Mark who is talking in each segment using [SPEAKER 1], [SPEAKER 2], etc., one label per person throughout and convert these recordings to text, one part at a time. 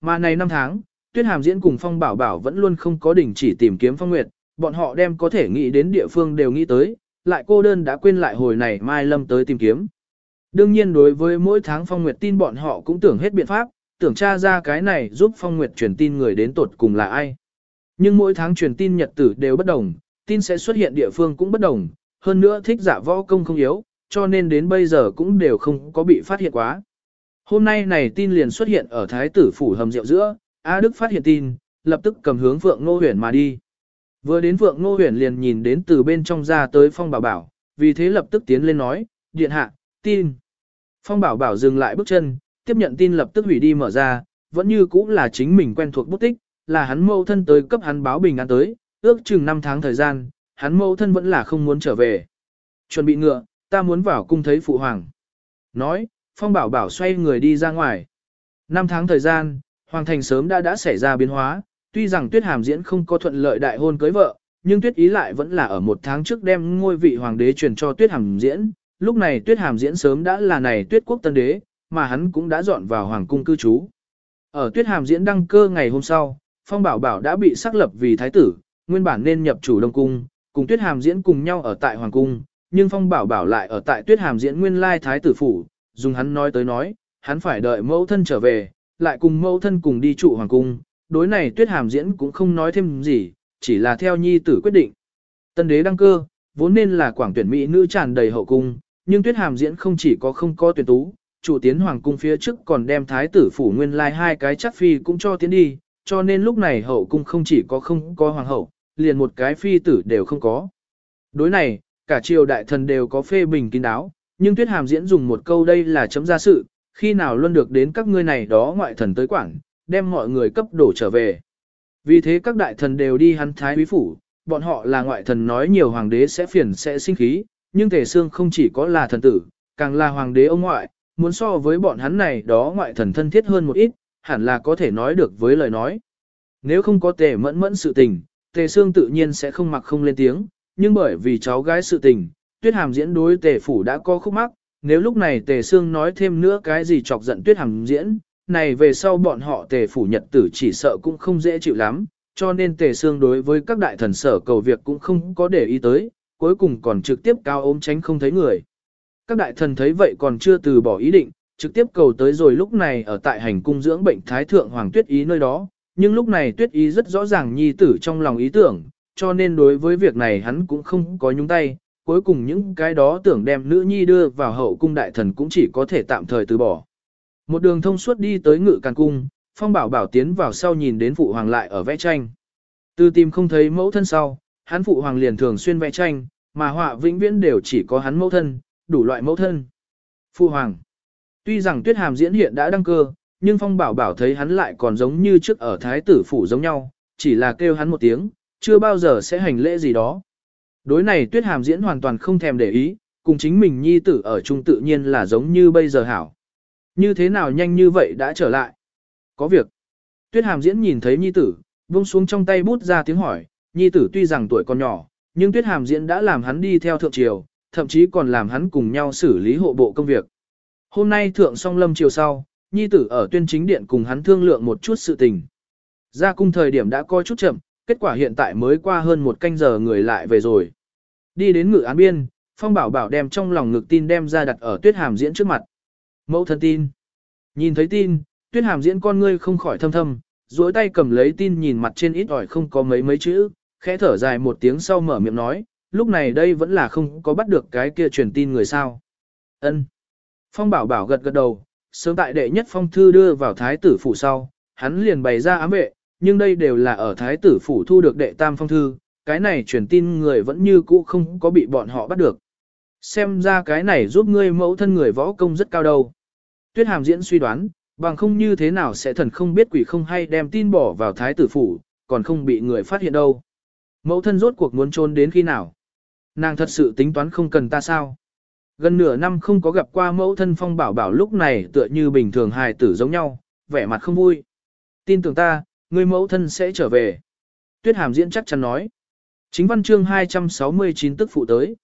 [SPEAKER 1] Mà này năm tháng, Tuyết Hàm diễn cùng Phong Bảo Bảo vẫn luôn không có đình chỉ tìm kiếm Phong Nguyệt, bọn họ đem có thể nghĩ đến địa phương đều nghĩ tới, lại cô đơn đã quên lại hồi này Mai Lâm tới tìm kiếm. Đương nhiên đối với mỗi tháng Phong Nguyệt tin bọn họ cũng tưởng hết biện pháp, tưởng tra ra cái này giúp Phong Nguyệt truyền tin người đến tột cùng là ai. Nhưng mỗi tháng truyền tin nhật tử đều bất đồng, tin sẽ xuất hiện địa phương cũng bất đồng, hơn nữa thích giả võ công không yếu, cho nên đến bây giờ cũng đều không có bị phát hiện quá. Hôm nay này tin liền xuất hiện ở thái tử phủ hầm rượu giữa, A Đức phát hiện tin, lập tức cầm hướng Phượng Ngô Huyền mà đi. Vừa đến Phượng Ngô Huyền liền nhìn đến từ bên trong ra tới Phong Bảo Bảo, vì thế lập tức tiến lên nói, điện hạ, tin. Phong Bảo Bảo dừng lại bước chân, tiếp nhận tin lập tức hủy đi mở ra, vẫn như cũ là chính mình quen thuộc bút tích, là hắn mâu thân tới cấp hắn báo bình an tới, ước chừng 5 tháng thời gian, hắn mâu thân vẫn là không muốn trở về. Chuẩn bị ngựa, ta muốn vào cung thấy phụ hoàng. Nói, Phong Bảo Bảo xoay người đi ra ngoài. Năm tháng thời gian, Hoàng thành sớm đã đã xảy ra biến hóa, tuy rằng Tuyết Hàm diễn không có thuận lợi đại hôn cưới vợ, nhưng Tuyết ý lại vẫn là ở một tháng trước đem ngôi vị hoàng đế truyền cho Tuyết Hàm diễn. Lúc này Tuyết Hàm diễn sớm đã là này Tuyết quốc tân đế, mà hắn cũng đã dọn vào hoàng cung cư trú. Ở Tuyết Hàm diễn đăng cơ ngày hôm sau, Phong Bảo Bảo đã bị xác lập vì thái tử, nguyên bản nên nhập chủ Đông cung, cùng Tuyết Hàm diễn cùng nhau ở tại hoàng cung, nhưng Phong Bảo Bảo lại ở tại Tuyết Hàm diễn nguyên lai thái tử phủ, dùng hắn nói tới nói, hắn phải đợi mẫu thân trở về, lại cùng mẫu thân cùng đi trụ hoàng cung, đối này tuyết hàm diễn cũng không nói thêm gì, chỉ là theo nhi tử quyết định. Tân đế đăng cơ, vốn nên là quảng tuyển mỹ nữ tràn đầy hậu cung, nhưng tuyết hàm diễn không chỉ có không có tuyển tú, chủ tiến hoàng cung phía trước còn đem thái tử phủ nguyên lai hai cái chắc phi cũng cho tiến đi, cho nên lúc này hậu cung không chỉ có không có hoàng hậu, liền một cái phi tử đều không có. Đối này, cả triều đại thần đều có phê bình kín đáo, nhưng tuyết hàm diễn dùng một câu đây là chấm ra sự, khi nào luôn được đến các ngươi này đó ngoại thần tới quảng, đem mọi người cấp đổ trở về. Vì thế các đại thần đều đi hắn thái quý phủ, bọn họ là ngoại thần nói nhiều hoàng đế sẽ phiền sẽ sinh khí, nhưng thể xương không chỉ có là thần tử, càng là hoàng đế ông ngoại, muốn so với bọn hắn này đó ngoại thần thân thiết hơn một ít, hẳn là có thể nói được với lời nói. Nếu không có tề mẫn mẫn sự tình, tề xương tự nhiên sẽ không mặc không lên tiếng, nhưng bởi vì cháu gái sự tình, tuyết hàm diễn đối tề phủ đã có khúc mắc, nếu lúc này tề xương nói thêm nữa cái gì chọc giận tuyết hàm diễn, này về sau bọn họ tề phủ nhật tử chỉ sợ cũng không dễ chịu lắm, cho nên tề xương đối với các đại thần sở cầu việc cũng không có để ý tới, cuối cùng còn trực tiếp cao ôm tránh không thấy người. Các đại thần thấy vậy còn chưa từ bỏ ý định, trực tiếp cầu tới rồi lúc này ở tại hành cung dưỡng bệnh thái thượng hoàng tuyết ý nơi đó, nhưng lúc này tuyết ý rất rõ ràng nhi tử trong lòng ý tưởng, cho nên đối với việc này hắn cũng không có nhúng tay, cuối cùng những cái đó tưởng đem nữ nhi đưa vào hậu cung đại thần cũng chỉ có thể tạm thời từ bỏ. Một đường thông suốt đi tới ngự càn cung, phong bảo bảo tiến vào sau nhìn đến phụ hoàng lại ở vẽ tranh. Từ tìm không thấy mẫu thân sau, hắn phụ hoàng liền thường xuyên vẽ tranh, mà họa vĩnh viễn đều chỉ có hắn mẫu thân, đủ loại mẫu thân. Phụ hoàng. Tuy rằng tuyết hàm diễn hiện đã đăng cơ, nhưng phong bảo bảo thấy hắn lại còn giống như trước ở thái tử phủ giống nhau, chỉ là kêu hắn một tiếng, chưa bao giờ sẽ hành lễ gì đó. Đối này tuyết hàm diễn hoàn toàn không thèm để ý, cùng chính mình nhi tử ở chung tự nhiên là giống như bây giờ hảo. Như thế nào nhanh như vậy đã trở lại? Có việc. Tuyết hàm diễn nhìn thấy nhi tử, vung xuống trong tay bút ra tiếng hỏi, nhi tử tuy rằng tuổi còn nhỏ, nhưng tuyết hàm diễn đã làm hắn đi theo thượng triều, thậm chí còn làm hắn cùng nhau xử lý hộ bộ công việc. Hôm nay thượng song lâm chiều sau, nhi tử ở tuyên chính điện cùng hắn thương lượng một chút sự tình. Ra cung thời điểm đã coi chút chậm, kết quả hiện tại mới qua hơn một canh giờ người lại về rồi. Đi đến ngự án biên, Phong Bảo Bảo đem trong lòng ngực tin đem ra đặt ở Tuyết Hàm Diễn trước mặt. Mẫu thân tin. Nhìn thấy tin, Tuyết Hàm Diễn con ngươi không khỏi thâm thâm, duỗi tay cầm lấy tin nhìn mặt trên ít ỏi không có mấy mấy chữ, khẽ thở dài một tiếng sau mở miệng nói, lúc này đây vẫn là không có bắt được cái kia truyền tin người sao. Ân. Phong Bảo Bảo gật gật đầu, sớm tại đệ nhất phong thư đưa vào thái tử phủ sau, hắn liền bày ra ám vệ, nhưng đây đều là ở thái tử phủ thu được đệ tam phong thư, cái này truyền tin người vẫn như cũ không có bị bọn họ bắt được. Xem ra cái này giúp ngươi mẫu thân người võ công rất cao đâu. Tuyết hàm diễn suy đoán, bằng không như thế nào sẽ thần không biết quỷ không hay đem tin bỏ vào thái tử phủ, còn không bị người phát hiện đâu. Mẫu thân rốt cuộc muốn trốn đến khi nào? Nàng thật sự tính toán không cần ta sao? Gần nửa năm không có gặp qua mẫu thân phong bảo bảo lúc này tựa như bình thường hài tử giống nhau, vẻ mặt không vui. Tin tưởng ta, người mẫu thân sẽ trở về. Tuyết hàm diễn chắc chắn nói. Chính văn chương 269 tức phụ tới.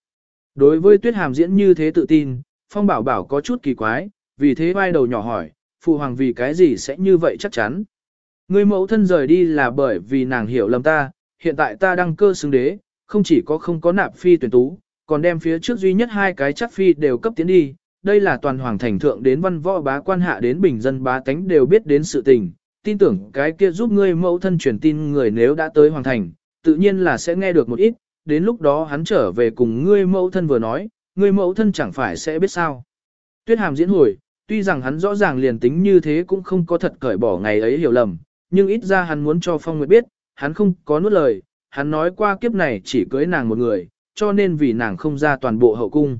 [SPEAKER 1] Đối với tuyết hàm diễn như thế tự tin, Phong Bảo Bảo có chút kỳ quái, vì thế vai đầu nhỏ hỏi, phụ hoàng vì cái gì sẽ như vậy chắc chắn. Người mẫu thân rời đi là bởi vì nàng hiểu lầm ta, hiện tại ta đăng cơ xứng đế, không chỉ có không có nạp phi tuyển tú, còn đem phía trước duy nhất hai cái chắc phi đều cấp tiến đi. Đây là toàn hoàng thành thượng đến văn võ bá quan hạ đến bình dân bá tánh đều biết đến sự tình, tin tưởng cái kia giúp ngươi mẫu thân truyền tin người nếu đã tới hoàng thành, tự nhiên là sẽ nghe được một ít, đến lúc đó hắn trở về cùng ngươi mẫu thân vừa nói, ngươi mẫu thân chẳng phải sẽ biết sao. Tuyết hàm diễn hồi, tuy rằng hắn rõ ràng liền tính như thế cũng không có thật cởi bỏ ngày ấy hiểu lầm, nhưng ít ra hắn muốn cho Phong Nguyệt biết, hắn không có nuốt lời, hắn nói qua kiếp này chỉ cưới nàng một người, cho nên vì nàng không ra toàn bộ hậu cung.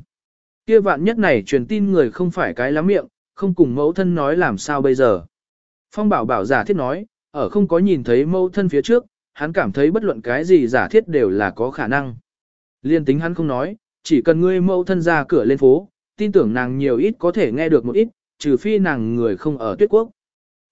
[SPEAKER 1] Kia vạn nhất này truyền tin người không phải cái lắm miệng, không cùng mẫu thân nói làm sao bây giờ. Phong bảo bảo giả thiết nói, ở không có nhìn thấy mâu thân phía trước, hắn cảm thấy bất luận cái gì giả thiết đều là có khả năng. Liên tính hắn không nói, chỉ cần ngươi mâu thân ra cửa lên phố, tin tưởng nàng nhiều ít có thể nghe được một ít, trừ phi nàng người không ở tuyết quốc.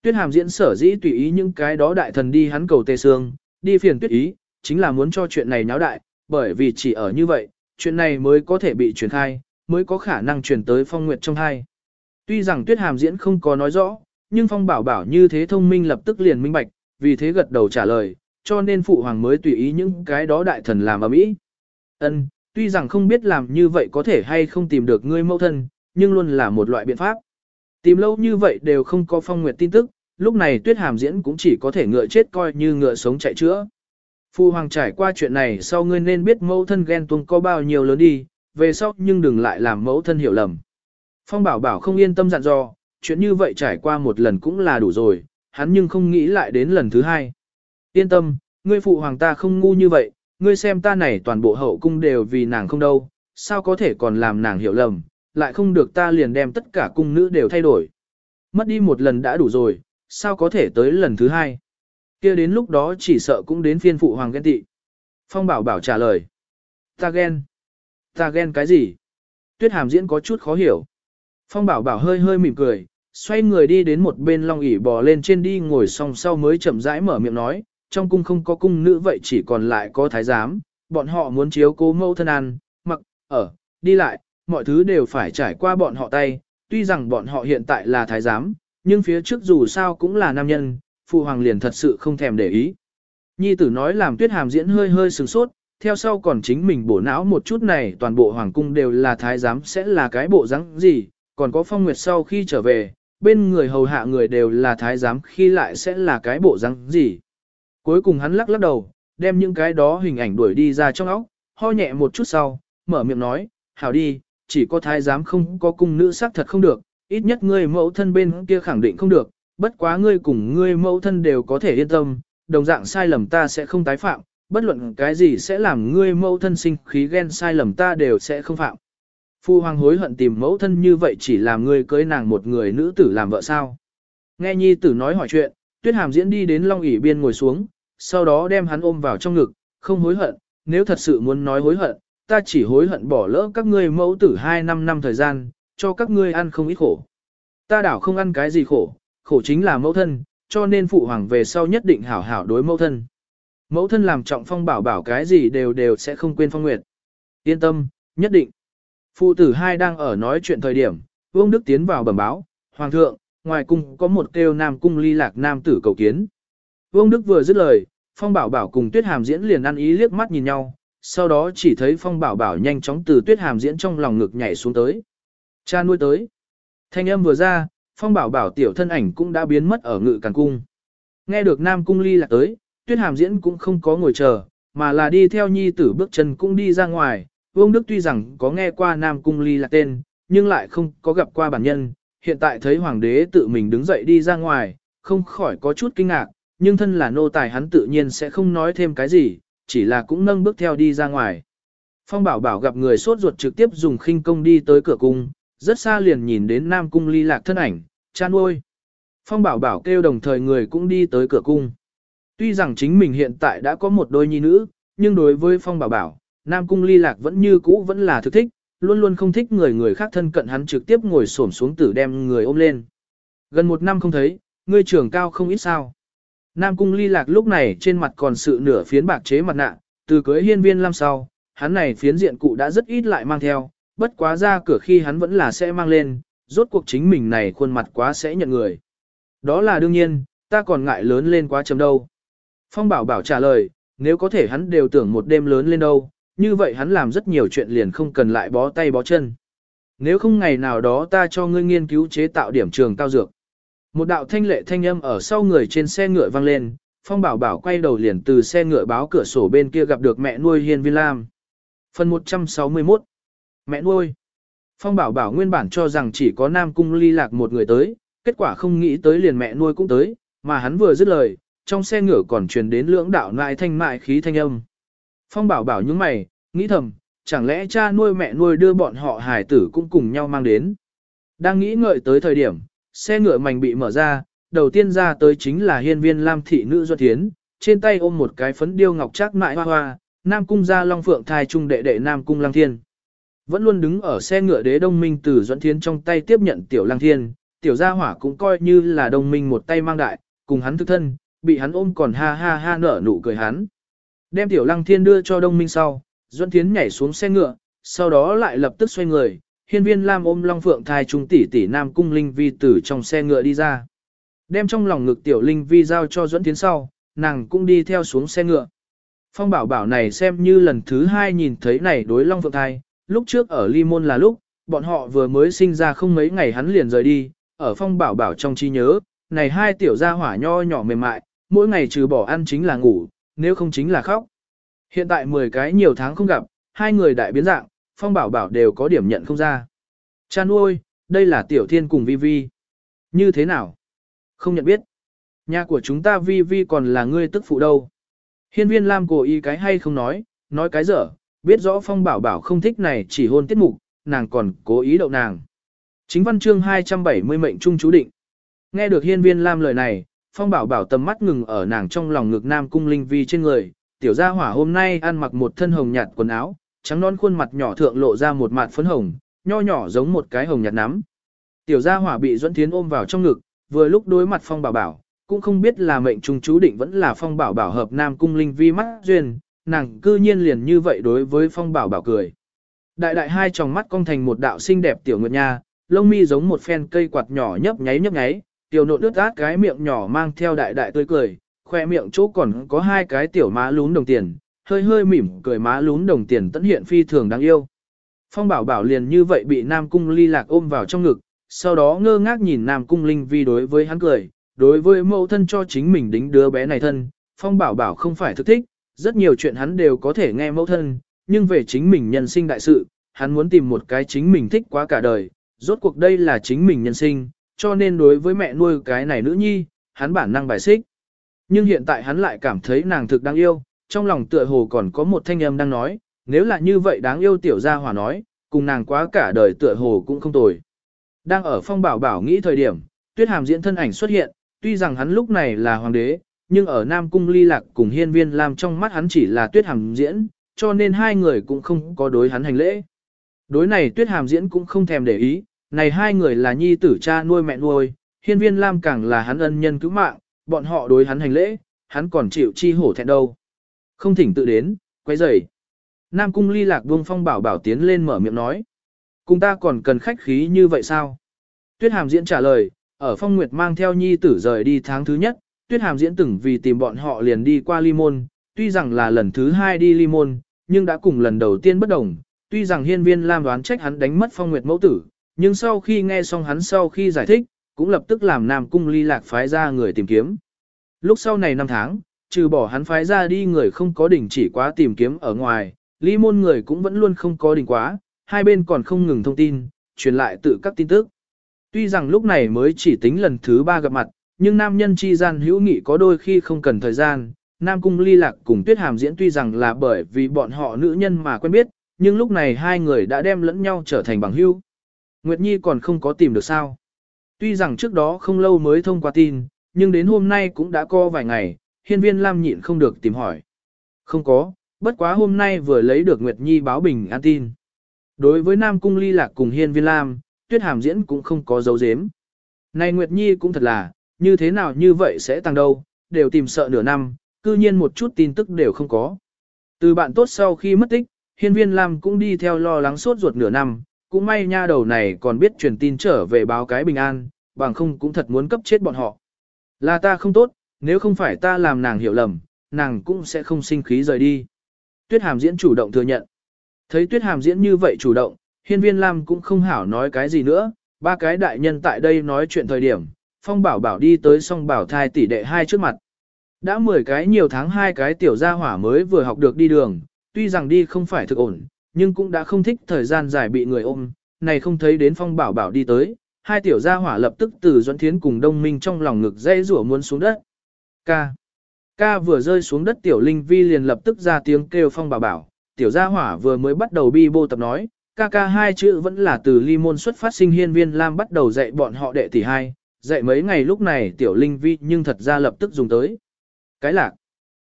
[SPEAKER 1] Tuyết hàm diễn sở dĩ tùy ý những cái đó đại thần đi hắn cầu tê sương, đi phiền tuyết ý, chính là muốn cho chuyện này náo đại, bởi vì chỉ ở như vậy, chuyện này mới có thể bị truyền khai, mới có khả năng truyền tới phong nguyệt trong hai. Tuy rằng tuyết hàm diễn không có nói rõ, nhưng phong bảo bảo như thế thông minh lập tức liền minh bạch, vì thế gật đầu trả lời, cho nên phụ hoàng mới tùy ý những cái đó đại thần làm ở mỹ. Ân, tuy rằng không biết làm như vậy có thể hay không tìm được ngươi mẫu thân, nhưng luôn là một loại biện pháp. Tìm lâu như vậy đều không có phong nguyệt tin tức, lúc này tuyết hàm diễn cũng chỉ có thể ngựa chết coi như ngựa sống chạy chữa. Phu hoàng trải qua chuyện này sau ngươi nên biết mẫu thân ghen tuông có bao nhiêu lớn đi, về sau nhưng đừng lại làm mẫu thân hiểu lầm. Phong bảo bảo không yên tâm dặn dò, chuyện như vậy trải qua một lần cũng là đủ rồi, hắn nhưng không nghĩ lại đến lần thứ hai. Yên tâm, ngươi phụ hoàng ta không ngu như vậy, ngươi xem ta này toàn bộ hậu cung đều vì nàng không đâu, sao có thể còn làm nàng hiểu lầm, lại không được ta liền đem tất cả cung nữ đều thay đổi. Mất đi một lần đã đủ rồi, sao có thể tới lần thứ hai. kia đến lúc đó chỉ sợ cũng đến phiên phụ hoàng ghen tị. Phong bảo bảo trả lời. Ta ghen. Ta ghen cái gì? Tuyết hàm diễn có chút khó hiểu. Phong bảo bảo hơi hơi mỉm cười, xoay người đi đến một bên long ỉ bò lên trên đi ngồi song sau mới chậm rãi mở miệng nói, trong cung không có cung nữ vậy chỉ còn lại có thái giám, bọn họ muốn chiếu cố mẫu thân ăn, mặc, ở, đi lại, mọi thứ đều phải trải qua bọn họ tay, tuy rằng bọn họ hiện tại là thái giám, nhưng phía trước dù sao cũng là nam nhân, phụ hoàng liền thật sự không thèm để ý. Nhi tử nói làm tuyết hàm diễn hơi hơi sừng sốt, theo sau còn chính mình bổ não một chút này toàn bộ hoàng cung đều là thái giám sẽ là cái bộ rắn gì, còn có phong nguyệt sau khi trở về, bên người hầu hạ người đều là thái giám khi lại sẽ là cái bộ răng gì. Cuối cùng hắn lắc lắc đầu, đem những cái đó hình ảnh đuổi đi ra trong óc, ho nhẹ một chút sau, mở miệng nói, hảo đi, chỉ có thái giám không có cung nữ xác thật không được, ít nhất ngươi mẫu thân bên kia khẳng định không được, bất quá ngươi cùng ngươi mẫu thân đều có thể yên tâm, đồng dạng sai lầm ta sẽ không tái phạm, bất luận cái gì sẽ làm ngươi mẫu thân sinh khí ghen sai lầm ta đều sẽ không phạm. Phu hoàng hối hận tìm mẫu thân như vậy chỉ làm ngươi cưới nàng một người nữ tử làm vợ sao. Nghe nhi tử nói hỏi chuyện, tuyết hàm diễn đi đến long ỷ biên ngồi xuống, sau đó đem hắn ôm vào trong ngực, không hối hận, nếu thật sự muốn nói hối hận, ta chỉ hối hận bỏ lỡ các ngươi mẫu tử 2 năm năm thời gian, cho các ngươi ăn không ít khổ. Ta đảo không ăn cái gì khổ, khổ chính là mẫu thân, cho nên phụ hoàng về sau nhất định hảo hảo đối mẫu thân. Mẫu thân làm trọng phong bảo bảo cái gì đều đều sẽ không quên phong nguyệt. Yên tâm, nhất định. Phụ tử hai đang ở nói chuyện thời điểm, Vương Đức tiến vào bẩm báo, Hoàng thượng, ngoài cung có một kêu nam cung ly lạc nam tử cầu kiến. Vương Đức vừa dứt lời, Phong Bảo Bảo cùng Tuyết Hàm Diễn liền ăn ý liếc mắt nhìn nhau, sau đó chỉ thấy Phong Bảo Bảo nhanh chóng từ Tuyết Hàm Diễn trong lòng ngực nhảy xuống tới. Cha nuôi tới. Thanh âm vừa ra, Phong Bảo Bảo tiểu thân ảnh cũng đã biến mất ở ngự càn cung. Nghe được Nam Cung Ly lạc tới, Tuyết Hàm Diễn cũng không có ngồi chờ, mà là đi theo nhi tử bước chân cũng đi ra ngoài. Vương Đức tuy rằng có nghe qua Nam Cung Ly là tên, nhưng lại không có gặp qua bản nhân, hiện tại thấy hoàng đế tự mình đứng dậy đi ra ngoài, không khỏi có chút kinh ngạc, nhưng thân là nô tài hắn tự nhiên sẽ không nói thêm cái gì, chỉ là cũng nâng bước theo đi ra ngoài. Phong bảo bảo gặp người sốt ruột trực tiếp dùng khinh công đi tới cửa cung, rất xa liền nhìn đến Nam Cung ly lạc thân ảnh, chan ôi! Phong bảo bảo kêu đồng thời người cũng đi tới cửa cung. Tuy rằng chính mình hiện tại đã có một đôi nhi nữ, nhưng đối với Phong bảo bảo, Nam Cung ly lạc vẫn như cũ vẫn là thực thích, luôn luôn không thích người người khác thân cận hắn trực tiếp ngồi xổm xuống tử đem người ôm lên. Gần một năm không thấy, ngươi trưởng cao không ít sao. Nam cung ly lạc lúc này trên mặt còn sự nửa phiến bạc chế mặt nạ, từ cưới hiên viên năm sau, hắn này phiến diện cụ đã rất ít lại mang theo, bất quá ra cửa khi hắn vẫn là sẽ mang lên, rốt cuộc chính mình này khuôn mặt quá sẽ nhận người. Đó là đương nhiên, ta còn ngại lớn lên quá chấm đâu. Phong bảo bảo trả lời, nếu có thể hắn đều tưởng một đêm lớn lên đâu, như vậy hắn làm rất nhiều chuyện liền không cần lại bó tay bó chân. Nếu không ngày nào đó ta cho ngươi nghiên cứu chế tạo điểm trường cao dược. Một đạo thanh lệ thanh âm ở sau người trên xe ngựa vang lên, Phong Bảo Bảo quay đầu liền từ xe ngựa báo cửa sổ bên kia gặp được mẹ nuôi Hiên Viên Lam. Phần 161 Mẹ nuôi Phong Bảo Bảo nguyên bản cho rằng chỉ có Nam Cung ly lạc một người tới, kết quả không nghĩ tới liền mẹ nuôi cũng tới, mà hắn vừa dứt lời, trong xe ngựa còn truyền đến lưỡng đạo nại thanh mại khí thanh âm. Phong Bảo Bảo những mày, nghĩ thầm, chẳng lẽ cha nuôi mẹ nuôi đưa bọn họ hài tử cũng cùng nhau mang đến. Đang nghĩ ngợi tới thời điểm, xe ngựa mảnh bị mở ra, đầu tiên ra tới chính là hiên viên lam thị nữ Duật Thiến, trên tay ôm một cái phấn điêu ngọc chắc mại hoa hoa, Nam Cung gia Long Phượng thai trung đệ đệ Nam Cung Lăng Thiên. Vẫn luôn đứng ở xe ngựa đế đông minh từ Duẫn Thiến trong tay tiếp nhận tiểu Lăng Thiên, tiểu gia hỏa cũng coi như là đông minh một tay mang đại, cùng hắn thức thân, bị hắn ôm còn ha ha ha nở nụ cười hắn. Đem tiểu Lăng Thiên đưa cho đông minh sau, Duẫn Thiến nhảy xuống xe ngựa, sau đó lại lập tức xoay người, hiên viên Lam ôm Long Phượng thai trung tỷ tỷ Nam Cung Linh Vi tử trong xe ngựa đi ra. Đem trong lòng ngực tiểu Linh Vi giao cho Duẫn Thiến sau, nàng cũng đi theo xuống xe ngựa. Phong bảo bảo này xem như lần thứ hai nhìn thấy này đối Long Phượng thai, lúc trước ở Ly Môn là lúc, bọn họ vừa mới sinh ra không mấy ngày hắn liền rời đi, ở Phong bảo bảo trong trí nhớ, này hai tiểu gia hỏa nho nhỏ mềm mại, mỗi ngày trừ bỏ ăn chính là ngủ, nếu không chính là khóc. Hiện tại 10 cái nhiều tháng không gặp, hai người đại biến dạng, Phong Bảo Bảo đều có điểm nhận không ra. Cha nuôi, đây là Tiểu Thiên cùng Vi Vi. Như thế nào? Không nhận biết. Nhà của chúng ta Vi Vi còn là ngươi tức phụ đâu. Hiên viên Lam cố ý cái hay không nói, nói cái dở, biết rõ Phong Bảo Bảo không thích này chỉ hôn tiết mục, nàng còn cố ý đậu nàng. Chính văn chương 270 mệnh trung chú định. Nghe được hiên viên Lam lời này, Phong Bảo Bảo tầm mắt ngừng ở nàng trong lòng ngực Nam Cung Linh Vi trên người, tiểu gia hỏa hôm nay ăn mặc một thân hồng nhạt quần áo, trắng non khuôn mặt nhỏ thượng lộ ra một mặt phấn hồng, nho nhỏ giống một cái hồng nhạt nắm. Tiểu gia hỏa bị Duẫn Thiến ôm vào trong ngực, vừa lúc đối mặt Phong Bảo Bảo, cũng không biết là mệnh trung chú định vẫn là Phong Bảo Bảo hợp Nam Cung Linh Vi mắt duyên, nàng cư nhiên liền như vậy đối với Phong Bảo Bảo cười. Đại đại hai tròng mắt cong thành một đạo xinh đẹp tiểu nguyệt nha, lông mi giống một phen cây quạt nhỏ nhấp nháy nhấp nháy, tiểu nộn đứt át cái miệng nhỏ mang theo đại đại tươi cười, khoe miệng chỗ còn có hai cái tiểu má lún đồng tiền, hơi hơi mỉm cười má lún đồng tiền tận hiện phi thường đáng yêu. Phong bảo bảo liền như vậy bị Nam Cung ly lạc ôm vào trong ngực, sau đó ngơ ngác nhìn Nam Cung Linh Vi đối với hắn cười, đối với mẫu thân cho chính mình đính đứa bé này thân, Phong bảo bảo không phải thực thích, rất nhiều chuyện hắn đều có thể nghe mẫu thân, nhưng về chính mình nhân sinh đại sự, hắn muốn tìm một cái chính mình thích quá cả đời, rốt cuộc đây là chính mình nhân sinh, cho nên đối với mẹ nuôi cái này nữ nhi, hắn bản năng bài xích. Nhưng hiện tại hắn lại cảm thấy nàng thực đáng yêu, trong lòng tựa hồ còn có một thanh âm đang nói, nếu là như vậy đáng yêu tiểu gia hòa nói, cùng nàng quá cả đời tựa hồ cũng không tồi. Đang ở phong bảo bảo nghĩ thời điểm, tuyết hàm diễn thân ảnh xuất hiện, tuy rằng hắn lúc này là hoàng đế, nhưng ở Nam Cung ly lạc cùng hiên viên làm trong mắt hắn chỉ là tuyết hàm diễn, cho nên hai người cũng không có đối hắn hành lễ. Đối này tuyết hàm diễn cũng không thèm để ý, này hai người là nhi tử cha nuôi mẹ nuôi, hiên viên lam càng là hắn ân nhân cứu mạng, bọn họ đối hắn hành lễ, hắn còn chịu chi hổ thẹn đâu. Không thỉnh tự đến, quay rời. Nam cung ly lạc buông phong bảo bảo tiến lên mở miệng nói. Cùng ta còn cần khách khí như vậy sao? Tuyết hàm diễn trả lời, ở phong nguyệt mang theo nhi tử rời đi tháng thứ nhất, tuyết hàm diễn từng vì tìm bọn họ liền đi qua ly môn, tuy rằng là lần thứ hai đi ly môn, nhưng đã cùng lần đầu tiên bất đồng, tuy rằng hiên viên lam đoán trách hắn đánh mất phong nguyệt mẫu tử, nhưng sau khi nghe xong hắn sau khi giải thích, cũng lập tức làm Nam Cung ly lạc phái ra người tìm kiếm. Lúc sau này năm tháng, trừ bỏ hắn phái ra đi người không có đỉnh chỉ quá tìm kiếm ở ngoài, ly môn người cũng vẫn luôn không có đỉnh quá, hai bên còn không ngừng thông tin, truyền lại tự các tin tức. Tuy rằng lúc này mới chỉ tính lần thứ ba gặp mặt, nhưng nam nhân chi gian hữu nghị có đôi khi không cần thời gian. Nam cung ly lạc cùng tuyết hàm diễn tuy rằng là bởi vì bọn họ nữ nhân mà quen biết, nhưng lúc này hai người đã đem lẫn nhau trở thành bằng hữu. Nguyệt Nhi còn không có tìm được sao. Tuy rằng trước đó không lâu mới thông qua tin, nhưng đến hôm nay cũng đã co vài ngày, hiên viên Lam nhịn không được tìm hỏi. Không có, bất quá hôm nay vừa lấy được Nguyệt Nhi báo bình an tin. Đối với Nam Cung ly lạc cùng hiên viên Lam, tuyết hàm diễn cũng không có dấu dếm. Này Nguyệt Nhi cũng thật là, như thế nào như vậy sẽ tăng đâu, đều tìm sợ nửa năm, cư nhiên một chút tin tức đều không có. Từ bạn tốt sau khi mất tích, hiên viên Lam cũng đi theo lo lắng suốt ruột nửa năm, cũng may nha đầu này còn biết truyền tin trở về báo cái bình an, bằng không cũng thật muốn cấp chết bọn họ. Là ta không tốt, nếu không phải ta làm nàng hiểu lầm, nàng cũng sẽ không sinh khí rời đi. Tuyết hàm diễn chủ động thừa nhận. Thấy tuyết hàm diễn như vậy chủ động, hiên viên Lam cũng không hảo nói cái gì nữa, ba cái đại nhân tại đây nói chuyện thời điểm, phong bảo bảo đi tới song bảo thai tỷ đệ hai trước mặt. Đã 10 cái nhiều tháng hai cái tiểu gia hỏa mới vừa học được đi đường, tuy rằng đi không phải thực ổn, nhưng cũng đã không thích thời gian dài bị người ôm, này không thấy đến phong bảo bảo đi tới, hai tiểu gia hỏa lập tức từ Duẫn Thiến cùng Đông Minh trong lòng ngực dây rủa muốn xuống đất. Ca. Ca vừa rơi xuống đất tiểu linh vi liền lập tức ra tiếng kêu phong bảo bảo, tiểu gia hỏa vừa mới bắt đầu bi bô tập nói, ca ca hai chữ vẫn là từ ly môn xuất phát sinh hiên viên lam bắt đầu dạy bọn họ đệ tỷ hai, dạy mấy ngày lúc này tiểu linh vi nhưng thật ra lập tức dùng tới. Cái lạc.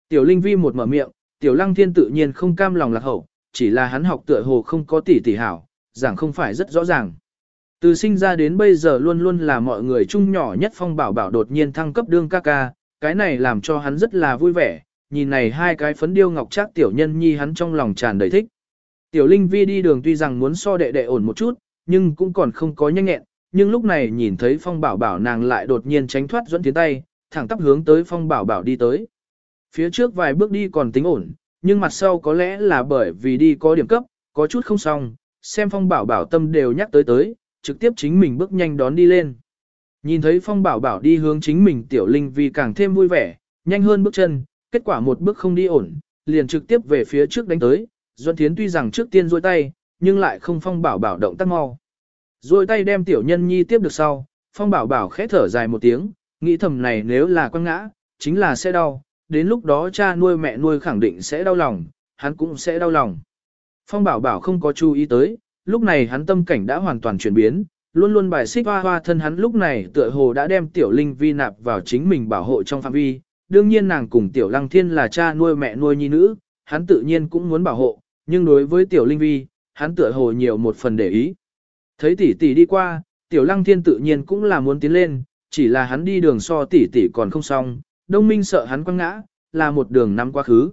[SPEAKER 1] Tiểu linh vi một mở miệng, tiểu lăng thiên tự nhiên không cam lòng lạc hậu, chỉ là hắn học tựa hồ không có tỷ tỷ hảo, giảng không phải rất rõ ràng. Từ sinh ra đến bây giờ luôn luôn là mọi người chung nhỏ nhất phong bảo bảo đột nhiên thăng cấp đương ca ca, cái này làm cho hắn rất là vui vẻ, nhìn này hai cái phấn điêu ngọc trác tiểu nhân nhi hắn trong lòng tràn đầy thích. Tiểu Linh Vi đi đường tuy rằng muốn so đệ đệ ổn một chút, nhưng cũng còn không có nhanh nhẹn, nhưng lúc này nhìn thấy Phong Bảo Bảo nàng lại đột nhiên tránh thoát dẫn tiến tay, thẳng tắp hướng tới Phong Bảo Bảo đi tới. Phía trước vài bước đi còn tính ổn, nhưng mặt sau có lẽ là bởi vì đi có điểm cấp, có chút không xong, xem Phong Bảo Bảo tâm đều nhắc tới tới, trực tiếp chính mình bước nhanh đón đi lên. Nhìn thấy Phong Bảo Bảo đi hướng chính mình Tiểu Linh vì càng thêm vui vẻ, nhanh hơn bước chân, kết quả một bước không đi ổn, liền trực tiếp về phía trước đánh tới, Duân Thiến tuy rằng trước tiên rôi tay, nhưng lại không phong bảo bảo động tác mau. Rồi tay đem tiểu nhân nhi tiếp được sau, phong bảo bảo khẽ thở dài một tiếng, nghĩ thầm này nếu là quăng ngã, chính là sẽ đau, đến lúc đó cha nuôi mẹ nuôi khẳng định sẽ đau lòng, hắn cũng sẽ đau lòng. Phong bảo bảo không có chú ý tới, lúc này hắn tâm cảnh đã hoàn toàn chuyển biến, luôn luôn bài xích hoa hoa thân hắn lúc này tựa hồ đã đem tiểu linh vi nạp vào chính mình bảo hộ trong phạm vi. Đương nhiên nàng cùng tiểu lăng thiên là cha nuôi mẹ nuôi nhi nữ, hắn tự nhiên cũng muốn bảo hộ, nhưng đối với tiểu linh vi, hắn tựa hồ nhiều một phần để ý. Thấy tỷ tỷ đi qua, tiểu lăng thiên tự nhiên cũng là muốn tiến lên, chỉ là hắn đi đường so tỷ tỷ còn không xong, đông minh sợ hắn quăng ngã, là một đường năm quá khứ.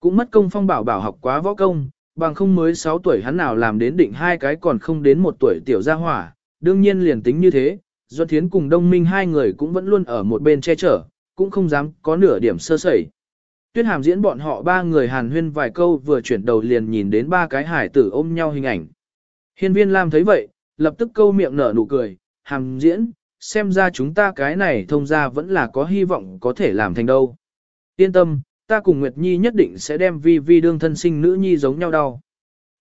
[SPEAKER 1] Cũng mất công phong bảo bảo học quá võ công, bằng không mới 6 tuổi hắn nào làm đến định hai cái còn không đến một tuổi tiểu gia hỏa, đương nhiên liền tính như thế, Duân Thiến cùng Đông Minh hai người cũng vẫn luôn ở một bên che chở, cũng không dám có nửa điểm sơ sẩy. Tuyết hàm diễn bọn họ ba người hàn huyên vài câu vừa chuyển đầu liền nhìn đến ba cái hải tử ôm nhau hình ảnh. Hiên viên Lam thấy vậy, lập tức câu miệng nở nụ cười, hàm diễn, xem ra chúng ta cái này thông ra vẫn là có hy vọng có thể làm thành đâu. Yên tâm, ta cùng Nguyệt Nhi nhất định sẽ đem vi vi đương thân sinh nữ nhi giống nhau đau.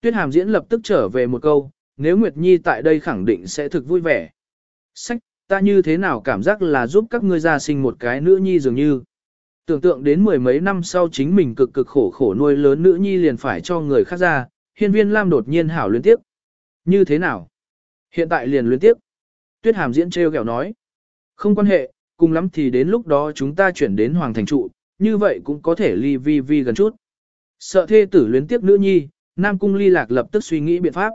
[SPEAKER 1] Tuyết hàm diễn lập tức trở về một câu, nếu Nguyệt Nhi tại đây khẳng định sẽ thực vui vẻ. Sách, ta như thế nào cảm giác là giúp các ngươi ra sinh một cái nữ nhi dường như. Tưởng tượng đến mười mấy năm sau chính mình cực cực khổ khổ nuôi lớn nữ nhi liền phải cho người khác ra, hiên viên Lam đột nhiên hảo luyến tiếp. Như thế nào? Hiện tại liền luyến tiếp. Tuyết hàm diễn treo kẹo nói. Không quan hệ, cùng lắm thì đến lúc đó chúng ta chuyển đến Hoàng Thành Trụ, như vậy cũng có thể ly vi vi gần chút. Sợ thê tử luyến tiếp nữ nhi, Nam Cung ly lạc lập tức suy nghĩ biện pháp.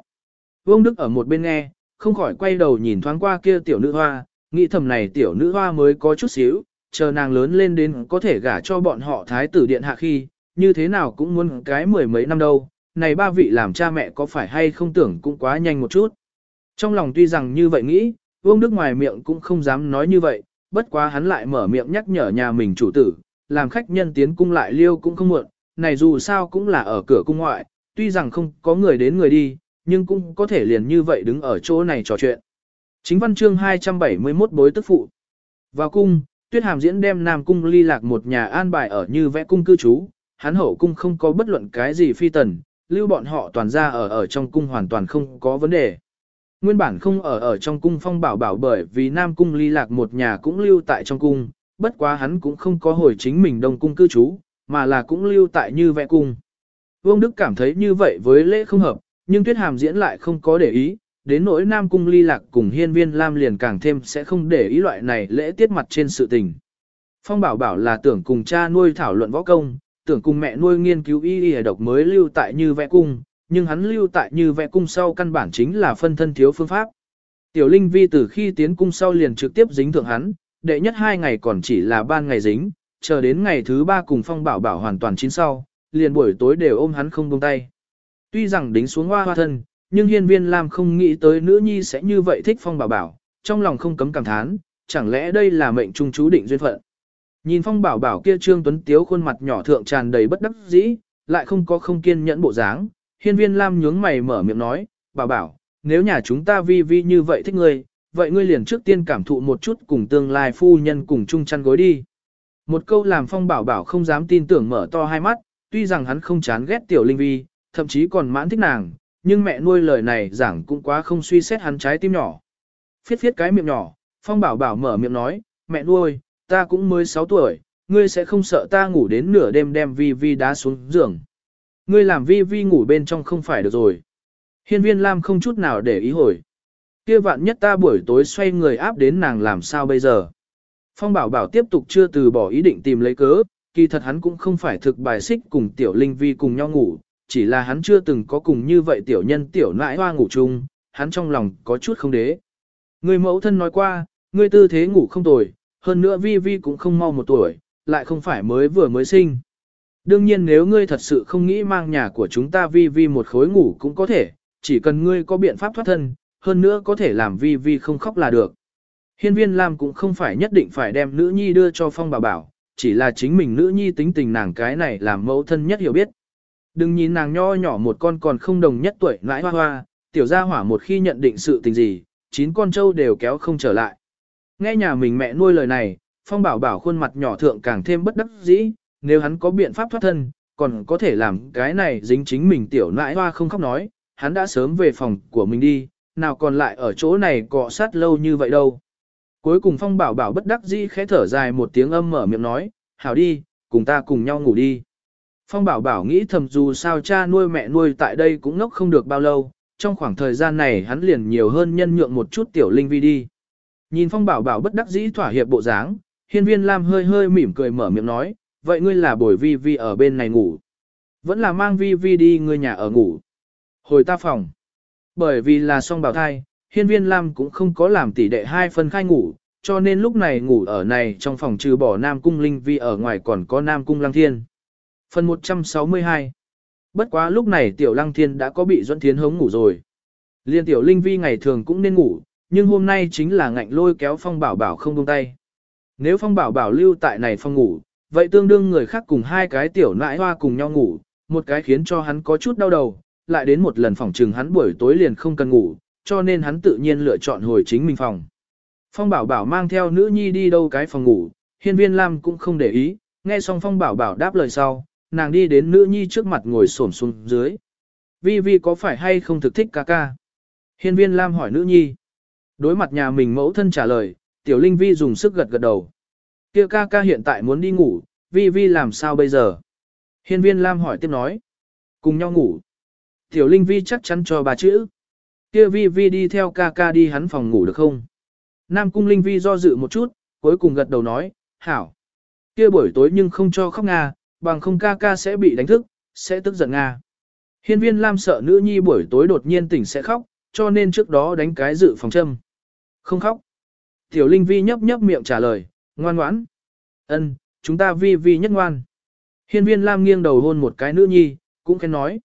[SPEAKER 1] Vương Đức ở một bên nghe, không khỏi quay đầu nhìn thoáng qua kia tiểu nữ hoa, nghĩ thầm này tiểu nữ hoa mới có chút xíu, chờ nàng lớn lên đến có thể gả cho bọn họ thái tử điện hạ khi, như thế nào cũng muốn cái mười mấy năm đâu, này ba vị làm cha mẹ có phải hay không tưởng cũng quá nhanh một chút. Trong lòng tuy rằng như vậy nghĩ, Vương Đức ngoài miệng cũng không dám nói như vậy, bất quá hắn lại mở miệng nhắc nhở nhà mình chủ tử, làm khách nhân tiến cung lại liêu cũng không muộn, này dù sao cũng là ở cửa cung ngoại, tuy rằng không có người đến người đi, nhưng cũng có thể liền như vậy đứng ở chỗ này trò chuyện. Chính văn chương 271 bối tức phụ. Vào cung, Tuyết Hàm diễn đem Nam Cung ly lạc một nhà an bài ở như vẽ cung cư trú, hắn hậu cung không có bất luận cái gì phi tần, lưu bọn họ toàn ra ở ở trong cung hoàn toàn không có vấn đề. Nguyên bản không ở ở trong cung phong bảo bảo bởi vì Nam Cung ly lạc một nhà cũng lưu tại trong cung, bất quá hắn cũng không có hồi chính mình đông cung cư trú, mà là cũng lưu tại như vẽ cung. Vương Đức cảm thấy như vậy với lễ không hợp, nhưng Tuyết Hàm diễn lại không có để ý, đến nỗi Nam Cung ly lạc cùng hiên viên Lam liền càng thêm sẽ không để ý loại này lễ tiết mặt trên sự tình. Phong bảo bảo là tưởng cùng cha nuôi thảo luận võ công, tưởng cùng mẹ nuôi nghiên cứu y y độc mới lưu tại như vẽ cung, nhưng hắn lưu tại như vẽ cung sau căn bản chính là phân thân thiếu phương pháp. Tiểu Linh Vi từ khi tiến cung sau liền trực tiếp dính thượng hắn, đệ nhất hai ngày còn chỉ là ban ngày dính, chờ đến ngày thứ ba cùng Phong bảo bảo hoàn toàn chín sau, liền buổi tối đều ôm hắn không buông tay. Tuy rằng đính xuống hoa hoa thân, nhưng hiên viên Lam không nghĩ tới nữ nhi sẽ như vậy thích phong bảo bảo, trong lòng không cấm cảm thán, chẳng lẽ đây là mệnh trung chú định duyên phận. Nhìn phong bảo bảo kia trương tuấn tiếu khuôn mặt nhỏ thượng tràn đầy bất đắc dĩ, lại không có không kiên nhẫn bộ dáng, hiên viên lam nhướng mày mở miệng nói, bảo bảo, nếu nhà chúng ta vi vi như vậy thích ngươi, vậy ngươi liền trước tiên cảm thụ một chút cùng tương lai phu nhân cùng chung chăn gối đi. Một câu làm phong bảo bảo không dám tin tưởng mở to hai mắt, tuy rằng hắn không chán ghét tiểu linh vi, thậm chí còn mãn thích nàng, nhưng mẹ nuôi lời này giảng cũng quá không suy xét hắn trái tim nhỏ. Phiết phiết cái miệng nhỏ, phong bảo bảo mở miệng nói, mẹ nuôi, ta cũng mới 6 tuổi, ngươi sẽ không sợ ta ngủ đến nửa đêm đem vi vi đá xuống giường. Ngươi làm vi vi ngủ bên trong không phải được rồi. Hiên viên Lam không chút nào để ý hồi. Kia vạn nhất ta buổi tối xoay người áp đến nàng làm sao bây giờ. Phong bảo bảo tiếp tục chưa từ bỏ ý định tìm lấy cớ, kỳ thật hắn cũng không phải thực bài xích cùng tiểu linh vi cùng nhau ngủ, chỉ là hắn chưa từng có cùng như vậy tiểu nhân tiểu nãi hoa ngủ chung, hắn trong lòng có chút không đế. Người mẫu thân nói qua, ngươi tư thế ngủ không tồi, hơn nữa vi vi cũng không mau một tuổi, lại không phải mới vừa mới sinh. Đương nhiên nếu ngươi thật sự không nghĩ mang nhà của chúng ta vi vi một khối ngủ cũng có thể, chỉ cần ngươi có biện pháp thoát thân, hơn nữa có thể làm vi vi không khóc là được. Hiên viên Lam cũng không phải nhất định phải đem nữ nhi đưa cho phong bảo bảo, chỉ là chính mình nữ nhi tính tình nàng cái này làm mẫu thân nhất hiểu biết. Đừng nhìn nàng nho nhỏ một con còn không đồng nhất tuổi nãi hoa hoa, tiểu gia hỏa một khi nhận định sự tình gì, chín con trâu đều kéo không trở lại. Nghe nhà mình mẹ nuôi lời này, phong bảo bảo khuôn mặt nhỏ thượng càng thêm bất đắc dĩ, nếu hắn có biện pháp thoát thân, còn có thể làm cái này dính chính mình tiểu nãi hoa không khóc nói, hắn đã sớm về phòng của mình đi, nào còn lại ở chỗ này cọ sát lâu như vậy đâu. Cuối cùng phong bảo bảo bất đắc dĩ khẽ thở dài một tiếng âm mở miệng nói, hảo đi, cùng ta cùng nhau ngủ đi. Phong bảo bảo nghĩ thầm dù sao cha nuôi mẹ nuôi tại đây cũng ngốc không được bao lâu, trong khoảng thời gian này hắn liền nhiều hơn nhân nhượng một chút tiểu linh vi đi. Nhìn phong bảo bảo bất đắc dĩ thỏa hiệp bộ dáng, hiên viên Lam hơi hơi mỉm cười mở miệng nói, vậy ngươi là bồi vi vi ở bên này ngủ. Vẫn là mang vi vi đi ngươi nhà ở ngủ. Hồi ta phòng. Bởi vì là song bảo thai, hiên viên Lam cũng không có làm tỷ đệ hai phân khai ngủ, cho nên lúc này ngủ ở này trong phòng trừ bỏ Nam Cung Linh Vi ở ngoài còn có Nam Cung Lăng Thiên. Phần 162 Bất quá lúc này Tiểu Lăng Thiên đã có bị Duẫn Thiến hống ngủ rồi. Liên Tiểu Linh Vi ngày thường cũng nên ngủ, nhưng hôm nay chính là ngạnh lôi kéo Phong Bảo Bảo không buông tay. Nếu Phong Bảo Bảo lưu tại này phòng ngủ, vậy tương đương người khác cùng hai cái tiểu nãi hoa cùng nhau ngủ, một cái khiến cho hắn có chút đau đầu, lại đến một lần phòng trừng hắn buổi tối liền không cần ngủ, cho nên hắn tự nhiên lựa chọn hồi chính mình phòng. Phong Bảo Bảo mang theo nữ nhi đi đâu cái phòng ngủ, hiên viên Lam cũng không để ý, nghe xong Phong Bảo Bảo đáp lời sau, nàng đi đến nữ nhi trước mặt ngồi xổm xuống dưới. Vi Vi có phải hay không thực thích ca ca? Hiên viên Lam hỏi nữ nhi. Đối mặt nhà mình mẫu thân trả lời, tiểu linh Vi dùng sức gật gật đầu. Kia ca ca hiện tại muốn đi ngủ, Vi Vi làm sao bây giờ? Hiên viên Lam hỏi tiếp nói. Cùng nhau ngủ. Tiểu linh Vi chắc chắn cho bà chữ. Kia Vi Vi đi theo ca ca đi hắn phòng ngủ được không? Nam cung linh Vi do dự một chút, cuối cùng gật đầu nói, hảo. Kia buổi tối nhưng không cho khóc Nga, bằng không ca ca sẽ bị đánh thức, sẽ tức giận Nga. Hiên viên Lam sợ nữ nhi buổi tối đột nhiên tỉnh sẽ khóc, cho nên trước đó đánh cái dự phòng châm. Không khóc. Tiểu Linh Vi nhấp nhấp miệng trả lời, ngoan ngoãn. Ân, chúng ta Vi Vi nhất ngoan. Hiên viên Lam nghiêng đầu hôn một cái nữ nhi, cũng khen nói.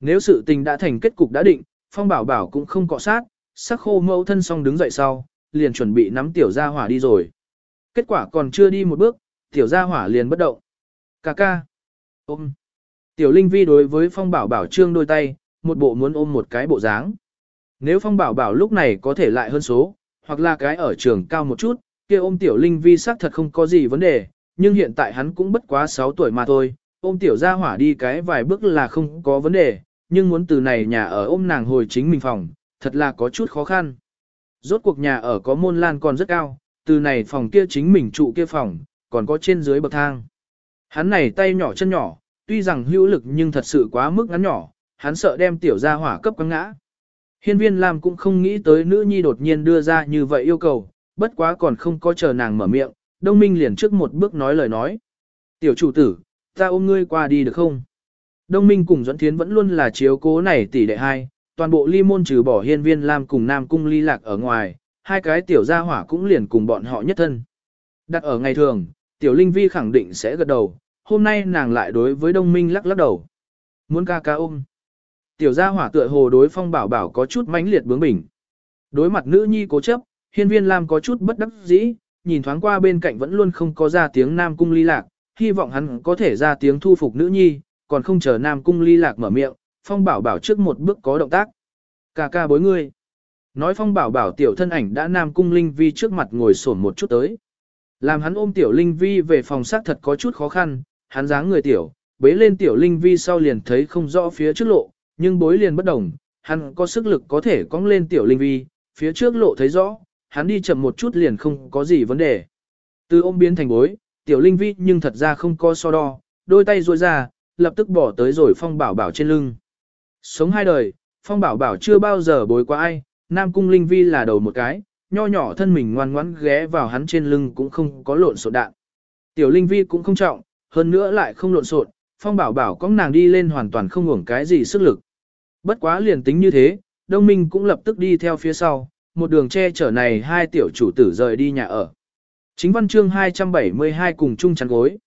[SPEAKER 1] Nếu sự tình đã thành kết cục đã định, Phong Bảo Bảo cũng không cọ sát, sắc khô mẫu thân xong đứng dậy sau, liền chuẩn bị nắm tiểu gia hỏa đi rồi. Kết quả còn chưa đi một bước, tiểu gia hỏa liền bất động. Cà ca. Ôm. Tiểu Linh Vi đối với Phong Bảo Bảo trương đôi tay, một bộ muốn ôm một cái bộ dáng. Nếu Phong Bảo Bảo lúc này có thể lại hơn số, hoặc là cái ở trường cao một chút, kia ôm Tiểu Linh Vi xác thật không có gì vấn đề, nhưng hiện tại hắn cũng bất quá 6 tuổi mà thôi, ôm Tiểu gia hỏa đi cái vài bước là không có vấn đề, nhưng muốn từ này nhà ở ôm nàng hồi chính mình phòng, thật là có chút khó khăn. Rốt cuộc nhà ở có môn lan còn rất cao, từ này phòng kia chính mình trụ kia phòng, còn có trên dưới bậc thang. Hắn này tay nhỏ chân nhỏ, tuy rằng hữu lực nhưng thật sự quá mức ngắn nhỏ, hắn sợ đem tiểu gia hỏa cấp quăng ngã. Hiên viên Lam cũng không nghĩ tới nữ nhi đột nhiên đưa ra như vậy yêu cầu, bất quá còn không có chờ nàng mở miệng, đông minh liền trước một bước nói lời nói. Tiểu chủ tử, ta ôm ngươi qua đi được không? Đông minh cùng Duẫn thiến vẫn luôn là chiếu cố này tỷ đệ hai, toàn bộ ly môn trừ bỏ hiên viên Lam cùng nam cung ly lạc ở ngoài, hai cái tiểu gia hỏa cũng liền cùng bọn họ nhất thân. Đặt ở ngày thường, tiểu linh vi khẳng định sẽ gật đầu, hôm nay nàng lại đối với đông minh lắc lắc đầu. Muốn ca ca ôm. Tiểu gia hỏa tựa hồ đối phong bảo bảo có chút mãnh liệt bướng bỉnh. Đối mặt nữ nhi cố chấp, hiên viên Lam có chút bất đắc dĩ, nhìn thoáng qua bên cạnh vẫn luôn không có ra tiếng Nam Cung ly lạc, hy vọng hắn có thể ra tiếng thu phục nữ nhi, còn không chờ Nam Cung ly lạc mở miệng, Phong Bảo Bảo trước một bước có động tác. Cà ca bối ngươi. Nói Phong Bảo Bảo tiểu thân ảnh đã Nam Cung Linh Vi trước mặt ngồi sổn một chút tới. Làm hắn ôm tiểu Linh Vi về phòng xác thật có chút khó khăn, hắn dáng người tiểu, bế lên tiểu Linh Vi sau liền thấy không rõ phía trước lộ, nhưng bối liền bất đồng, hắn có sức lực có thể cong lên tiểu Linh Vi, phía trước lộ thấy rõ, hắn đi chậm một chút liền không có gì vấn đề. Từ ôm biến thành bối, tiểu Linh Vi nhưng thật ra không có so đo, đôi tay duỗi ra, lập tức bỏ tới rồi Phong Bảo Bảo trên lưng. Sống hai đời, Phong Bảo Bảo chưa bao giờ bối qua ai, Nam Cung Linh Vi là đầu một cái, nho nhỏ thân mình ngoan ngoãn ghé vào hắn trên lưng cũng không có lộn xộn đạn. Tiểu Linh Vi cũng không trọng, hơn nữa lại không lộn xộn, Phong Bảo Bảo có nàng đi lên hoàn toàn không hưởng cái gì sức lực. Bất quá liền tính như thế, Đông Minh cũng lập tức đi theo phía sau, một đường che chở này hai tiểu chủ tử rời đi nhà ở. Chính văn chương 272 cùng chung chắn gối.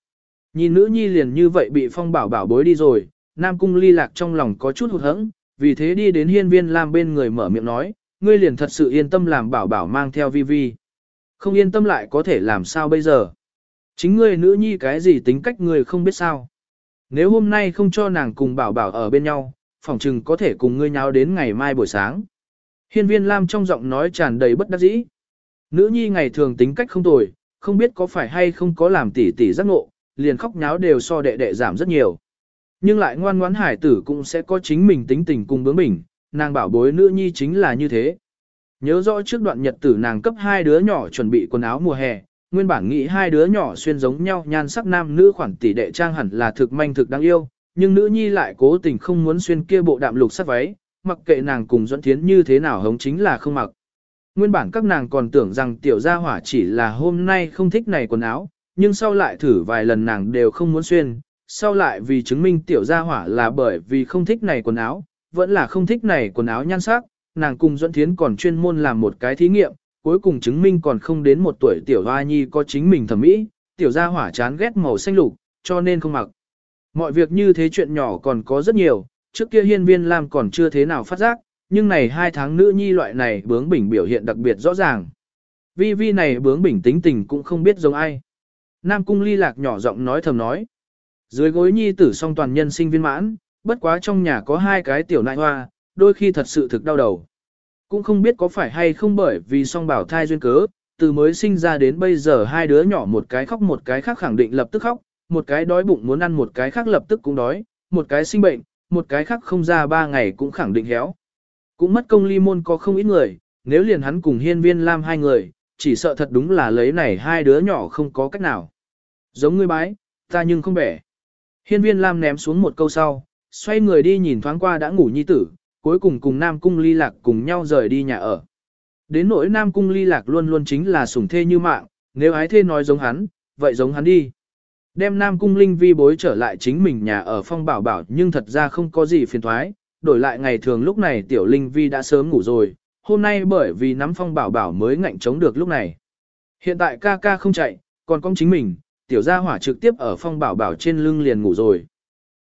[SPEAKER 1] Nhìn nữ nhi liền như vậy bị Phong Bảo Bảo bối đi rồi, Nam Cung ly lạc trong lòng có chút hụt hẫng, vì thế đi đến hiên viên Lam bên người mở miệng nói, ngươi liền thật sự yên tâm làm bảo bảo mang theo vi vi. Không yên tâm lại có thể làm sao bây giờ. Chính ngươi nữ nhi cái gì tính cách ngươi không biết sao. Nếu hôm nay không cho nàng cùng bảo bảo ở bên nhau, phỏng chừng có thể cùng ngươi nháo đến ngày mai buổi sáng. Hiên viên Lam trong giọng nói tràn đầy bất đắc dĩ. Nữ nhi ngày thường tính cách không tồi, không biết có phải hay không có làm tỉ tỉ giác ngộ, liền khóc nháo đều so đệ đệ giảm rất nhiều. Nhưng lại ngoan ngoãn hải tử cũng sẽ có chính mình tính tình cùng bướng bỉnh, nàng bảo bối nữ nhi chính là như thế. Nhớ rõ trước đoạn nhật tử nàng cấp hai đứa nhỏ chuẩn bị quần áo mùa hè, nguyên bản nghĩ hai đứa nhỏ xuyên giống nhau nhan sắc nam nữ khoản tỷ đệ trang hẳn là thực manh thực đáng yêu, nhưng nữ nhi lại cố tình không muốn xuyên kia bộ đạm lục sắc váy, mặc kệ nàng cùng Duẫn thiến như thế nào hống chính là không mặc. Nguyên bản các nàng còn tưởng rằng tiểu gia hỏa chỉ là hôm nay không thích này quần áo, nhưng sau lại thử vài lần nàng đều không muốn xuyên, sau lại vì chứng minh tiểu gia hỏa là bởi vì không thích này quần áo, vẫn là không thích này quần áo nhan sắc, nàng cùng Duẫn Thiến còn chuyên môn làm một cái thí nghiệm, cuối cùng chứng minh còn không đến một tuổi tiểu hoa nhi có chính mình thẩm mỹ, tiểu gia hỏa chán ghét màu xanh lục, cho nên không mặc. Mọi việc như thế chuyện nhỏ còn có rất nhiều, trước kia hiên viên Lam còn chưa thế nào phát giác, nhưng này hai tháng nữ nhi loại này bướng bỉnh biểu hiện đặc biệt rõ ràng. Vi vi này bướng bỉnh tính tình cũng không biết giống ai. Nam cung ly lạc nhỏ giọng nói thầm nói. Dưới gối nhi tử song toàn nhân sinh viên mãn, bất quá trong nhà có hai cái tiểu nại hoa, đôi khi thật sự thực đau đầu. Cũng không biết có phải hay không bởi vì song bảo thai duyên cớ, từ mới sinh ra đến bây giờ hai đứa nhỏ một cái khóc một cái khác khẳng định lập tức khóc, một cái đói bụng muốn ăn một cái khác lập tức cũng đói, một cái sinh bệnh, một cái khác không ra ba ngày cũng khẳng định héo. Cũng mất công ly môn có không ít người, nếu liền hắn cùng hiên viên lam hai người, chỉ sợ thật đúng là lấy này hai đứa nhỏ không có cách nào. Giống ngươi bái, ta nhưng không bẻ. Hiên viên lam ném xuống một câu sau, xoay người đi nhìn thoáng qua đã ngủ nhi tử, cuối cùng cùng Nam Cung ly lạc cùng nhau rời đi nhà ở. Đến nỗi Nam Cung ly lạc luôn luôn chính là sủng thê như mạng, nếu ái thê nói giống hắn, vậy giống hắn đi. Đem Nam Cung Linh Vi bối trở lại chính mình nhà ở phong bảo bảo nhưng thật ra không có gì phiền thoái, đổi lại ngày thường lúc này tiểu Linh Vi đã sớm ngủ rồi, hôm nay bởi vì nắm phong bảo bảo mới ngạnh chống được lúc này. Hiện tại ca ca không chạy, còn con chính mình, tiểu gia hỏa trực tiếp ở phong bảo bảo trên lưng liền ngủ rồi.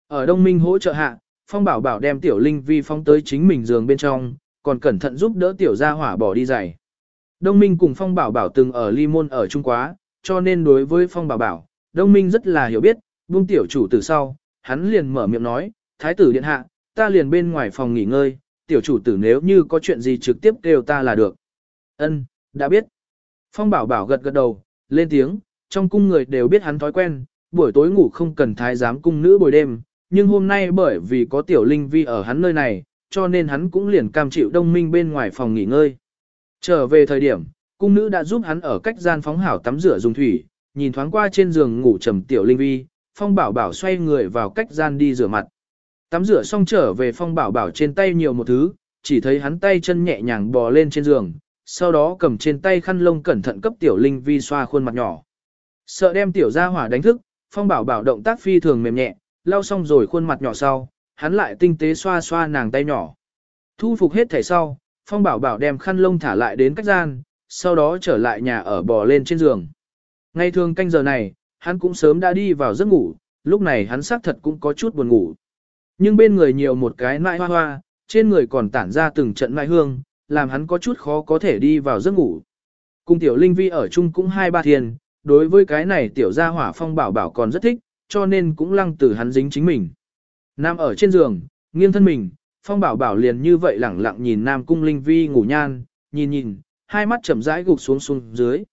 [SPEAKER 1] Ở Đông Minh hỗ trợ hạ, Phong Bảo Bảo đem Tiểu Linh Vi phóng tới chính mình giường bên trong, còn cẩn thận giúp đỡ Tiểu Gia Hỏa bỏ đi giày. Đông Minh cùng Phong Bảo Bảo từng ở Ly Môn ở Trung Quá, cho nên đối với Phong Bảo Bảo, Đông Minh rất là hiểu biết, buông Tiểu chủ tử sau, hắn liền mở miệng nói, Thái tử điện hạ, ta liền bên ngoài phòng nghỉ ngơi, Tiểu chủ tử nếu như có chuyện gì trực tiếp kêu ta là được. Ân, đã biết. Phong Bảo Bảo gật gật đầu, lên tiếng, trong cung người đều biết hắn thói quen, buổi tối ngủ không cần thái giám cung nữ buổi đêm, nhưng hôm nay bởi vì có tiểu linh vi ở hắn nơi này, cho nên hắn cũng liền cam chịu đông minh bên ngoài phòng nghỉ ngơi. Trở về thời điểm, cung nữ đã giúp hắn ở cách gian phóng hảo tắm rửa dùng thủy, nhìn thoáng qua trên giường ngủ trầm tiểu linh vi, phong bảo bảo xoay người vào cách gian đi rửa mặt. Tắm rửa xong trở về phong bảo bảo trên tay nhiều một thứ, chỉ thấy hắn tay chân nhẹ nhàng bò lên trên giường, sau đó cầm trên tay khăn lông cẩn thận cấp tiểu linh vi xoa khuôn mặt nhỏ. Sợ đem tiểu ra hỏa đánh thức, phong bảo bảo động tác phi thường mềm nhẹ, lau xong rồi khuôn mặt nhỏ sau, hắn lại tinh tế xoa xoa nàng tay nhỏ. Thu phục hết thể sau, Phong Bảo Bảo đem khăn lông thả lại đến cách gian, sau đó trở lại nhà ở bò lên trên giường. Ngày thường canh giờ này, hắn cũng sớm đã đi vào giấc ngủ, lúc này hắn xác thật cũng có chút buồn ngủ. Nhưng bên người nhiều một cái nại hoa hoa, trên người còn tản ra từng trận nại hương, làm hắn có chút khó có thể đi vào giấc ngủ. Cùng tiểu linh vi ở chung cũng hai ba thiền, đối với cái này tiểu gia hỏa phong bảo bảo còn rất thích, cho nên cũng lăng từ hắn dính chính mình. Nam ở trên giường, nghiêng thân mình, phong bảo bảo liền như vậy lẳng lặng nhìn nam cung linh vi ngủ nhan, nhìn nhìn, hai mắt chậm rãi gục xuống xuống dưới.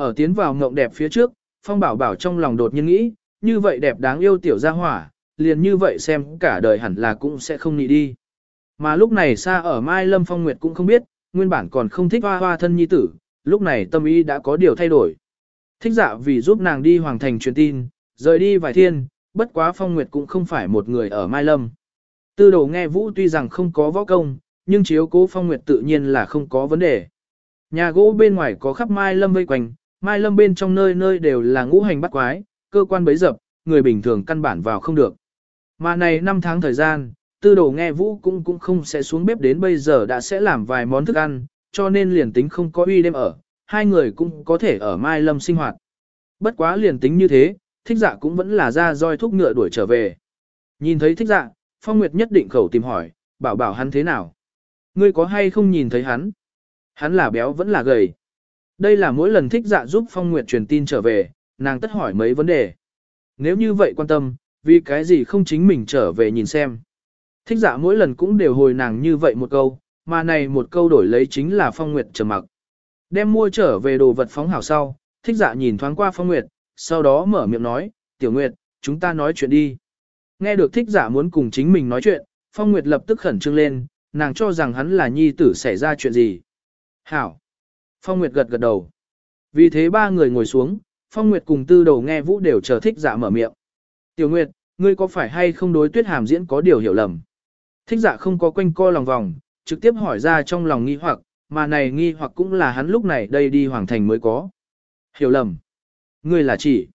[SPEAKER 1] Ở tiến vào ngộng đẹp phía trước, phong bảo bảo trong lòng đột nhiên nghĩ, như vậy đẹp đáng yêu tiểu gia hỏa, liền như vậy xem cả đời hẳn là cũng sẽ không nghĩ đi. Mà lúc này xa ở Mai Lâm Phong Nguyệt cũng không biết, nguyên bản còn không thích hoa hoa thân nhi tử, lúc này tâm ý đã có điều thay đổi. Thích dạ vì giúp nàng đi hoàng thành truyền tin, rời đi vài thiên, bất quá Phong Nguyệt cũng không phải một người ở Mai Lâm. Tư đồ nghe vũ tuy rằng không có võ công, nhưng chiếu cố Phong Nguyệt tự nhiên là không có vấn đề. Nhà gỗ bên ngoài có khắp Mai Lâm vây quanh, Mai Lâm bên trong nơi nơi đều là ngũ hành bắt quái, cơ quan bấy dập, người bình thường căn bản vào không được. Mà này năm tháng thời gian, tư đồ nghe vũ cũng cũng không sẽ xuống bếp đến bây giờ đã sẽ làm vài món thức ăn, cho nên liền tính không có uy đêm ở, hai người cũng có thể ở Mai Lâm sinh hoạt. Bất quá liền tính như thế, thích dạ cũng vẫn là ra roi thúc ngựa đuổi trở về. Nhìn thấy thích dạ, Phong Nguyệt nhất định khẩu tìm hỏi, bảo bảo hắn thế nào. Ngươi có hay không nhìn thấy hắn? Hắn là béo vẫn là gầy. Đây là mỗi lần thích dạ giúp Phong Nguyệt truyền tin trở về, nàng tất hỏi mấy vấn đề. Nếu như vậy quan tâm, vì cái gì không chính mình trở về nhìn xem. Thích dạ mỗi lần cũng đều hồi nàng như vậy một câu, mà này một câu đổi lấy chính là Phong Nguyệt trầm mặc. Đem mua trở về đồ vật phóng hảo sau, thích dạ nhìn thoáng qua Phong Nguyệt, sau đó mở miệng nói, Tiểu Nguyệt, chúng ta nói chuyện đi. Nghe được thích dạ muốn cùng chính mình nói chuyện, Phong Nguyệt lập tức khẩn trương lên, nàng cho rằng hắn là nhi tử xảy ra chuyện gì. Hảo. Phong Nguyệt gật gật đầu. Vì thế ba người ngồi xuống, Phong Nguyệt cùng tư đầu nghe vũ đều chờ thích dạ mở miệng. Tiểu Nguyệt, ngươi có phải hay không đối tuyết hàm diễn có điều hiểu lầm? Thích dạ không có quanh co lòng vòng, trực tiếp hỏi ra trong lòng nghi hoặc, mà này nghi hoặc cũng là hắn lúc này đây đi hoàng thành mới có. Hiểu lầm. Ngươi là chỉ.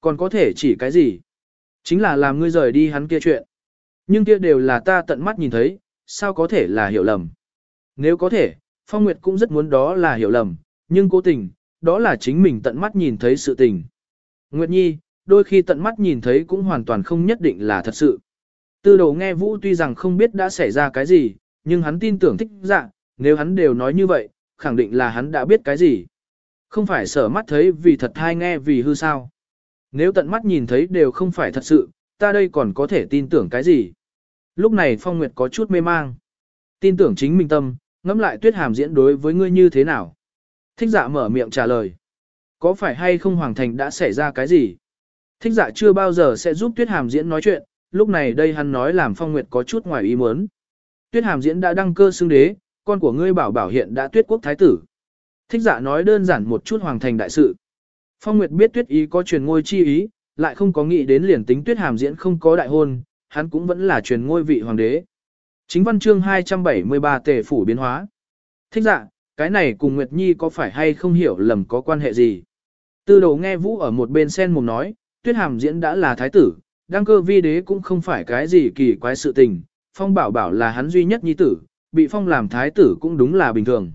[SPEAKER 1] Còn có thể chỉ cái gì? Chính là làm ngươi rời đi hắn kia chuyện. Nhưng kia đều là ta tận mắt nhìn thấy, sao có thể là hiểu lầm? Nếu có thể, Phong Nguyệt cũng rất muốn đó là hiểu lầm, nhưng cố tình, đó là chính mình tận mắt nhìn thấy sự tình. Nguyệt Nhi, đôi khi tận mắt nhìn thấy cũng hoàn toàn không nhất định là thật sự. Tư Đầu nghe Vũ tuy rằng không biết đã xảy ra cái gì, nhưng hắn tin tưởng thích dạ, nếu hắn đều nói như vậy, khẳng định là hắn đã biết cái gì. Không phải sở mắt thấy vì thật hay nghe vì hư sao. Nếu tận mắt nhìn thấy đều không phải thật sự, ta đây còn có thể tin tưởng cái gì. Lúc này Phong Nguyệt có chút mê mang. Tin tưởng chính mình tâm, ngẫm lại tuyết hàm diễn đối với ngươi như thế nào. Thích dạ mở miệng trả lời. Có phải hay không Hoàng Thành đã xảy ra cái gì? Thích dạ chưa bao giờ sẽ giúp tuyết hàm diễn nói chuyện, lúc này đây hắn nói làm Phong Nguyệt có chút ngoài ý muốn. Tuyết hàm diễn đã đăng cơ xưng đế, con của ngươi bảo bảo hiện đã tuyết quốc thái tử. Thích dạ nói đơn giản một chút Hoàng Thành đại sự. Phong Nguyệt biết tuyết ý có truyền ngôi chi ý, lại không có nghĩ đến liền tính tuyết hàm diễn không có đại hôn, hắn cũng vẫn là truyền ngôi vị hoàng đế. Chính văn chương 273 tề phủ biến hóa. Thích dạ, cái này cùng Nguyệt Nhi có phải hay không hiểu lầm có quan hệ gì? Tư Đầu nghe vũ ở một bên sen mồm nói, tuyết hàm diễn đã là thái tử, đăng cơ vi đế cũng không phải cái gì kỳ quái sự tình, phong bảo bảo là hắn duy nhất nhi tử, bị phong làm thái tử cũng đúng là bình thường.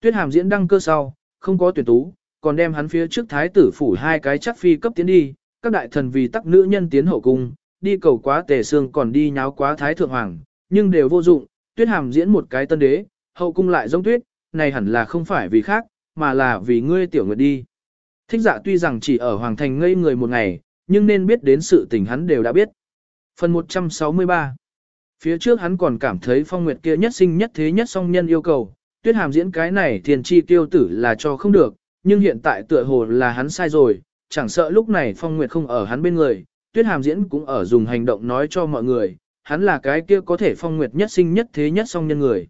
[SPEAKER 1] Tuyết hàm diễn đăng cơ sau, không có tuyển tú, còn đem hắn phía trước thái tử phủ hai cái chắc phi cấp tiến đi, các đại thần vì tắc nữ nhân tiến hậu cung, đi cầu quá tề xương còn đi nháo quá thái thượng hoàng, nhưng đều vô dụng, tuyết hàm diễn một cái tân đế, hậu cung lại giống tuyết, này hẳn là không phải vì khác, mà là vì ngươi tiểu nguyệt đi. Thích dạ tuy rằng chỉ ở hoàng thành ngây người một ngày, nhưng nên biết đến sự tình hắn đều đã biết. Phần 163 Phía trước hắn còn cảm thấy phong nguyệt kia nhất sinh nhất thế nhất song nhân yêu cầu, tuyết hàm diễn cái này thiền chi tiêu tử là cho không được, nhưng hiện tại tựa hồ là hắn sai rồi, chẳng sợ lúc này phong nguyệt không ở hắn bên người, tuyết hàm diễn cũng ở dùng hành động nói cho mọi người, hắn là cái kia có thể phong nguyệt nhất sinh nhất thế nhất song nhân người.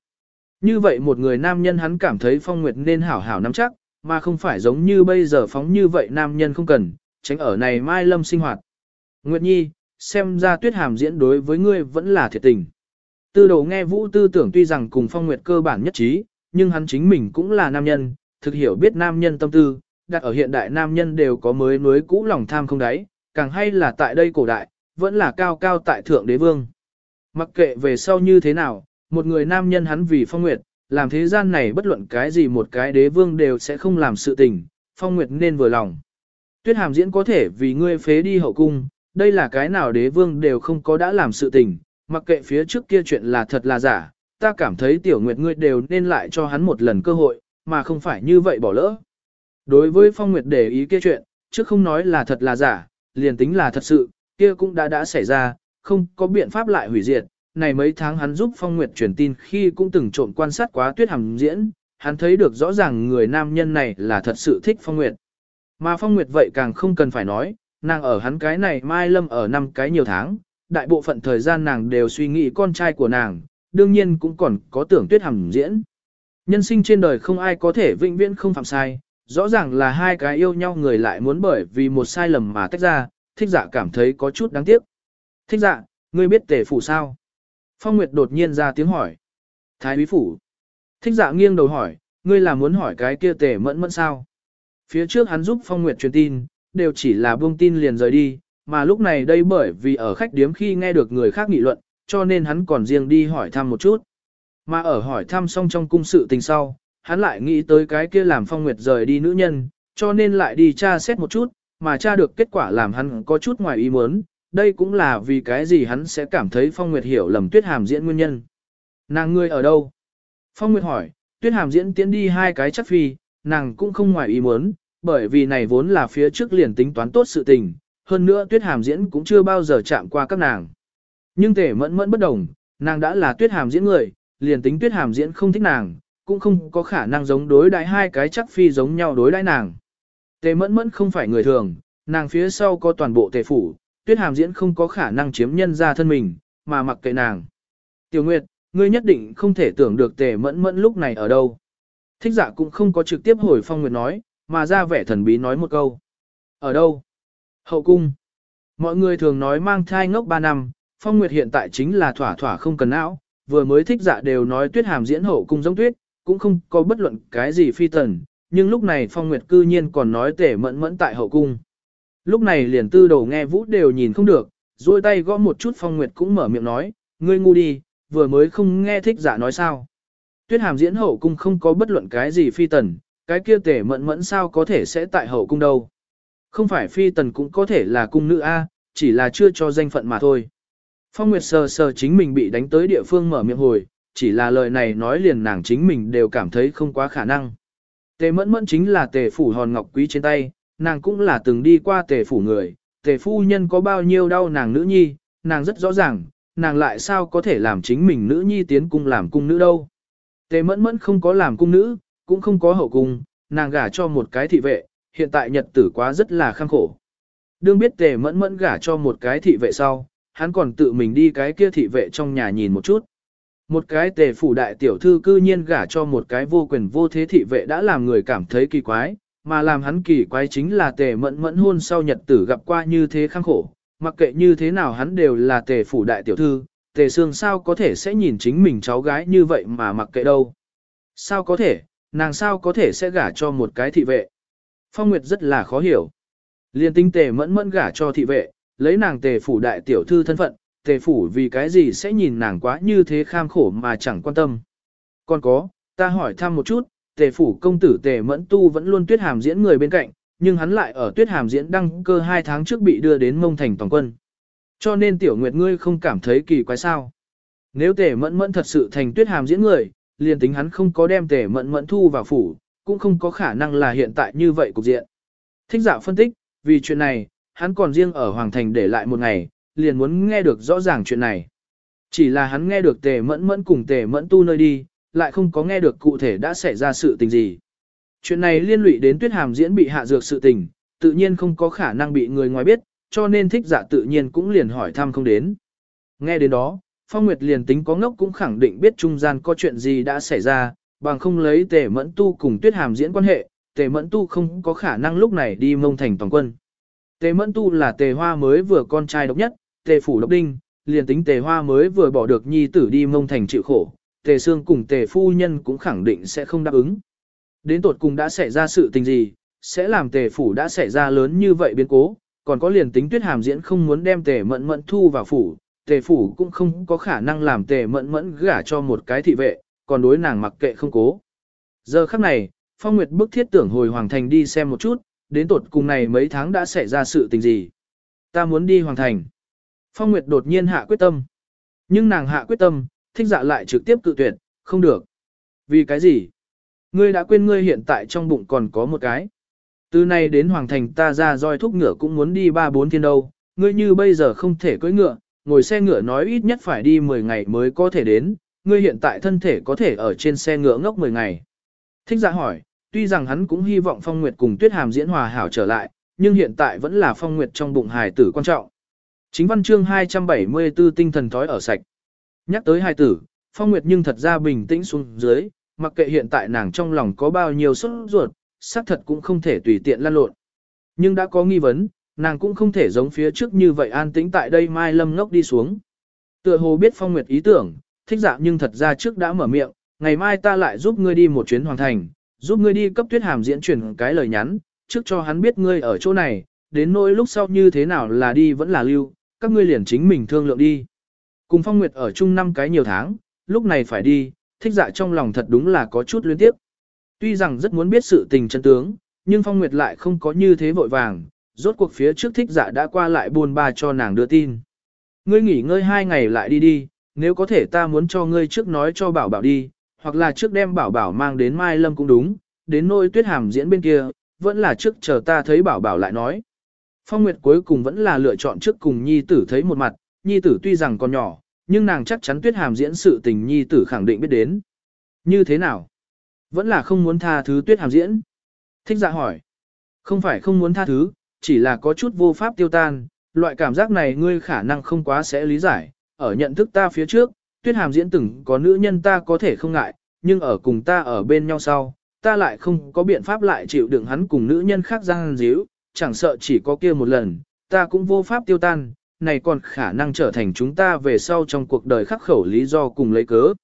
[SPEAKER 1] Như vậy một người nam nhân hắn cảm thấy phong nguyệt nên hảo hảo nắm chắc, mà không phải giống như bây giờ phóng như vậy nam nhân không cần, tránh ở này mai lâm sinh hoạt. Nguyệt Nhi, xem ra tuyết hàm diễn đối với ngươi vẫn là thiệt tình. Tư đầu nghe vũ tư tưởng tuy rằng cùng phong nguyệt cơ bản nhất trí, nhưng hắn chính mình cũng là nam nhân, thực hiểu biết nam nhân tâm tư, đặt ở hiện đại nam nhân đều có mới núi cũ lòng tham không đáy, càng hay là tại đây cổ đại, vẫn là cao cao tại thượng đế vương. Mặc kệ về sau như thế nào, một người nam nhân hắn vì phong nguyệt, làm thế gian này bất luận cái gì một cái đế vương đều sẽ không làm sự tình, phong nguyệt nên vừa lòng. Tuyết hàm diễn có thể vì ngươi phế đi hậu cung, đây là cái nào đế vương đều không có đã làm sự tình, mặc kệ phía trước kia chuyện là thật là giả, ta cảm thấy tiểu nguyệt ngươi đều nên lại cho hắn một lần cơ hội, mà không phải như vậy bỏ lỡ. Đối với Phong Nguyệt để ý kia chuyện, trước không nói là thật là giả, liền tính là thật sự, kia cũng đã đã xảy ra, không có biện pháp lại hủy diệt. Này mấy tháng hắn giúp Phong Nguyệt truyền tin khi cũng từng trộn quan sát quá tuyết hàm diễn, hắn thấy được rõ ràng người nam nhân này là thật sự thích Phong Nguyệt. Mà Phong Nguyệt vậy càng không cần phải nói, nàng ở hắn cái này Mai Lâm ở năm cái nhiều tháng, đại bộ phận thời gian nàng đều suy nghĩ con trai của nàng, đương nhiên cũng còn có tưởng tuyết hàm diễn. Nhân sinh trên đời không ai có thể vĩnh viễn không phạm sai, rõ ràng là hai cái yêu nhau người lại muốn bởi vì một sai lầm mà tách ra, thích giả cảm thấy có chút đáng tiếc. Thích dạ, ngươi biết tề phủ sao? Phong Nguyệt đột nhiên ra tiếng hỏi. Thái úy phủ. Thích dạ nghiêng đầu hỏi, ngươi là muốn hỏi cái kia tề mẫn mẫn sao? Phía trước hắn giúp Phong Nguyệt truyền tin, đều chỉ là buông tin liền rời đi, mà lúc này đây bởi vì ở khách điếm khi nghe được người khác nghị luận, cho nên hắn còn riêng đi hỏi thăm một chút. Mà ở hỏi thăm xong trong cung sự tình sau, hắn lại nghĩ tới cái kia làm Phong Nguyệt rời đi nữ nhân, cho nên lại đi tra xét một chút, mà tra được kết quả làm hắn có chút ngoài ý muốn, đây cũng là vì cái gì hắn sẽ cảm thấy Phong Nguyệt hiểu lầm Tuyết Hàm diễn nguyên nhân. Nàng ngươi ở đâu? Phong Nguyệt hỏi, Tuyết Hàm diễn tiến đi hai cái chắc phi, nàng cũng không ngoài ý muốn, bởi vì này vốn là phía trước liền tính toán tốt sự tình, hơn nữa Tuyết Hàm diễn cũng chưa bao giờ chạm qua các nàng. Nhưng thể mẫn mẫn bất đồng, nàng đã là Tuyết Hàm diễn người, liền tính Tuyết Hàm diễn không thích nàng, cũng không có khả năng giống đối đãi hai cái chắc phi giống nhau đối đãi nàng. Tề mẫn mẫn không phải người thường, nàng phía sau có toàn bộ tề phủ, tuyết hàm diễn không có khả năng chiếm nhân ra thân mình, mà mặc kệ nàng. Tiểu Nguyệt, ngươi nhất định không thể tưởng được tề mẫn mẫn lúc này ở đâu. Thích giả cũng không có trực tiếp hồi phong Nguyệt nói, mà ra vẻ thần bí nói một câu. Ở đâu? Hậu cung. Mọi người thường nói mang thai ngốc 3 năm, phong Nguyệt hiện tại chính là thỏa thỏa không cần não, vừa mới thích giả đều nói tuyết hàm diễn hậu cung giống tuyết, cũng không có bất luận cái gì phi tần, nhưng lúc này Phong Nguyệt cư nhiên còn nói tể mẫn mẫn tại hậu cung. Lúc này liền tư đầu nghe vũ đều nhìn không được, duỗi tay gõ một chút Phong Nguyệt cũng mở miệng nói, ngươi ngu đi, vừa mới không nghe thích giả nói sao. Tuyết hàm diễn hậu cung không có bất luận cái gì phi tần, cái kia tể mẫn mẫn sao có thể sẽ tại hậu cung đâu. Không phải phi tần cũng có thể là cung nữ A, chỉ là chưa cho danh phận mà thôi. Phong Nguyệt sờ sờ chính mình bị đánh tới địa phương mở miệng hồi, chỉ là lời này nói liền nàng chính mình đều cảm thấy không quá khả năng. Tề mẫn mẫn chính là tề phủ hòn ngọc quý trên tay, nàng cũng là từng đi qua tề phủ người, tề phu nhân có bao nhiêu đau nàng nữ nhi, nàng rất rõ ràng, nàng lại sao có thể làm chính mình nữ nhi tiến cung làm cung nữ đâu. Tề mẫn mẫn không có làm cung nữ, cũng không có hậu cung, nàng gả cho một cái thị vệ, hiện tại nhật tử quá rất là khăng khổ. Đương biết tề mẫn mẫn gả cho một cái thị vệ sau, hắn còn tự mình đi cái kia thị vệ trong nhà nhìn một chút. Một cái tề phủ đại tiểu thư cư nhiên gả cho một cái vô quyền vô thế thị vệ đã làm người cảm thấy kỳ quái, mà làm hắn kỳ quái chính là tề mẫn mẫn hôn sau nhật tử gặp qua như thế khăng khổ, mặc kệ như thế nào hắn đều là tề phủ đại tiểu thư, tề xương sao có thể sẽ nhìn chính mình cháu gái như vậy mà mặc kệ đâu. Sao có thể, nàng sao có thể sẽ gả cho một cái thị vệ. Phong Nguyệt rất là khó hiểu. Liên tinh tề mẫn mẫn gả cho thị vệ, lấy nàng tề phủ đại tiểu thư thân phận, tề phủ vì cái gì sẽ nhìn nàng quá như thế kham khổ mà chẳng quan tâm. Còn có, ta hỏi thăm một chút, tề phủ công tử tề mẫn tu vẫn luôn tuyết hàm diễn người bên cạnh, nhưng hắn lại ở tuyết hàm diễn đăng cơ hai tháng trước bị đưa đến mông thành toàn quân. Cho nên tiểu nguyệt ngươi không cảm thấy kỳ quái sao. Nếu tề mẫn mẫn thật sự thành tuyết hàm diễn người, liền tính hắn không có đem tề mẫn mẫn thu vào phủ, cũng không có khả năng là hiện tại như vậy cục diện. Thích giả phân tích, vì chuyện này, hắn còn riêng ở Hoàng Thành để lại một ngày, liền muốn nghe được rõ ràng chuyện này. Chỉ là hắn nghe được tề mẫn mẫn cùng tề mẫn tu nơi đi, lại không có nghe được cụ thể đã xảy ra sự tình gì. Chuyện này liên lụy đến tuyết hàm diễn bị hạ dược sự tình, tự nhiên không có khả năng bị người ngoài biết, cho nên thích giả tự nhiên cũng liền hỏi thăm không đến. Nghe đến đó, Phong Nguyệt liền tính có ngốc cũng khẳng định biết trung gian có chuyện gì đã xảy ra, bằng không lấy tề mẫn tu cùng tuyết hàm diễn quan hệ, tề mẫn tu không có khả năng lúc này đi mông thành toàn quân. Tề mẫn tu là tề hoa mới vừa con trai độc nhất, tề phủ độc đinh, liền tính tề hoa mới vừa bỏ được nhi tử đi mông thành chịu khổ, tề xương cùng tề phu nhân cũng khẳng định sẽ không đáp ứng. Đến tột cùng đã xảy ra sự tình gì, sẽ làm tề phủ đã xảy ra lớn như vậy biến cố, còn có liền tính tuyết hàm diễn không muốn đem tề mẫn mẫn thu vào phủ, tề phủ cũng không có khả năng làm tề mẫn mẫn gả cho một cái thị vệ, còn đối nàng mặc kệ không cố. Giờ khắc này, Phong Nguyệt bức thiết tưởng hồi Hoàng Thành đi xem một chút, đến tột cùng này mấy tháng đã xảy ra sự tình gì. Ta muốn đi Hoàng Thành. Phong Nguyệt đột nhiên hạ quyết tâm. Nhưng nàng hạ quyết tâm, thích dạ lại trực tiếp cự tuyệt, không được. Vì cái gì? Ngươi đã quên ngươi hiện tại trong bụng còn có một cái. Từ nay đến Hoàng Thành ta ra roi thúc ngựa cũng muốn đi ba bốn thiên đâu, ngươi như bây giờ không thể cưỡi ngựa, ngồi xe ngựa nói ít nhất phải đi 10 ngày mới có thể đến, ngươi hiện tại thân thể có thể ở trên xe ngựa ngốc 10 ngày. Thích dạ hỏi, tuy rằng hắn cũng hy vọng Phong Nguyệt cùng Tuyết Hàm diễn hòa hảo trở lại, nhưng hiện tại vẫn là Phong Nguyệt trong bụng hài tử quan trọng. Chính văn chương 274 tinh thần thói ở sạch. Nhắc tới hai tử, Phong Nguyệt nhưng thật ra bình tĩnh xuống dưới, mặc kệ hiện tại nàng trong lòng có bao nhiêu sốt ruột, xác thật cũng không thể tùy tiện lan lộn. Nhưng đã có nghi vấn, nàng cũng không thể giống phía trước như vậy an tĩnh tại đây Mai Lâm ngốc đi xuống. Tựa hồ biết Phong Nguyệt ý tưởng, thích dạ nhưng thật ra trước đã mở miệng, ngày mai ta lại giúp ngươi đi một chuyến hoàn thành, giúp ngươi đi cấp tuyết hàm diễn truyền cái lời nhắn, trước cho hắn biết ngươi ở chỗ này, đến nỗi lúc sau như thế nào là đi vẫn là lưu, các ngươi liền chính mình thương lượng đi. Cùng Phong Nguyệt ở chung năm cái nhiều tháng, lúc này phải đi, thích dạ trong lòng thật đúng là có chút luyến tiếp. Tuy rằng rất muốn biết sự tình chân tướng, nhưng Phong Nguyệt lại không có như thế vội vàng, rốt cuộc phía trước thích dạ đã qua lại buồn ba cho nàng đưa tin. Ngươi nghỉ ngơi hai ngày lại đi đi, nếu có thể ta muốn cho ngươi trước nói cho bảo bảo đi, hoặc là trước đem bảo bảo mang đến Mai Lâm cũng đúng, đến nôi tuyết hàm diễn bên kia, vẫn là trước chờ ta thấy bảo bảo lại nói. Phong Nguyệt cuối cùng vẫn là lựa chọn trước cùng nhi tử thấy một mặt, nhi tử tuy rằng còn nhỏ, nhưng nàng chắc chắn tuyết hàm diễn sự tình nhi tử khẳng định biết đến. Như thế nào? Vẫn là không muốn tha thứ tuyết hàm diễn. Thích dạ hỏi. Không phải không muốn tha thứ, chỉ là có chút vô pháp tiêu tan, loại cảm giác này ngươi khả năng không quá sẽ lý giải. Ở nhận thức ta phía trước, tuyết hàm diễn từng có nữ nhân ta có thể không ngại, nhưng ở cùng ta ở bên nhau sau, ta lại không có biện pháp lại chịu đựng hắn cùng nữ nhân khác giang díu, chẳng sợ chỉ có kia một lần, ta cũng vô pháp tiêu tan, này còn khả năng trở thành chúng ta về sau trong cuộc đời khắc khẩu lý do cùng lấy cớ.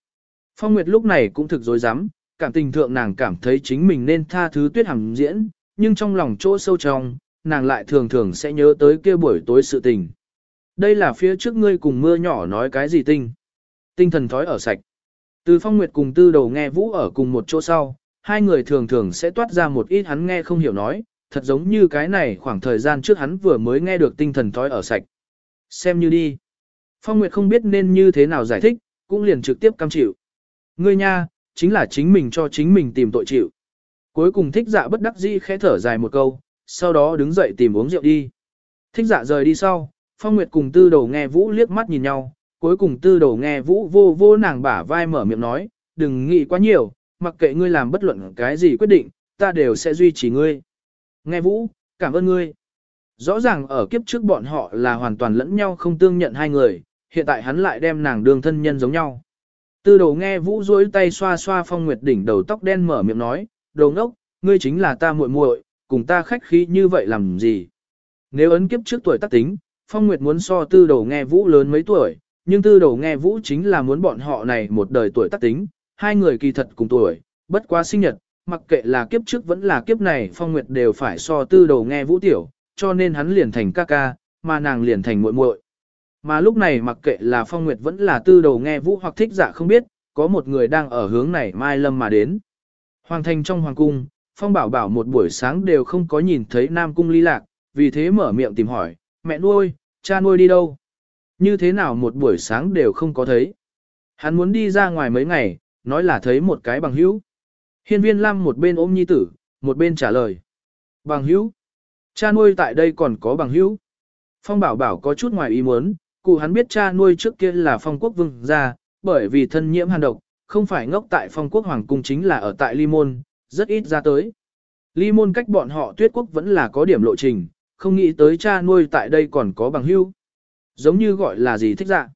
[SPEAKER 1] Phong Nguyệt lúc này cũng thực dối rắm cảm tình thượng nàng cảm thấy chính mình nên tha thứ tuyết hằng diễn, nhưng trong lòng chỗ sâu trong, nàng lại thường thường sẽ nhớ tới kia buổi tối sự tình. Đây là phía trước ngươi cùng mưa nhỏ nói cái gì tinh. Tinh thần thói ở sạch. Từ phong nguyệt cùng tư đầu nghe vũ ở cùng một chỗ sau, hai người thường thường sẽ toát ra một ít hắn nghe không hiểu nói, thật giống như cái này khoảng thời gian trước hắn vừa mới nghe được tinh thần thói ở sạch. Xem như đi. Phong Nguyệt không biết nên như thế nào giải thích, cũng liền trực tiếp cam chịu. Ngươi nha, chính là chính mình cho chính mình tìm tội chịu. Cuối cùng thích dạ bất đắc dĩ khẽ thở dài một câu, sau đó đứng dậy tìm uống rượu đi. Thích dạ rời đi sau, Phong Nguyệt cùng tư đầu nghe vũ liếc mắt nhìn nhau, cuối cùng tư đầu nghe vũ vô vô nàng bả vai mở miệng nói, đừng nghĩ quá nhiều, mặc kệ ngươi làm bất luận cái gì quyết định, ta đều sẽ duy trì ngươi. Nghe vũ, cảm ơn ngươi. Rõ ràng ở kiếp trước bọn họ là hoàn toàn lẫn nhau không tương nhận hai người, hiện tại hắn lại đem nàng đương thân nhân giống nhau. Tư đồ nghe vũ duỗi tay xoa xoa phong nguyệt đỉnh đầu tóc đen mở miệng nói, đồ ngốc, ngươi chính là ta muội muội, cùng ta khách khí như vậy làm gì. Nếu ấn kiếp trước tuổi tác tính, phong nguyệt muốn so tư đồ nghe vũ lớn mấy tuổi, nhưng tư đồ nghe vũ chính là muốn bọn họ này một đời tuổi tác tính, hai người kỳ thật cùng tuổi, bất quá sinh nhật, mặc kệ là kiếp trước vẫn là kiếp này phong nguyệt đều phải so tư đồ nghe vũ tiểu, cho nên hắn liền thành ca ca, mà nàng liền thành muội muội. Mà lúc này mặc kệ là Phong Nguyệt vẫn là tư đầu nghe vũ hoặc thích dạ không biết, có một người đang ở hướng này Mai Lâm mà đến. Hoàng thành trong hoàng cung, Phong bảo bảo một buổi sáng đều không có nhìn thấy Nam Cung ly lạc, vì thế mở miệng tìm hỏi, mẹ nuôi, cha nuôi đi đâu? Như thế nào một buổi sáng đều không có thấy? Hắn muốn đi ra ngoài mấy ngày, nói là thấy một cái bằng hữu. Hiên viên Lam một bên ôm nhi tử, một bên trả lời. Bằng hữu? Cha nuôi tại đây còn có bằng hữu? Phong bảo bảo có chút ngoài ý muốn, cụ hắn biết cha nuôi trước kia là phong quốc vương gia, bởi vì thân nhiễm hàn độc, không phải ngốc tại phong quốc hoàng cung chính là ở tại Ly Môn, rất ít ra tới. Ly Môn cách bọn họ tuyết quốc vẫn là có điểm lộ trình, không nghĩ tới cha nuôi tại đây còn có bằng hữu. Giống như gọi là gì thích dạ.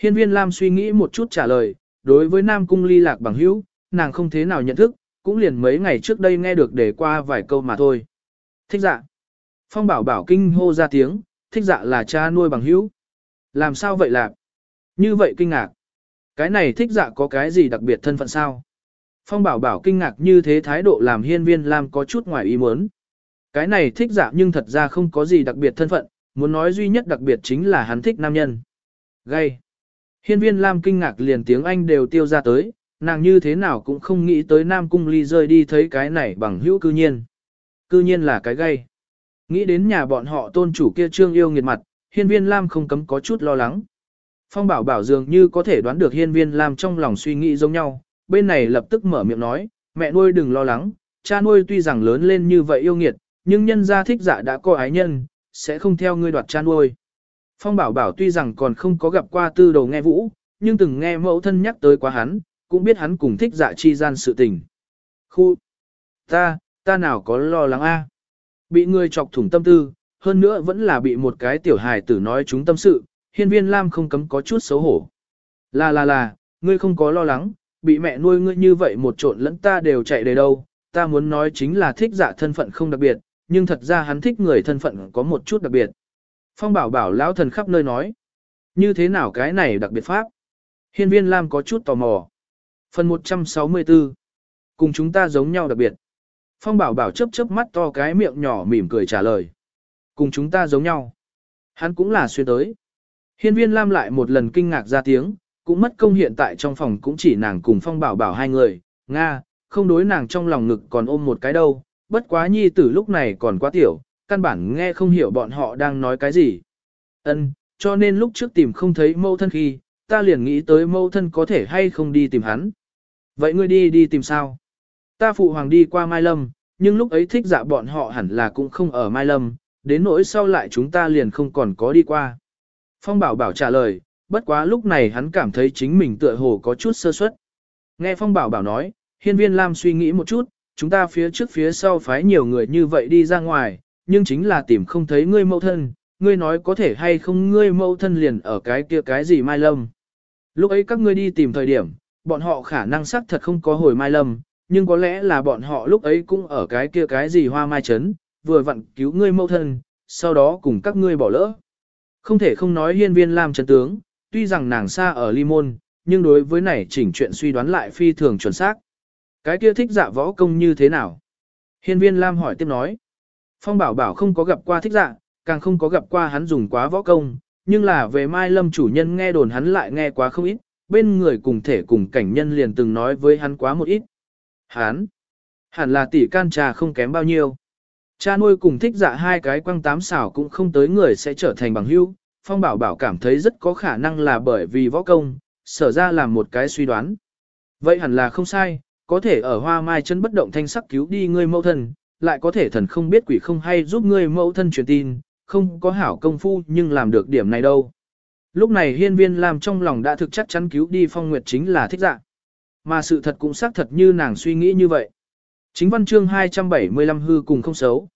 [SPEAKER 1] Hiên viên Lam suy nghĩ một chút trả lời, đối với Nam Cung ly lạc bằng hữu, nàng không thế nào nhận thức, cũng liền mấy ngày trước đây nghe được để qua vài câu mà thôi. Thích dạ. Phong bảo bảo kinh hô ra tiếng, thích dạ là cha nuôi bằng hữu. Làm sao vậy lạc? Như vậy kinh ngạc. Cái này thích dạ có cái gì đặc biệt thân phận sao? Phong bảo bảo kinh ngạc như thế thái độ làm hiên viên Lam có chút ngoài ý muốn. Cái này thích dạ nhưng thật ra không có gì đặc biệt thân phận, muốn nói duy nhất đặc biệt chính là hắn thích nam nhân. Gay. Hiên viên Lam kinh ngạc liền tiếng Anh đều tiêu ra tới, nàng như thế nào cũng không nghĩ tới Nam Cung Ly rơi đi thấy cái này bằng hữu cư nhiên. Cư nhiên là cái gay. Nghĩ đến nhà bọn họ tôn chủ kia trương yêu nghiệt mặt, hiên viên Lam không cấm có chút lo lắng. Phong bảo bảo dường như có thể đoán được hiên viên Lam trong lòng suy nghĩ giống nhau, bên này lập tức mở miệng nói, mẹ nuôi đừng lo lắng, cha nuôi tuy rằng lớn lên như vậy yêu nghiệt, nhưng nhân gia thích dạ đã có ái nhân, sẽ không theo ngươi đoạt cha nuôi. Phong bảo bảo tuy rằng còn không có gặp qua tư đầu nghe vũ, nhưng từng nghe mẫu thân nhắc tới quá hắn, cũng biết hắn cùng thích dạ chi gian sự tình. Khu! Ta, ta nào có lo lắng a? Bị người chọc thủng tâm tư, hơn nữa vẫn là bị một cái tiểu hài tử nói chúng tâm sự, hiên viên Lam không cấm có chút xấu hổ. Là là là, ngươi không có lo lắng, bị mẹ nuôi ngươi như vậy một trộn lẫn ta đều chạy đầy đâu, ta muốn nói chính là thích dạ thân phận không đặc biệt, nhưng thật ra hắn thích người thân phận có một chút đặc biệt. Phong bảo bảo lão thần khắp nơi nói, như thế nào cái này đặc biệt pháp? Hiên viên Lam có chút tò mò. Phần 164 Cùng chúng ta giống nhau đặc biệt. Phong bảo bảo chớp chớp mắt to cái miệng nhỏ mỉm cười trả lời. Cùng chúng ta giống nhau. Hắn cũng là xuyên tới. Hiên viên Lam lại một lần kinh ngạc ra tiếng, cũng mất công hiện tại trong phòng cũng chỉ nàng cùng phong bảo bảo hai người, Nga, không đối nàng trong lòng ngực còn ôm một cái đâu, bất quá nhi tử lúc này còn quá tiểu, căn bản nghe không hiểu bọn họ đang nói cái gì. Ân, cho nên lúc trước tìm không thấy mâu thân khi, ta liền nghĩ tới mâu thân có thể hay không đi tìm hắn. Vậy ngươi đi đi tìm sao? Ta phụ hoàng đi qua Mai Lâm, nhưng lúc ấy thích dạ bọn họ hẳn là cũng không ở Mai Lâm, đến nỗi sau lại chúng ta liền không còn có đi qua. Phong bảo bảo trả lời, bất quá lúc này hắn cảm thấy chính mình tựa hồ có chút sơ suất. Nghe Phong bảo bảo nói, hiên viên Lam suy nghĩ một chút, chúng ta phía trước phía sau phái nhiều người như vậy đi ra ngoài, nhưng chính là tìm không thấy ngươi mẫu thân, ngươi nói có thể hay không ngươi mẫu thân liền ở cái kia cái gì Mai Lâm. Lúc ấy các ngươi đi tìm thời điểm, bọn họ khả năng xác thật không có hồi Mai Lâm, nhưng có lẽ là bọn họ lúc ấy cũng ở cái kia cái gì hoa mai chấn vừa vặn cứu ngươi mẫu thân, sau đó cùng các ngươi bỏ lỡ. Không thể không nói hiên viên Lam chấn tướng, tuy rằng nàng xa ở ly môn, nhưng đối với này chỉnh chuyện suy đoán lại phi thường chuẩn xác. Cái kia thích dạ võ công như thế nào? Hiên viên Lam hỏi tiếp nói. Phong bảo bảo không có gặp qua thích dạ, càng không có gặp qua hắn dùng quá võ công, nhưng là về Mai Lâm chủ nhân nghe đồn hắn lại nghe quá không ít, bên người cùng thể cùng cảnh nhân liền từng nói với hắn quá một ít. Hán, hẳn là tỷ can trà không kém bao nhiêu. Cha nuôi cùng thích dạ hai cái quăng tám xảo cũng không tới người sẽ trở thành bằng hữu. Phong bảo bảo cảm thấy rất có khả năng là bởi vì võ công, sở ra làm một cái suy đoán. Vậy hẳn là không sai, có thể ở hoa mai chân bất động thanh sắc cứu đi ngươi mẫu thân, lại có thể thần không biết quỷ không hay giúp ngươi mẫu thân truyền tin, không có hảo công phu nhưng làm được điểm này đâu. Lúc này hiên viên làm trong lòng đã thực chắc chắn cứu đi phong nguyệt chính là thích dạ. Mà sự thật cũng xác thật như nàng suy nghĩ như vậy. Chính văn chương 275 hư cùng không xấu.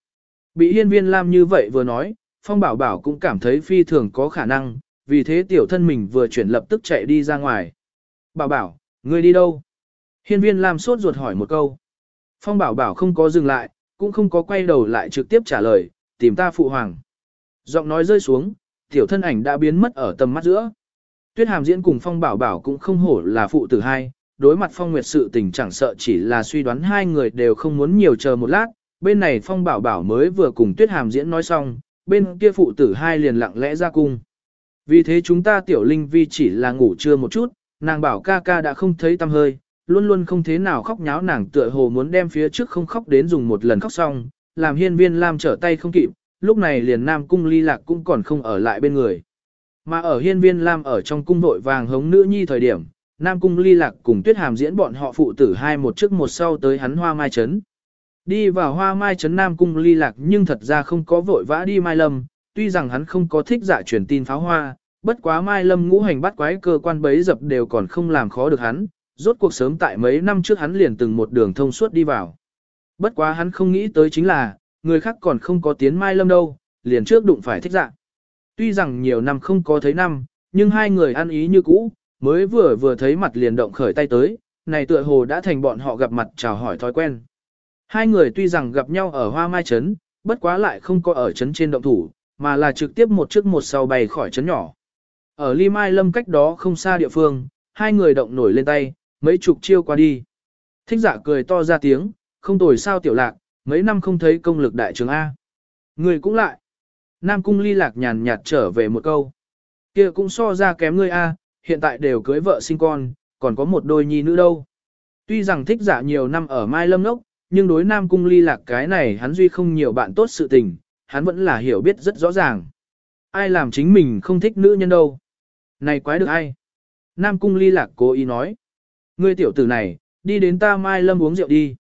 [SPEAKER 1] Bị hiên viên Lam như vậy vừa nói, Phong Bảo Bảo cũng cảm thấy phi thường có khả năng, vì thế tiểu thân mình vừa chuyển lập tức chạy đi ra ngoài. Bảo Bảo, ngươi đi đâu? Hiên viên Lam sốt ruột hỏi một câu. Phong Bảo Bảo không có dừng lại, cũng không có quay đầu lại trực tiếp trả lời, tìm ta phụ hoàng. Giọng nói rơi xuống, tiểu thân ảnh đã biến mất ở tầm mắt giữa. Tuyết Hàm diễn cùng Phong Bảo Bảo cũng không hổ là phụ tử hai, đối mặt Phong Nguyệt sự tình chẳng sợ chỉ là suy đoán hai người đều không muốn nhiều chờ một lát, bên này Phong Bảo Bảo mới vừa cùng Tuyết Hàm diễn nói xong, bên kia phụ tử hai liền lặng lẽ ra cung. Vì thế chúng ta tiểu linh vi chỉ là ngủ trưa một chút, nàng bảo ca ca đã không thấy tâm hơi, luôn luôn không thế nào khóc nháo nàng tựa hồ muốn đem phía trước không khóc đến dùng một lần khóc xong, làm hiên viên Lam trở tay không kịp, lúc này liền Nam Cung ly lạc cũng còn không ở lại bên người. Mà ở hiên viên Lam ở trong cung nội vàng hống nữ nhi thời điểm, Nam Cung ly lạc cùng tuyết hàm diễn bọn họ phụ tử hai một trước một sau tới hắn hoa mai trấn. Đi vào hoa mai trấn Nam Cung ly lạc nhưng thật ra không có vội vã đi mai lâm, tuy rằng hắn không có thích giả truyền tin pháo hoa, bất quá mai lâm ngũ hành bắt quái cơ quan bấy dập đều còn không làm khó được hắn, rốt cuộc sớm tại mấy năm trước hắn liền từng một đường thông suốt đi vào. Bất quá hắn không nghĩ tới chính là, người khác còn không có tiến mai lâm đâu, liền trước đụng phải thích dạ. Tuy rằng nhiều năm không có thấy năm, nhưng hai người ăn ý như cũ, mới vừa vừa thấy mặt liền động khởi tay tới, này tựa hồ đã thành bọn họ gặp mặt chào hỏi thói quen. Hai người tuy rằng gặp nhau ở hoa mai trấn, bất quá lại không có ở trấn trên động thủ, mà là trực tiếp một trước một sau bay khỏi trấn nhỏ. Ở ly mai lâm cách đó không xa địa phương, hai người động nổi lên tay, mấy chục chiêu qua đi. Thích giả cười to ra tiếng, không tồi sao tiểu lạc, mấy năm không thấy công lực đại trường A. Người cũng lại. Nam cung ly lạc nhàn nhạt trở về một câu. kia cũng so ra kém ngươi A, hiện tại đều cưới vợ sinh con, còn có một đôi nhi nữ đâu. Tuy rằng thích giả nhiều năm ở Mai Lâm Nốc, nhưng đối Nam Cung ly lạc cái này hắn duy không nhiều bạn tốt sự tình, hắn vẫn là hiểu biết rất rõ ràng. Ai làm chính mình không thích nữ nhân đâu. Này quái được ai? Nam Cung ly lạc cố ý nói. Ngươi tiểu tử này, đi đến ta Mai Lâm uống rượu đi.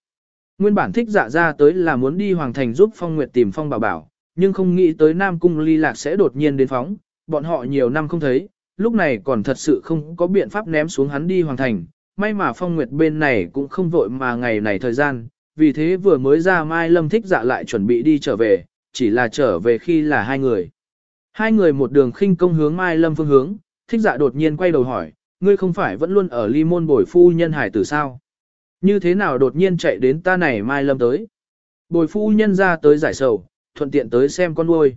[SPEAKER 1] Nguyên bản thích dạ ra tới là muốn đi Hoàng Thành giúp Phong Nguyệt tìm Phong Bảo Bảo, nhưng không nghĩ tới Nam Cung ly lạc sẽ đột nhiên đến phóng, bọn họ nhiều năm không thấy, lúc này còn thật sự không có biện pháp ném xuống hắn đi Hoàng Thành. May mà Phong Nguyệt bên này cũng không vội mà ngày này thời gian, vì thế vừa mới ra Mai Lâm thích dạ lại chuẩn bị đi trở về, chỉ là trở về khi là hai người. Hai người một đường khinh công hướng Mai Lâm phương hướng, thích dạ đột nhiên quay đầu hỏi, ngươi không phải vẫn luôn ở ly môn bồi phu nhân hải tử sao? Như thế nào đột nhiên chạy đến ta này Mai Lâm tới? Bồi phu nhân ra tới giải sầu, thuận tiện tới xem con nuôi.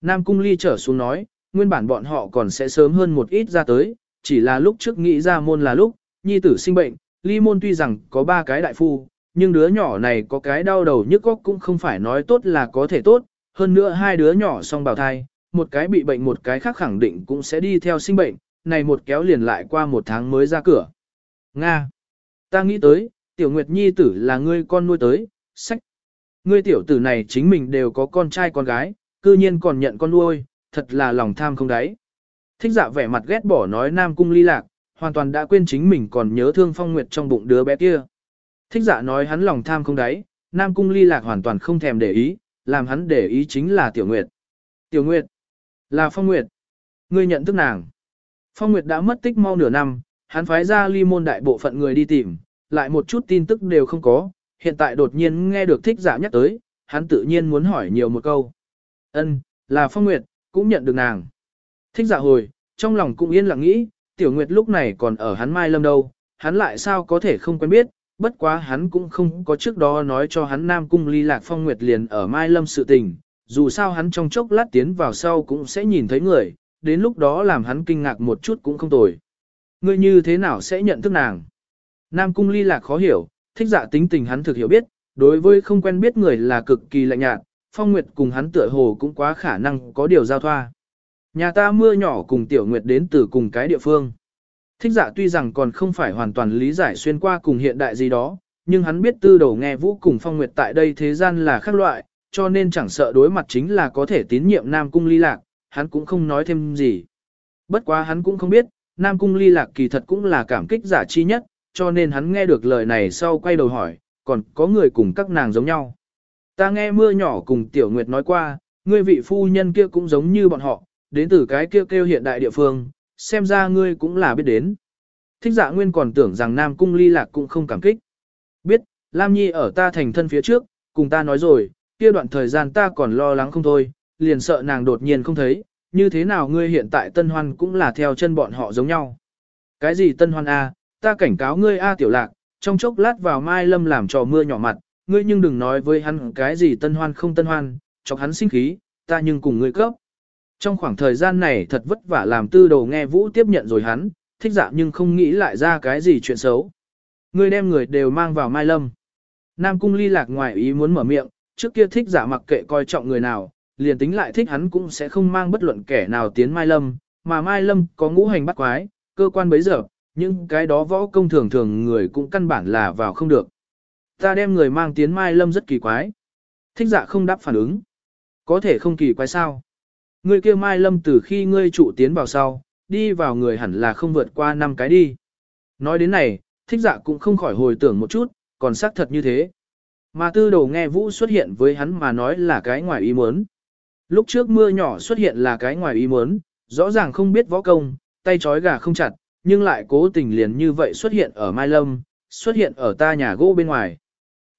[SPEAKER 1] Nam Cung Ly trở xuống nói, nguyên bản bọn họ còn sẽ sớm hơn một ít ra tới, chỉ là lúc trước nghĩ ra môn là lúc, nhi tử sinh bệnh, ly môn tuy rằng có ba cái đại phu, nhưng đứa nhỏ này có cái đau đầu nhức góc cũng không phải nói tốt là có thể tốt, hơn nữa hai đứa nhỏ song bào thai, một cái bị bệnh một cái khác khẳng định cũng sẽ đi theo sinh bệnh, này một kéo liền lại qua một tháng mới ra cửa. Nga! Ta nghĩ tới, tiểu nguyệt nhi tử là ngươi con nuôi tới, sách. Ngươi tiểu tử này chính mình đều có con trai con gái, cư nhiên còn nhận con nuôi, thật là lòng tham không đáy. Thích dạ vẻ mặt ghét bỏ nói Nam Cung ly lạc, hoàn toàn đã quên chính mình còn nhớ thương phong nguyệt trong bụng đứa bé kia. Thích dạ nói hắn lòng tham không đáy, Nam Cung ly lạc hoàn toàn không thèm để ý, làm hắn để ý chính là Tiểu Nguyệt. Tiểu Nguyệt, là Phong Nguyệt. Ngươi nhận thức nàng. Phong Nguyệt đã mất tích mau nửa năm, hắn phái ra ly môn đại bộ phận người đi tìm, lại một chút tin tức đều không có, hiện tại đột nhiên nghe được thích dạ nhắc tới, hắn tự nhiên muốn hỏi nhiều một câu. Ân, là Phong Nguyệt, cũng nhận được nàng. Thích dạ hồi, trong lòng cũng yên lặng nghĩ, Tiểu Nguyệt lúc này còn ở hắn Mai Lâm đâu, hắn lại sao có thể không quen biết, bất quá hắn cũng không có trước đó nói cho hắn Nam Cung ly lạc Phong Nguyệt liền ở Mai Lâm sự tình, dù sao hắn trong chốc lát tiến vào sau cũng sẽ nhìn thấy người, đến lúc đó làm hắn kinh ngạc một chút cũng không tồi. Ngươi như thế nào sẽ nhận thức nàng? Nam Cung ly lạc khó hiểu, thích dạ tính tình hắn thực hiểu biết, đối với không quen biết người là cực kỳ lạnh nhạt, Phong Nguyệt cùng hắn tựa hồ cũng quá khả năng có điều giao thoa. Nhà ta mưa nhỏ cùng Tiểu Nguyệt đến từ cùng cái địa phương. Thích dạ tuy rằng còn không phải hoàn toàn lý giải xuyên qua cùng hiện đại gì đó, nhưng hắn biết tư đầu nghe vũ cùng Phong Nguyệt tại đây thế gian là khác loại, cho nên chẳng sợ đối mặt chính là có thể tín nhiệm Nam Cung ly lạc, hắn cũng không nói thêm gì. Bất quá hắn cũng không biết, Nam Cung ly lạc kỳ thật cũng là cảm kích giả chi nhất, cho nên hắn nghe được lời này sau quay đầu hỏi, còn có người cùng các nàng giống nhau. Ta nghe mưa nhỏ cùng Tiểu Nguyệt nói qua, ngươi vị phu nhân kia cũng giống như bọn họ, đến từ cái kia kêu, kêu hiện đại địa phương, xem ra ngươi cũng là biết đến. Thích dạ nguyên còn tưởng rằng Nam Cung ly lạc cũng không cảm kích. Biết, Lam Nhi ở ta thành thân phía trước, cùng ta nói rồi, kia đoạn thời gian ta còn lo lắng không thôi, liền sợ nàng đột nhiên không thấy, như thế nào ngươi hiện tại tân hoan cũng là theo chân bọn họ giống nhau. Cái gì tân hoan A, ta cảnh cáo ngươi A tiểu lạc, trong chốc lát vào mai lâm làm trò mưa nhỏ mặt, ngươi nhưng đừng nói với hắn cái gì tân hoan không tân hoan, chọc hắn sinh khí, ta nhưng cùng ngươi cấp. Trong khoảng thời gian này thật vất vả làm tư đồ nghe vũ tiếp nhận rồi hắn, thích dạ nhưng không nghĩ lại ra cái gì chuyện xấu. Ngươi đem người đều mang vào mai lâm. Nam cung ly lạc ngoài ý muốn mở miệng, trước kia thích giả mặc kệ coi trọng người nào, liền tính lại thích hắn cũng sẽ không mang bất luận kẻ nào tiến Mai Lâm, mà Mai Lâm có ngũ hành bắt quái, cơ quan bấy giờ, nhưng cái đó võ công thường thường người cũng căn bản là vào không được. Ta đem người mang tiến Mai Lâm rất kỳ quái. Thích dạ không đáp phản ứng. Có thể không kỳ quái sao? Người kia Mai Lâm từ khi ngươi trụ tiến vào sau, đi vào người hẳn là không vượt qua năm cái đi. Nói đến này, thích dạ cũng không khỏi hồi tưởng một chút, còn xác thật như thế. Mà tư đầu nghe vũ xuất hiện với hắn mà nói là cái ngoài ý muốn. Lúc trước mưa nhỏ xuất hiện là cái ngoài ý muốn, rõ ràng không biết võ công, tay trói gà không chặt, nhưng lại cố tình liền như vậy xuất hiện ở Mai Lâm, xuất hiện ở ta nhà gỗ bên ngoài.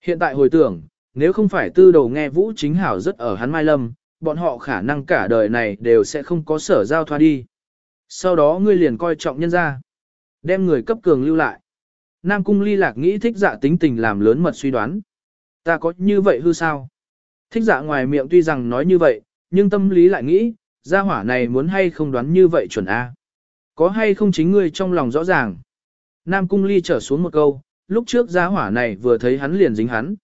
[SPEAKER 1] Hiện tại hồi tưởng, nếu không phải tư đầu nghe vũ chính hảo rất ở hắn Mai Lâm, bọn họ khả năng cả đời này đều sẽ không có sở giao thoa đi. Sau đó ngươi liền coi trọng nhân ra, đem người cấp cường lưu lại. Nam Cung ly lạc nghĩ thích dạ tính tình làm lớn mật suy đoán. Ta có như vậy hư sao? Thích dạ ngoài miệng tuy rằng nói như vậy, nhưng tâm lý lại nghĩ, gia hỏa này muốn hay không đoán như vậy chuẩn A. Có hay không chính ngươi trong lòng rõ ràng. Nam cung ly trở xuống một câu, lúc trước gia hỏa này vừa thấy hắn liền dính hắn.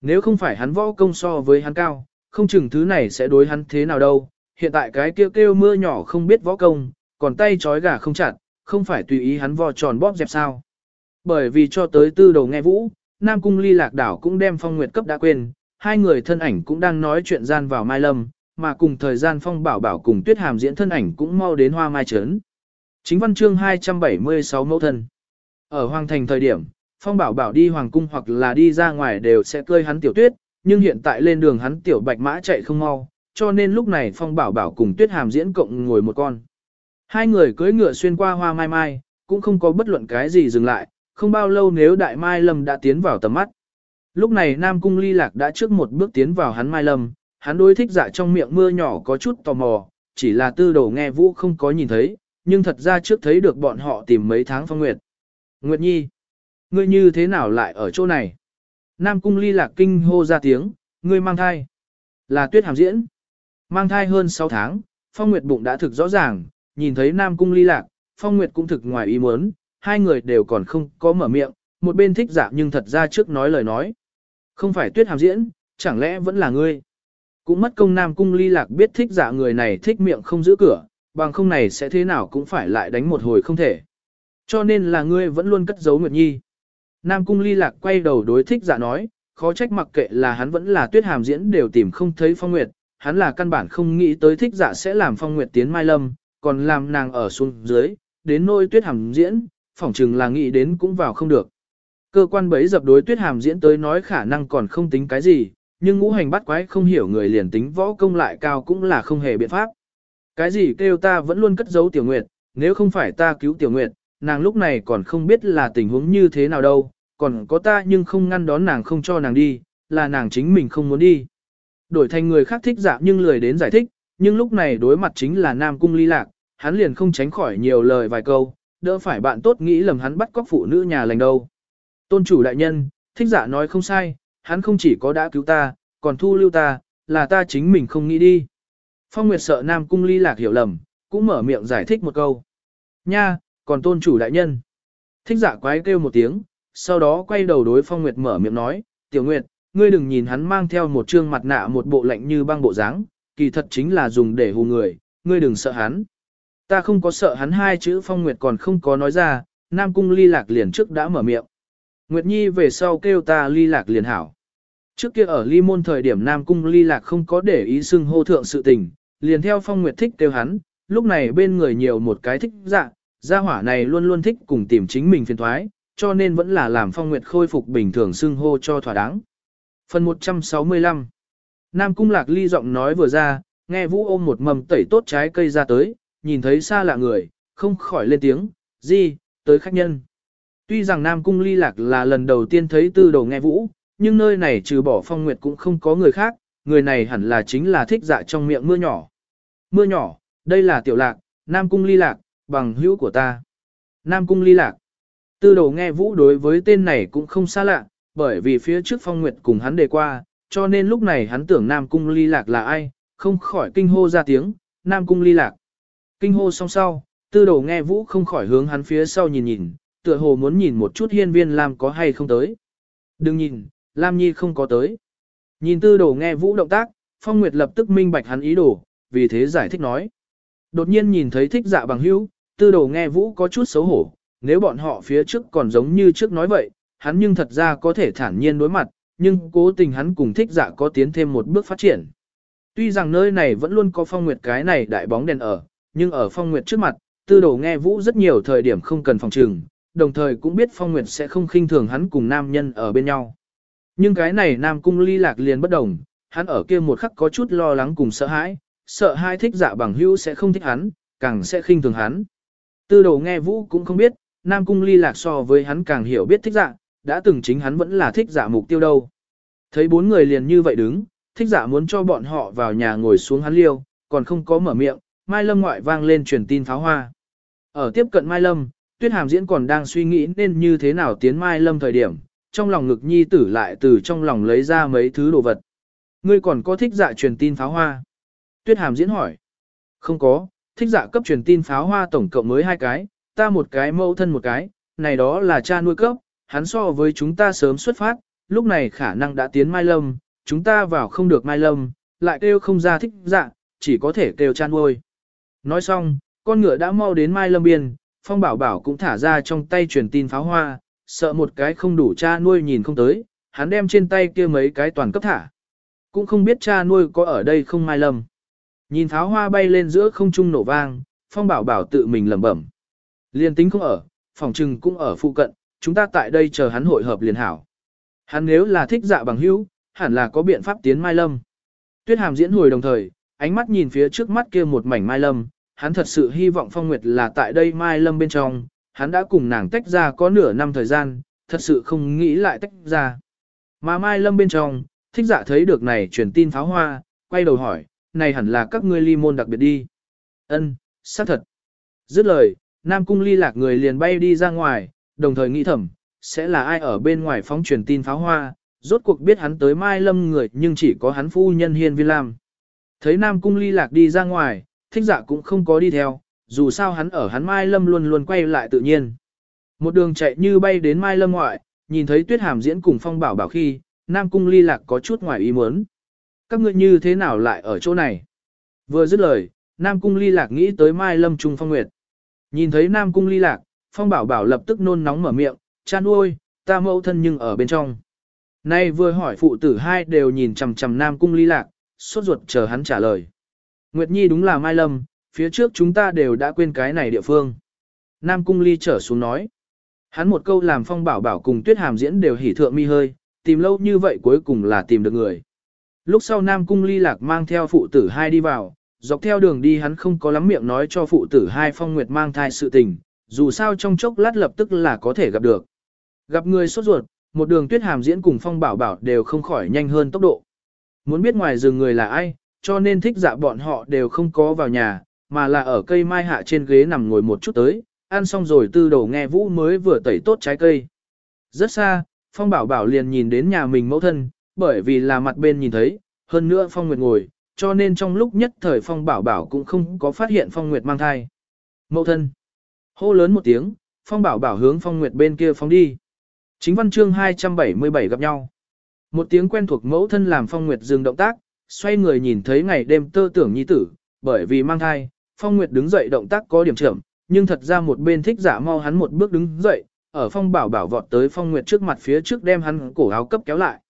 [SPEAKER 1] Nếu không phải hắn võ công so với hắn cao, không chừng thứ này sẽ đối hắn thế nào đâu. Hiện tại cái kêu kêu mưa nhỏ không biết võ công, còn tay trói gà không chặt, không phải tùy ý hắn vò tròn bóp dẹp sao. Bởi vì cho tới tư đầu nghe vũ, Nam Cung ly lạc đảo cũng đem phong nguyệt cấp đã quên, hai người thân ảnh cũng đang nói chuyện gian vào Mai Lâm, mà cùng thời gian phong bảo bảo cùng tuyết hàm diễn thân ảnh cũng mau đến hoa mai trấn. Chính văn chương 276 mẫu thân. Ở Hoàng Thành thời điểm, Phong Bảo Bảo đi hoàng cung hoặc là đi ra ngoài đều sẽ cơi hắn tiểu tuyết, nhưng hiện tại lên đường hắn tiểu bạch mã chạy không mau, cho nên lúc này Phong Bảo Bảo cùng Tuyết Hàm diễn cộng ngồi một con. Hai người cưỡi ngựa xuyên qua hoa mai mai, cũng không có bất luận cái gì dừng lại, không bao lâu nếu đại mai lâm đã tiến vào tầm mắt. Lúc này Nam Cung ly lạc đã trước một bước tiến vào hắn mai lâm, hắn đối thích dạ trong miệng mưa nhỏ có chút tò mò, chỉ là tư đồ nghe vũ không có nhìn thấy, nhưng thật ra trước thấy được bọn họ tìm mấy tháng phong nguyệt. Nguyệt Nhi, ngươi như thế nào lại ở chỗ này? Nam Cung ly lạc kinh hô ra tiếng, ngươi mang thai. Là tuyết hàm diễn. Mang thai hơn 6 tháng, phong nguyệt bụng đã thực rõ ràng, nhìn thấy Nam Cung ly lạc, phong nguyệt cũng thực ngoài ý muốn, hai người đều còn không có mở miệng, một bên thích giả nhưng thật ra trước nói lời nói. Không phải tuyết hàm diễn, chẳng lẽ vẫn là ngươi? Cũng mất công Nam Cung ly lạc biết thích giả người này thích miệng không giữ cửa, bằng không này sẽ thế nào cũng phải lại đánh một hồi không thể. Cho nên là ngươi vẫn luôn cất giấu Nguyệt Nhi. Nam Cung ly lạc quay đầu đối thích giả nói, khó trách mặc kệ là hắn vẫn là tuyết hàm diễn đều tìm không thấy phong nguyệt, hắn là căn bản không nghĩ tới thích giả sẽ làm phong nguyệt tiến mai lâm, còn làm nàng ở xuống dưới, đến nôi tuyết hàm diễn, phỏng chừng là nghĩ đến cũng vào không được. Cơ quan bấy dập đối tuyết hàm diễn tới nói khả năng còn không tính cái gì, nhưng ngũ hành bắt quái không hiểu người liền tính võ công lại cao cũng là không hề biện pháp. Cái gì kêu ta vẫn luôn cất giấu tiểu nguyệt, nếu không phải ta cứu tiểu nguyệt, nàng lúc này còn không biết là tình huống như thế nào đâu, còn có ta nhưng không ngăn đón nàng không cho nàng đi, là nàng chính mình không muốn đi. Đổi thành người khác thích dạ nhưng lười đến giải thích, nhưng lúc này đối mặt chính là Nam Cung ly lạc, hắn liền không tránh khỏi nhiều lời vài câu, đỡ phải bạn tốt nghĩ lầm hắn bắt cóc phụ nữ nhà lành đâu. Tôn chủ đại nhân, thích giả nói không sai, hắn không chỉ có đã cứu ta, còn thu lưu ta, là ta chính mình không nghĩ đi. Phong Nguyệt sợ Nam Cung ly lạc hiểu lầm, cũng mở miệng giải thích một câu. Nha, còn tôn chủ đại nhân. Thích giả quái kêu một tiếng, sau đó quay đầu đối Phong Nguyệt mở miệng nói, Tiểu Nguyệt, ngươi đừng nhìn hắn mang theo một trương mặt nạ một bộ lạnh như băng bộ dáng, kỳ thật chính là dùng để hù người, ngươi đừng sợ hắn. Ta không có sợ hắn hai chữ Phong Nguyệt còn không có nói ra, Nam Cung ly lạc liền trước đã mở miệng. Nguyệt Nhi về sau kêu ta ly lạc liền hảo. Trước kia ở ly môn thời điểm Nam Cung ly lạc không có để ý xưng hô thượng sự tình, liền theo Phong Nguyệt thích kêu hắn, lúc này bên người nhiều một cái thích dạ, gia hỏa này luôn luôn thích cùng tìm chính mình phiền thoái, cho nên vẫn là làm Phong Nguyệt khôi phục bình thường xưng hô cho thỏa đáng. Phần 165 Nam Cung Lạc Ly giọng nói vừa ra, nghe Vũ ôm một mầm tẩy tốt trái cây ra tới, nhìn thấy xa lạ người, không khỏi lên tiếng, gì, tới khách nhân. Tuy rằng Nam Cung Ly Lạc là lần đầu tiên thấy tư đầu nghe Vũ, nhưng nơi này trừ bỏ Phong Nguyệt cũng không có người khác, người này hẳn là chính là thích dạ trong miệng mưa nhỏ. Mưa nhỏ, đây là tiểu lạc, Nam Cung Ly Lạc, bằng hữu của ta. Nam Cung Ly Lạc. Tư đầu nghe Vũ đối với tên này cũng không xa lạ, bởi vì phía trước Phong Nguyệt cùng hắn đề qua, cho nên lúc này hắn tưởng Nam Cung Ly Lạc là ai, không khỏi kinh hô ra tiếng, Nam Cung Ly Lạc. Kinh hô song sau, tư đầu nghe Vũ không khỏi hướng hắn phía sau nhìn nhìn, tựa hồ muốn nhìn một chút hiên viên Lam có hay không tới. Đừng nhìn, Lam Nhi không có tới. Nhìn tư đầu nghe Vũ động tác, Phong Nguyệt lập tức minh bạch hắn ý đồ, vì thế giải thích nói. Đột nhiên nhìn thấy thích dạ bằng hữu, tư đầu nghe Vũ có chút xấu hổ, nếu bọn họ phía trước còn giống như trước nói vậy, hắn nhưng thật ra có thể thản nhiên đối mặt, nhưng cố tình hắn cùng thích giả có tiến thêm một bước phát triển. Tuy rằng nơi này vẫn luôn có phong nguyệt cái này đại bóng đèn ở, nhưng ở phong nguyệt trước mặt, tư đồ nghe vũ rất nhiều thời điểm không cần phòng trừng, đồng thời cũng biết phong nguyệt sẽ không khinh thường hắn cùng nam nhân ở bên nhau. Nhưng cái này nam cung ly lạc liền bất đồng, hắn ở kia một khắc có chút lo lắng cùng sợ hãi, sợ hai thích dạ bằng hữu sẽ không thích hắn, càng sẽ khinh thường hắn. Tư đồ nghe vũ cũng không biết, nam cung ly lạc so với hắn càng hiểu biết thích dạ, đã từng chính hắn vẫn là thích dạ mục tiêu đâu. Thấy bốn người liền như vậy đứng, thích dạ muốn cho bọn họ vào nhà ngồi xuống hắn liêu, còn không có mở miệng, Mai Lâm ngoại vang lên truyền tin pháo hoa. Ở tiếp cận Mai Lâm, Tuyết Hàm diễn còn đang suy nghĩ nên như thế nào tiến Mai Lâm thời điểm, trong lòng ngực nhi tử lại từ trong lòng lấy ra mấy thứ đồ vật. Ngươi còn có thích dạ truyền tin pháo hoa? Tuyết Hàm diễn hỏi. Không có, thích dạ cấp truyền tin pháo hoa tổng cộng mới hai cái, ta một cái mẫu thân một cái, này đó là cha nuôi cấp, hắn so với chúng ta sớm xuất phát, lúc này khả năng đã tiến Mai Lâm, chúng ta vào không được Mai Lâm, lại kêu không ra thích dạ, chỉ có thể kêu cha nuôi. Nói xong, con ngựa đã mau đến Mai Lâm Biên, Phong Bảo Bảo cũng thả ra trong tay truyền tin pháo hoa, sợ một cái không đủ cha nuôi nhìn không tới, hắn đem trên tay kia mấy cái toàn cấp thả. Cũng không biết cha nuôi có ở đây không Mai Lâm. Nhìn pháo hoa bay lên giữa không trung nổ vang, Phong Bảo Bảo tự mình lẩm bẩm. Liên tính không ở, phòng trừng cũng ở phụ cận, chúng ta tại đây chờ hắn hội hợp liền hảo. Hắn nếu là thích dạ bằng hữu, hẳn là có biện pháp tiến Mai Lâm. Tuyết Hàm diễn hồi đồng thời, ánh mắt nhìn phía trước mắt kia một mảnh Mai Lâm, hắn thật sự hy vọng Phong Nguyệt là tại đây Mai Lâm bên trong, hắn đã cùng nàng tách ra có nửa năm thời gian, thật sự không nghĩ lại tách ra. Mà Mai Lâm bên trong, thích dạ thấy được này truyền tin pháo hoa, quay đầu hỏi, này hẳn là các ngươi ly môn đặc biệt đi. Ân, xác thật. Dứt lời, Nam Cung ly lạc người liền bay đi ra ngoài, đồng thời nghĩ thầm, sẽ là ai ở bên ngoài phóng truyền tin pháo hoa, rốt cuộc biết hắn tới Mai Lâm người nhưng chỉ có hắn phu nhân Hiên Vi Lam. Thấy Nam Cung ly lạc đi ra ngoài, thích dạ cũng không có đi theo, dù sao hắn ở hắn Mai Lâm luôn luôn quay lại tự nhiên. Một đường chạy như bay đến Mai Lâm ngoại, nhìn thấy Tuyết Hàm diễn cùng Phong Bảo Bảo khi, Nam Cung ly lạc có chút ngoài ý muốn. Các ngươi như thế nào lại ở chỗ này? Vừa dứt lời, Nam Cung ly lạc nghĩ tới Mai Lâm Trung Phong Nguyệt. Nhìn thấy Nam Cung ly lạc, Phong Bảo Bảo lập tức nôn nóng mở miệng, chan ôi, ta mẫu thân nhưng ở bên trong. Nay vừa hỏi phụ tử hai đều nhìn chằm chằm Nam Cung ly lạc, sốt ruột chờ hắn trả lời. Nguyệt Nhi đúng là Mai Lâm, phía trước chúng ta đều đã quên cái này địa phương. Nam Cung ly trở xuống nói. Hắn một câu làm Phong Bảo Bảo cùng Tuyết Hàm diễn đều hỉ thượng mi hơi, tìm lâu như vậy cuối cùng là tìm được người. Lúc sau Nam Cung ly lạc mang theo phụ tử hai đi vào, dọc theo đường đi hắn không có lắm miệng nói cho phụ tử hai Phong Nguyệt mang thai sự tình, dù sao trong chốc lát lập tức là có thể gặp được. Gặp người sốt ruột, một đường tuyết hàm diễn cùng phong bảo bảo đều không khỏi nhanh hơn tốc độ. Muốn biết ngoài rừng người là ai, cho nên thích dạ bọn họ đều không có vào nhà, mà là ở cây mai hạ trên ghế nằm ngồi một chút tới, ăn xong rồi tư đầu nghe vũ mới vừa tẩy tốt trái cây. Rất xa, phong bảo bảo liền nhìn đến nhà mình mẫu thân, bởi vì là mặt bên nhìn thấy, hơn nữa phong nguyệt ngồi, cho nên trong lúc nhất thời phong bảo bảo cũng không có phát hiện phong nguyệt mang thai. Mẫu thân. Hô lớn một tiếng, phong bảo bảo hướng phong nguyệt bên kia phong đi. Chính văn chương 277 gặp nhau. Một tiếng quen thuộc mẫu thân làm Phong Nguyệt dừng động tác, xoay người nhìn thấy ngày đêm tơ tưởng nhi tử, bởi vì mang thai, Phong Nguyệt đứng dậy động tác có điểm chậm, nhưng thật ra một bên thích giả mau hắn một bước đứng dậy, ở Phong Bảo Bảo vọt tới Phong Nguyệt trước mặt phía trước đem hắn cổ áo cấp kéo lại.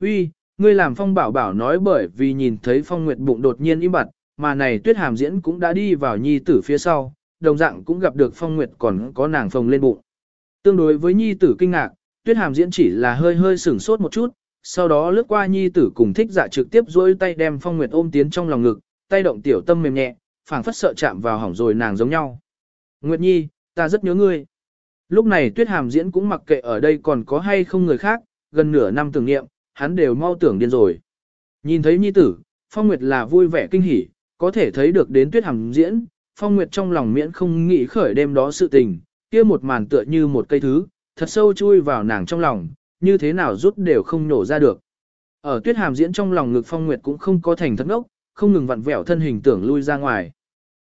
[SPEAKER 1] "Uy, ngươi làm Phong Bảo Bảo nói bởi vì nhìn thấy Phong Nguyệt bụng đột nhiên im bặt, mà này Tuyết Hàm diễn cũng đã đi vào nhi tử phía sau, đồng dạng cũng gặp được Phong Nguyệt còn có nàng phồng lên bụng. Tương đối với nhi tử kinh ngạc, tuyết hàm diễn chỉ là hơi hơi sửng sốt một chút, sau đó lướt qua nhi tử cùng thích dạ trực tiếp duỗi tay đem phong nguyệt ôm tiến trong lòng ngực, tay động tiểu tâm mềm nhẹ, phảng phất sợ chạm vào hỏng rồi nàng giống nhau. Nguyệt nhi, ta rất nhớ ngươi. Lúc này tuyết hàm diễn cũng mặc kệ ở đây còn có hay không người khác, gần nửa năm tưởng niệm, hắn đều mau tưởng điên rồi. Nhìn thấy nhi tử, phong nguyệt là vui vẻ kinh hỉ, có thể thấy được đến tuyết hàm diễn, phong nguyệt trong lòng miễn không nghĩ khởi đêm đó sự tình, kia một màn tựa như một cây thứ, thật sâu chui vào nàng trong lòng, như thế nào rút đều không nổ ra được. Ở tuyết hàm diễn trong lòng ngực phong nguyệt cũng không có thành thất ngốc, không ngừng vặn vẹo thân hình tưởng lui ra ngoài.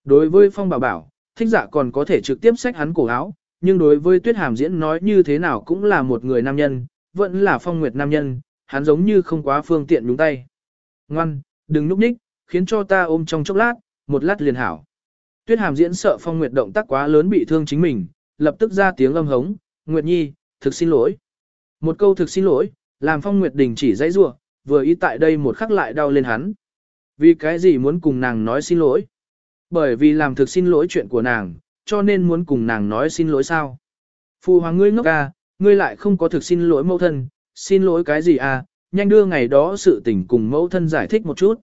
[SPEAKER 1] Đối với phong bảo bảo, thích giả còn có thể trực tiếp xách hắn cổ áo, nhưng đối với tuyết hàm diễn nói như thế nào cũng là một người nam nhân, vẫn là phong nguyệt nam nhân, hắn giống như không quá phương tiện nhúng tay. Ngoan, đừng núp ních, khiến cho ta ôm trong chốc lát, một lát liền hảo. Tuyết hàm diễn sợ phong nguyệt động tác quá lớn bị thương chính mình, lập tức ra tiếng âm hống, Nguyệt Nhi, thực xin lỗi. Một câu thực xin lỗi, làm Phong Nguyệt đình chỉ dãy rua, vừa ý tại đây một khắc lại đau lên hắn. Vì cái gì muốn cùng nàng nói xin lỗi? Bởi vì làm thực xin lỗi chuyện của nàng, cho nên muốn cùng nàng nói xin lỗi sao? Phu hoàng ngươi ngốc ca, ngươi lại không có thực xin lỗi mẫu thân, xin lỗi cái gì à, nhanh đưa ngày đó sự tình cùng mẫu thân giải thích một chút.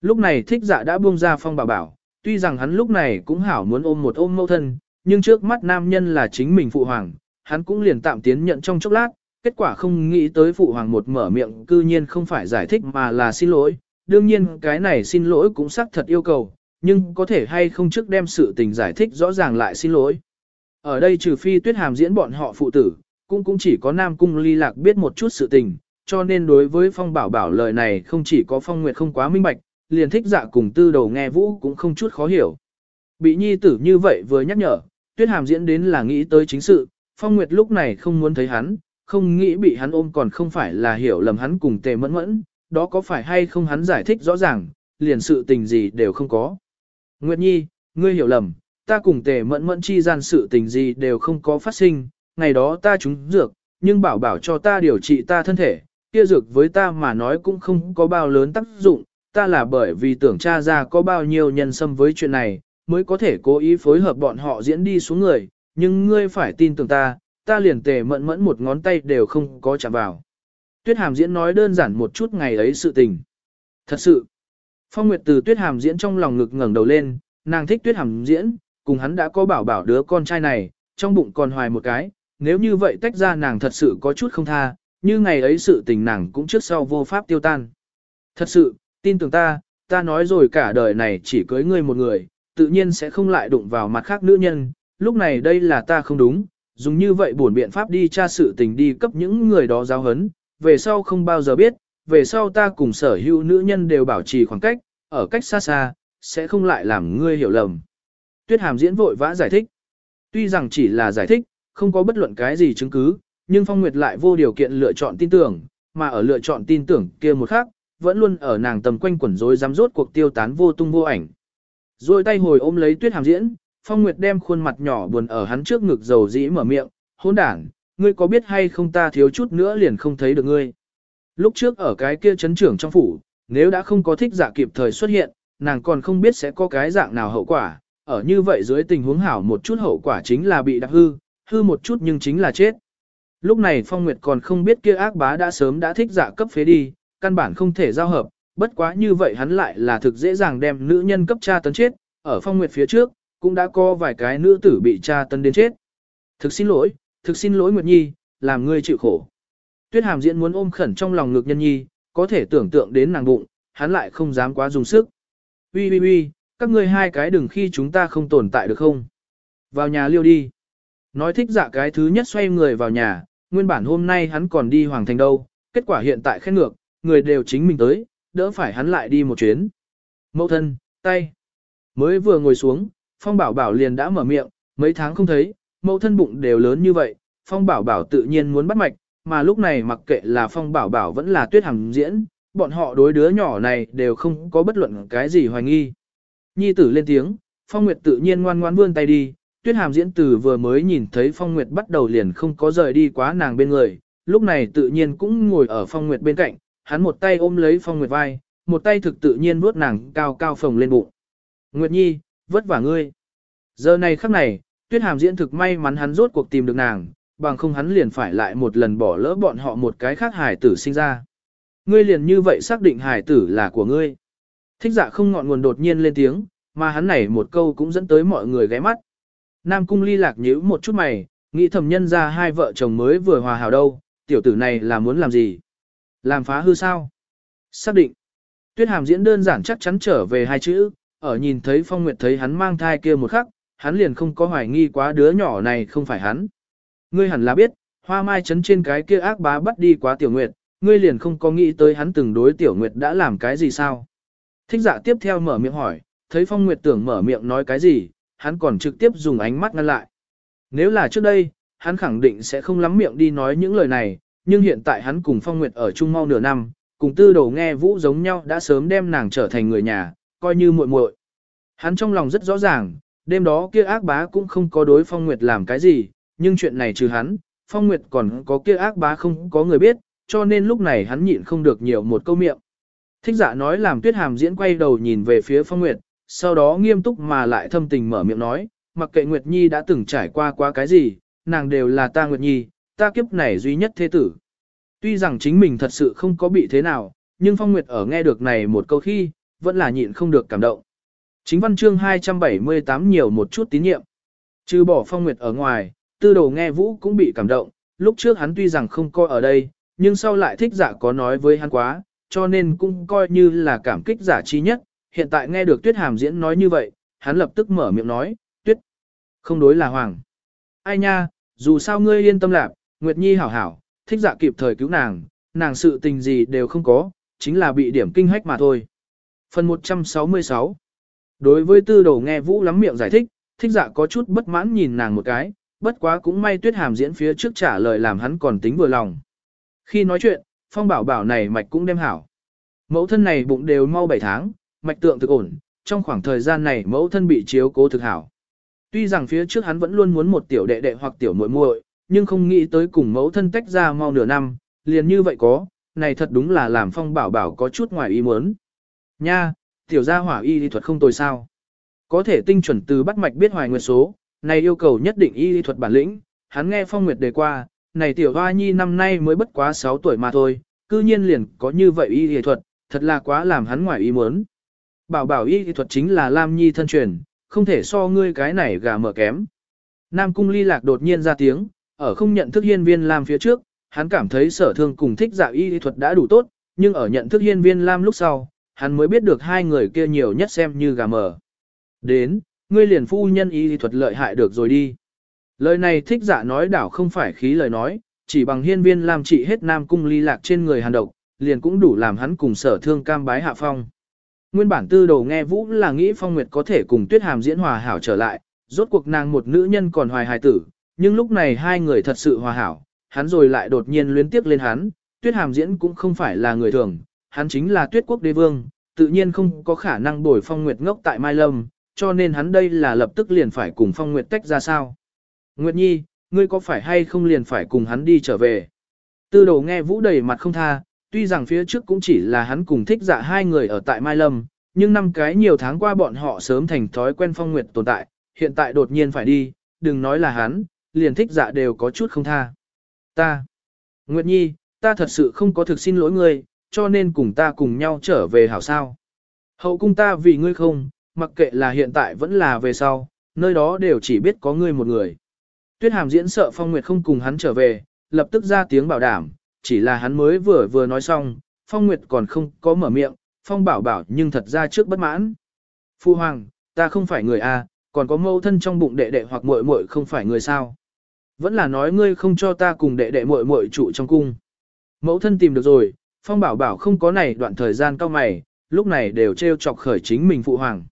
[SPEAKER 1] Lúc này thích dạ đã buông ra phong bảo bảo, tuy rằng hắn lúc này cũng hảo muốn ôm một ôm mẫu thân, nhưng trước mắt nam nhân là chính mình phụ hoàng, hắn cũng liền tạm tiến nhận trong chốc lát, kết quả không nghĩ tới phụ hoàng một mở miệng cư nhiên không phải giải thích mà là xin lỗi, đương nhiên cái này xin lỗi cũng xác thật yêu cầu, nhưng có thể hay không trước đem sự tình giải thích rõ ràng lại xin lỗi. Ở đây trừ phi tuyết hàm diễn bọn họ phụ tử, cũng cũng chỉ có Nam Cung ly lạc biết một chút sự tình, cho nên đối với Phong Bảo Bảo lời này không chỉ có Phong Nguyệt không quá minh bạch, liền thích dạ cùng tư đầu nghe vũ cũng không chút khó hiểu. Bị nhi tử như vậy vừa nhắc nhở, tuyết hàm diễn đến là nghĩ tới chính sự, Phong Nguyệt lúc này không muốn thấy hắn, không nghĩ bị hắn ôm còn không phải là hiểu lầm hắn cùng tề mẫn mẫn, đó có phải hay không hắn giải thích rõ ràng, liền sự tình gì đều không có. Nguyệt Nhi, ngươi hiểu lầm, ta cùng tề mẫn mẫn chi gian sự tình gì đều không có phát sinh, ngày đó ta trúng dược, nhưng bảo bảo cho ta điều trị ta thân thể, kia dược với ta mà nói cũng không có bao lớn tác dụng, ta là bởi vì tưởng cha ra có bao nhiêu nhân xâm với chuyện này, mới có thể cố ý phối hợp bọn họ diễn đi xuống người, nhưng ngươi phải tin tưởng ta, ta liền tề mẫn mẫn một ngón tay đều không có chạm vào. Tuyết hàm diễn nói đơn giản một chút ngày ấy sự tình. Thật sự, Phong Nguyệt từ tuyết hàm diễn trong lòng ngực ngẩng đầu lên, nàng thích tuyết hàm diễn, cùng hắn đã có bảo bảo đứa con trai này, trong bụng còn hoài một cái, nếu như vậy tách ra nàng thật sự có chút không tha, như ngày ấy sự tình nàng cũng trước sau vô pháp tiêu tan. Thật sự, tin tưởng ta, ta nói rồi cả đời này chỉ cưới ngươi một người, tự nhiên sẽ không lại đụng vào mặt khác nữ nhân, lúc này đây là ta không đúng, dùng như vậy buồn biện pháp đi tra sự tình đi cấp những người đó giáo hấn, về sau không bao giờ biết, về sau ta cùng sở hữu nữ nhân đều bảo trì khoảng cách, ở cách xa xa, sẽ không lại làm ngươi hiểu lầm. Tuyết hàm diễn vội vã giải thích. Tuy rằng chỉ là giải thích, không có bất luận cái gì chứng cứ, nhưng Phong Nguyệt lại vô điều kiện lựa chọn tin tưởng, mà ở lựa chọn tin tưởng kia một khắc, vẫn luôn ở nàng tầm quanh quẩn rối dám rốt cuộc tiêu tán vô tung vô ảnh. Rồi tay hồi ôm lấy Tuyết Hàm Diễn, Phong Nguyệt đem khuôn mặt nhỏ buồn ở hắn trước ngực dầu dĩ mở miệng, hôn đảng, ngươi có biết hay không ta thiếu chút nữa liền không thấy được ngươi. Lúc trước ở cái kia chấn trưởng trong phủ, nếu đã không có thích giả kịp thời xuất hiện, nàng còn không biết sẽ có cái dạng nào hậu quả, ở như vậy dưới tình huống hảo một chút hậu quả chính là bị đạp hư, hư một chút nhưng chính là chết. Lúc này Phong Nguyệt còn không biết kia ác bá đã sớm đã thích giả cấp phế đi, căn bản không thể giao hợp, bất quá như vậy hắn lại là thực dễ dàng đem nữ nhân cấp tra tấn chết, ở Phong Nguyệt phía trước, cũng đã có vài cái nữ tử bị tra tấn đến chết. Thực xin lỗi, thực xin lỗi Nguyệt Nhi, làm ngươi chịu khổ. Tuyết Hàm diễn muốn ôm khẩn trong lòng ngực nhân nhi, có thể tưởng tượng đến nàng bụng, hắn lại không dám quá dùng sức. Ui ui ui, các ngươi hai cái đừng khi chúng ta không tồn tại được không? Vào nhà liêu đi. Nói thích dạ cái thứ nhất xoay người vào nhà, nguyên bản hôm nay hắn còn đi hoàng thành đâu, kết quả hiện tại khét ngược, người đều chính mình tới, đỡ phải hắn lại đi một chuyến. Mẫu thân, tay. Mới vừa ngồi xuống, Phong Bảo Bảo liền đã mở miệng, mấy tháng không thấy, mẫu thân bụng đều lớn như vậy, Phong Bảo Bảo tự nhiên muốn bắt mạch, mà lúc này mặc kệ là Phong Bảo Bảo vẫn là Tuyết Hằng diễn, bọn họ đối đứa nhỏ này đều không có bất luận cái gì hoài nghi. Nhi tử lên tiếng, Phong Nguyệt tự nhiên ngoan ngoan vươn tay đi, Tuyết Hàm diễn từ vừa mới nhìn thấy Phong Nguyệt bắt đầu liền không có rời đi quá nàng bên người, lúc này tự nhiên cũng ngồi ở Phong Nguyệt bên cạnh, hắn một tay ôm lấy Phong Nguyệt vai, một tay thực tự nhiên vuốt nàng cao cao phồng lên bụng. Nguyệt Nhi, vất vả ngươi. Giờ này khắc này, Tuyết Hàm diễn thực may mắn hắn rốt cuộc tìm được nàng, bằng không hắn liền phải lại một lần bỏ lỡ bọn họ một cái khác hài tử sinh ra. Ngươi liền như vậy xác định hài tử là của ngươi. Thích dạ không ngọn nguồn đột nhiên lên tiếng, mà hắn này một câu cũng dẫn tới mọi người ghé mắt. Nam cung ly lạc nhíu một chút mày, nghĩ thầm nhân ra hai vợ chồng mới vừa hòa hảo đâu, tiểu tử này là muốn làm gì? Làm phá hư sao? Xác định. Tuyết hàm diễn đơn giản chắc chắn trở về hai chữ, ở nhìn thấy Phong Nguyệt thấy hắn mang thai kia một khắc, hắn liền không có hoài nghi quá đứa nhỏ này không phải hắn. Ngươi hẳn là biết, hoa mai chấn trên cái kia ác bá bắt đi quá tiểu nguyệt, ngươi liền không có nghĩ tới hắn từng đối tiểu nguyệt đã làm cái gì sao? Thích dạ tiếp theo mở miệng hỏi, thấy Phong Nguyệt tưởng mở miệng nói cái gì, hắn còn trực tiếp dùng ánh mắt ngăn lại. Nếu là trước đây, hắn khẳng định sẽ không lắm miệng đi nói những lời này, nhưng hiện tại hắn cùng Phong Nguyệt ở chung mau nửa năm, cùng tư đồ nghe vũ giống nhau đã sớm đem nàng trở thành người nhà, coi như muội muội. Hắn trong lòng rất rõ ràng, đêm đó kia ác bá cũng không có đối Phong Nguyệt làm cái gì, nhưng chuyện này trừ hắn, Phong Nguyệt còn có kia ác bá không có người biết, cho nên lúc này hắn nhịn không được nhiều một câu miệng. Thích giả nói làm tuyết hàm diễn quay đầu nhìn về phía Phong Nguyệt, sau đó nghiêm túc mà lại thâm tình mở miệng nói, mặc kệ Nguyệt Nhi đã từng trải qua qua cái gì, nàng đều là ta Nguyệt Nhi, ta kiếp này duy nhất thế tử. Tuy rằng chính mình thật sự không có bị thế nào, nhưng Phong Nguyệt ở nghe được này một câu khi, vẫn là nhịn không được cảm động. Chính văn chương 278 nhiều một chút tín nhiệm. Trừ bỏ Phong Nguyệt ở ngoài, tư đồ nghe vũ cũng bị cảm động, lúc trước hắn tuy rằng không coi ở đây, nhưng sau lại thích giả có nói với hắn quá, cho nên cũng coi như là cảm kích giả chi nhất, hiện tại nghe được Tuyết Hàm diễn nói như vậy, hắn lập tức mở miệng nói, Tuyết, không đối là Hoàng. Ai nha, dù sao ngươi yên tâm lạc, Nguyệt Nhi hảo hảo, thích dạ kịp thời cứu nàng, nàng sự tình gì đều không có, chính là bị điểm kinh hách mà thôi. Phần 166 Đối với tư đồ nghe vũ lắm miệng giải thích, thích dạ có chút bất mãn nhìn nàng một cái, bất quá cũng may tuyết hàm diễn phía trước trả lời làm hắn còn tính vừa lòng. Khi nói chuyện, phong bảo bảo này mạch cũng đem hảo. Mẫu thân này bụng đều mau 7 tháng, mạch tượng thực ổn, trong khoảng thời gian này mẫu thân bị chiếu cố thực hảo. Tuy rằng phía trước hắn vẫn luôn muốn một tiểu đệ đệ hoặc tiểu muội muội, nhưng không nghĩ tới cùng mẫu thân tách ra mau nửa năm, liền như vậy có, này thật đúng là làm phong bảo bảo có chút ngoài ý muốn. Nha, tiểu gia hỏa y lý thuật không tồi sao. Có thể tinh chuẩn từ bắt mạch biết hoài nguyệt số, này yêu cầu nhất định y lý thuật bản lĩnh, hắn nghe Phong Nguyệt đề qua, này tiểu hoa nhi năm nay mới bất quá 6 tuổi mà thôi, cư nhiên liền có như vậy y y thuật, thật là quá làm hắn ngoài ý muốn. Bảo bảo y thuật chính là Lam Nhi thân truyền, không thể so ngươi cái này gà mở kém. Nam Cung ly lạc đột nhiên ra tiếng, ở không nhận thức hiên viên Lam phía trước, hắn cảm thấy sở thương cùng thích dạ y thuật đã đủ tốt, nhưng ở nhận thức hiên viên Lam lúc sau, hắn mới biết được hai người kia nhiều nhất xem như gà mở. Đến, ngươi liền phu nhân y y thuật lợi hại được rồi đi. Lời này thích dạ nói đảo không phải khí lời nói, chỉ bằng hiên viên Lam trị hết Nam Cung ly lạc trên người hàn độc, liền cũng đủ làm hắn cùng sở thương cam bái hạ phong. Nguyên bản tư đầu nghe vũ là nghĩ phong nguyệt có thể cùng tuyết hàm diễn hòa hảo trở lại, rốt cuộc nàng một nữ nhân còn hoài hài tử, nhưng lúc này hai người thật sự hòa hảo, hắn rồi lại đột nhiên luyến tiếc lên hắn, tuyết hàm diễn cũng không phải là người thường, hắn chính là tuyết quốc đế vương, tự nhiên không có khả năng đổi phong nguyệt ngốc tại Mai Lâm, cho nên hắn đây là lập tức liền phải cùng phong nguyệt tách ra sao. Nguyệt Nhi, ngươi có phải hay không liền phải cùng hắn đi trở về? Tư đầu nghe vũ đầy mặt không tha, tuy rằng phía trước cũng chỉ là hắn cùng thích dạ hai người ở tại Mai Lâm, nhưng năm cái nhiều tháng qua bọn họ sớm thành thói quen phong nguyệt tồn tại, hiện tại đột nhiên phải đi, đừng nói là hắn, liền thích dạ đều có chút không tha. Ta, Nguyệt Nhi, ta thật sự không có thực xin lỗi ngươi, cho nên cùng ta cùng nhau trở về hảo sao. Hậu cung ta vì ngươi không, mặc kệ là hiện tại vẫn là về sau, nơi đó đều chỉ biết có ngươi một người. Tuyết hàm diễn sợ Phong Nguyệt không cùng hắn trở về, lập tức ra tiếng bảo đảm, chỉ là hắn mới vừa vừa nói xong, Phong Nguyệt còn không có mở miệng, Phong bảo bảo nhưng thật ra trước bất mãn. Phu Hoàng, ta không phải người A, còn có mâu thân trong bụng đệ đệ hoặc muội muội không phải người sao. Vẫn là nói ngươi không cho ta cùng đệ đệ muội muội trụ trong cung. Mẫu thân tìm được rồi, Phong bảo bảo không có này đoạn thời gian cao mày, lúc này đều treo chọc khởi chính mình Phụ Hoàng.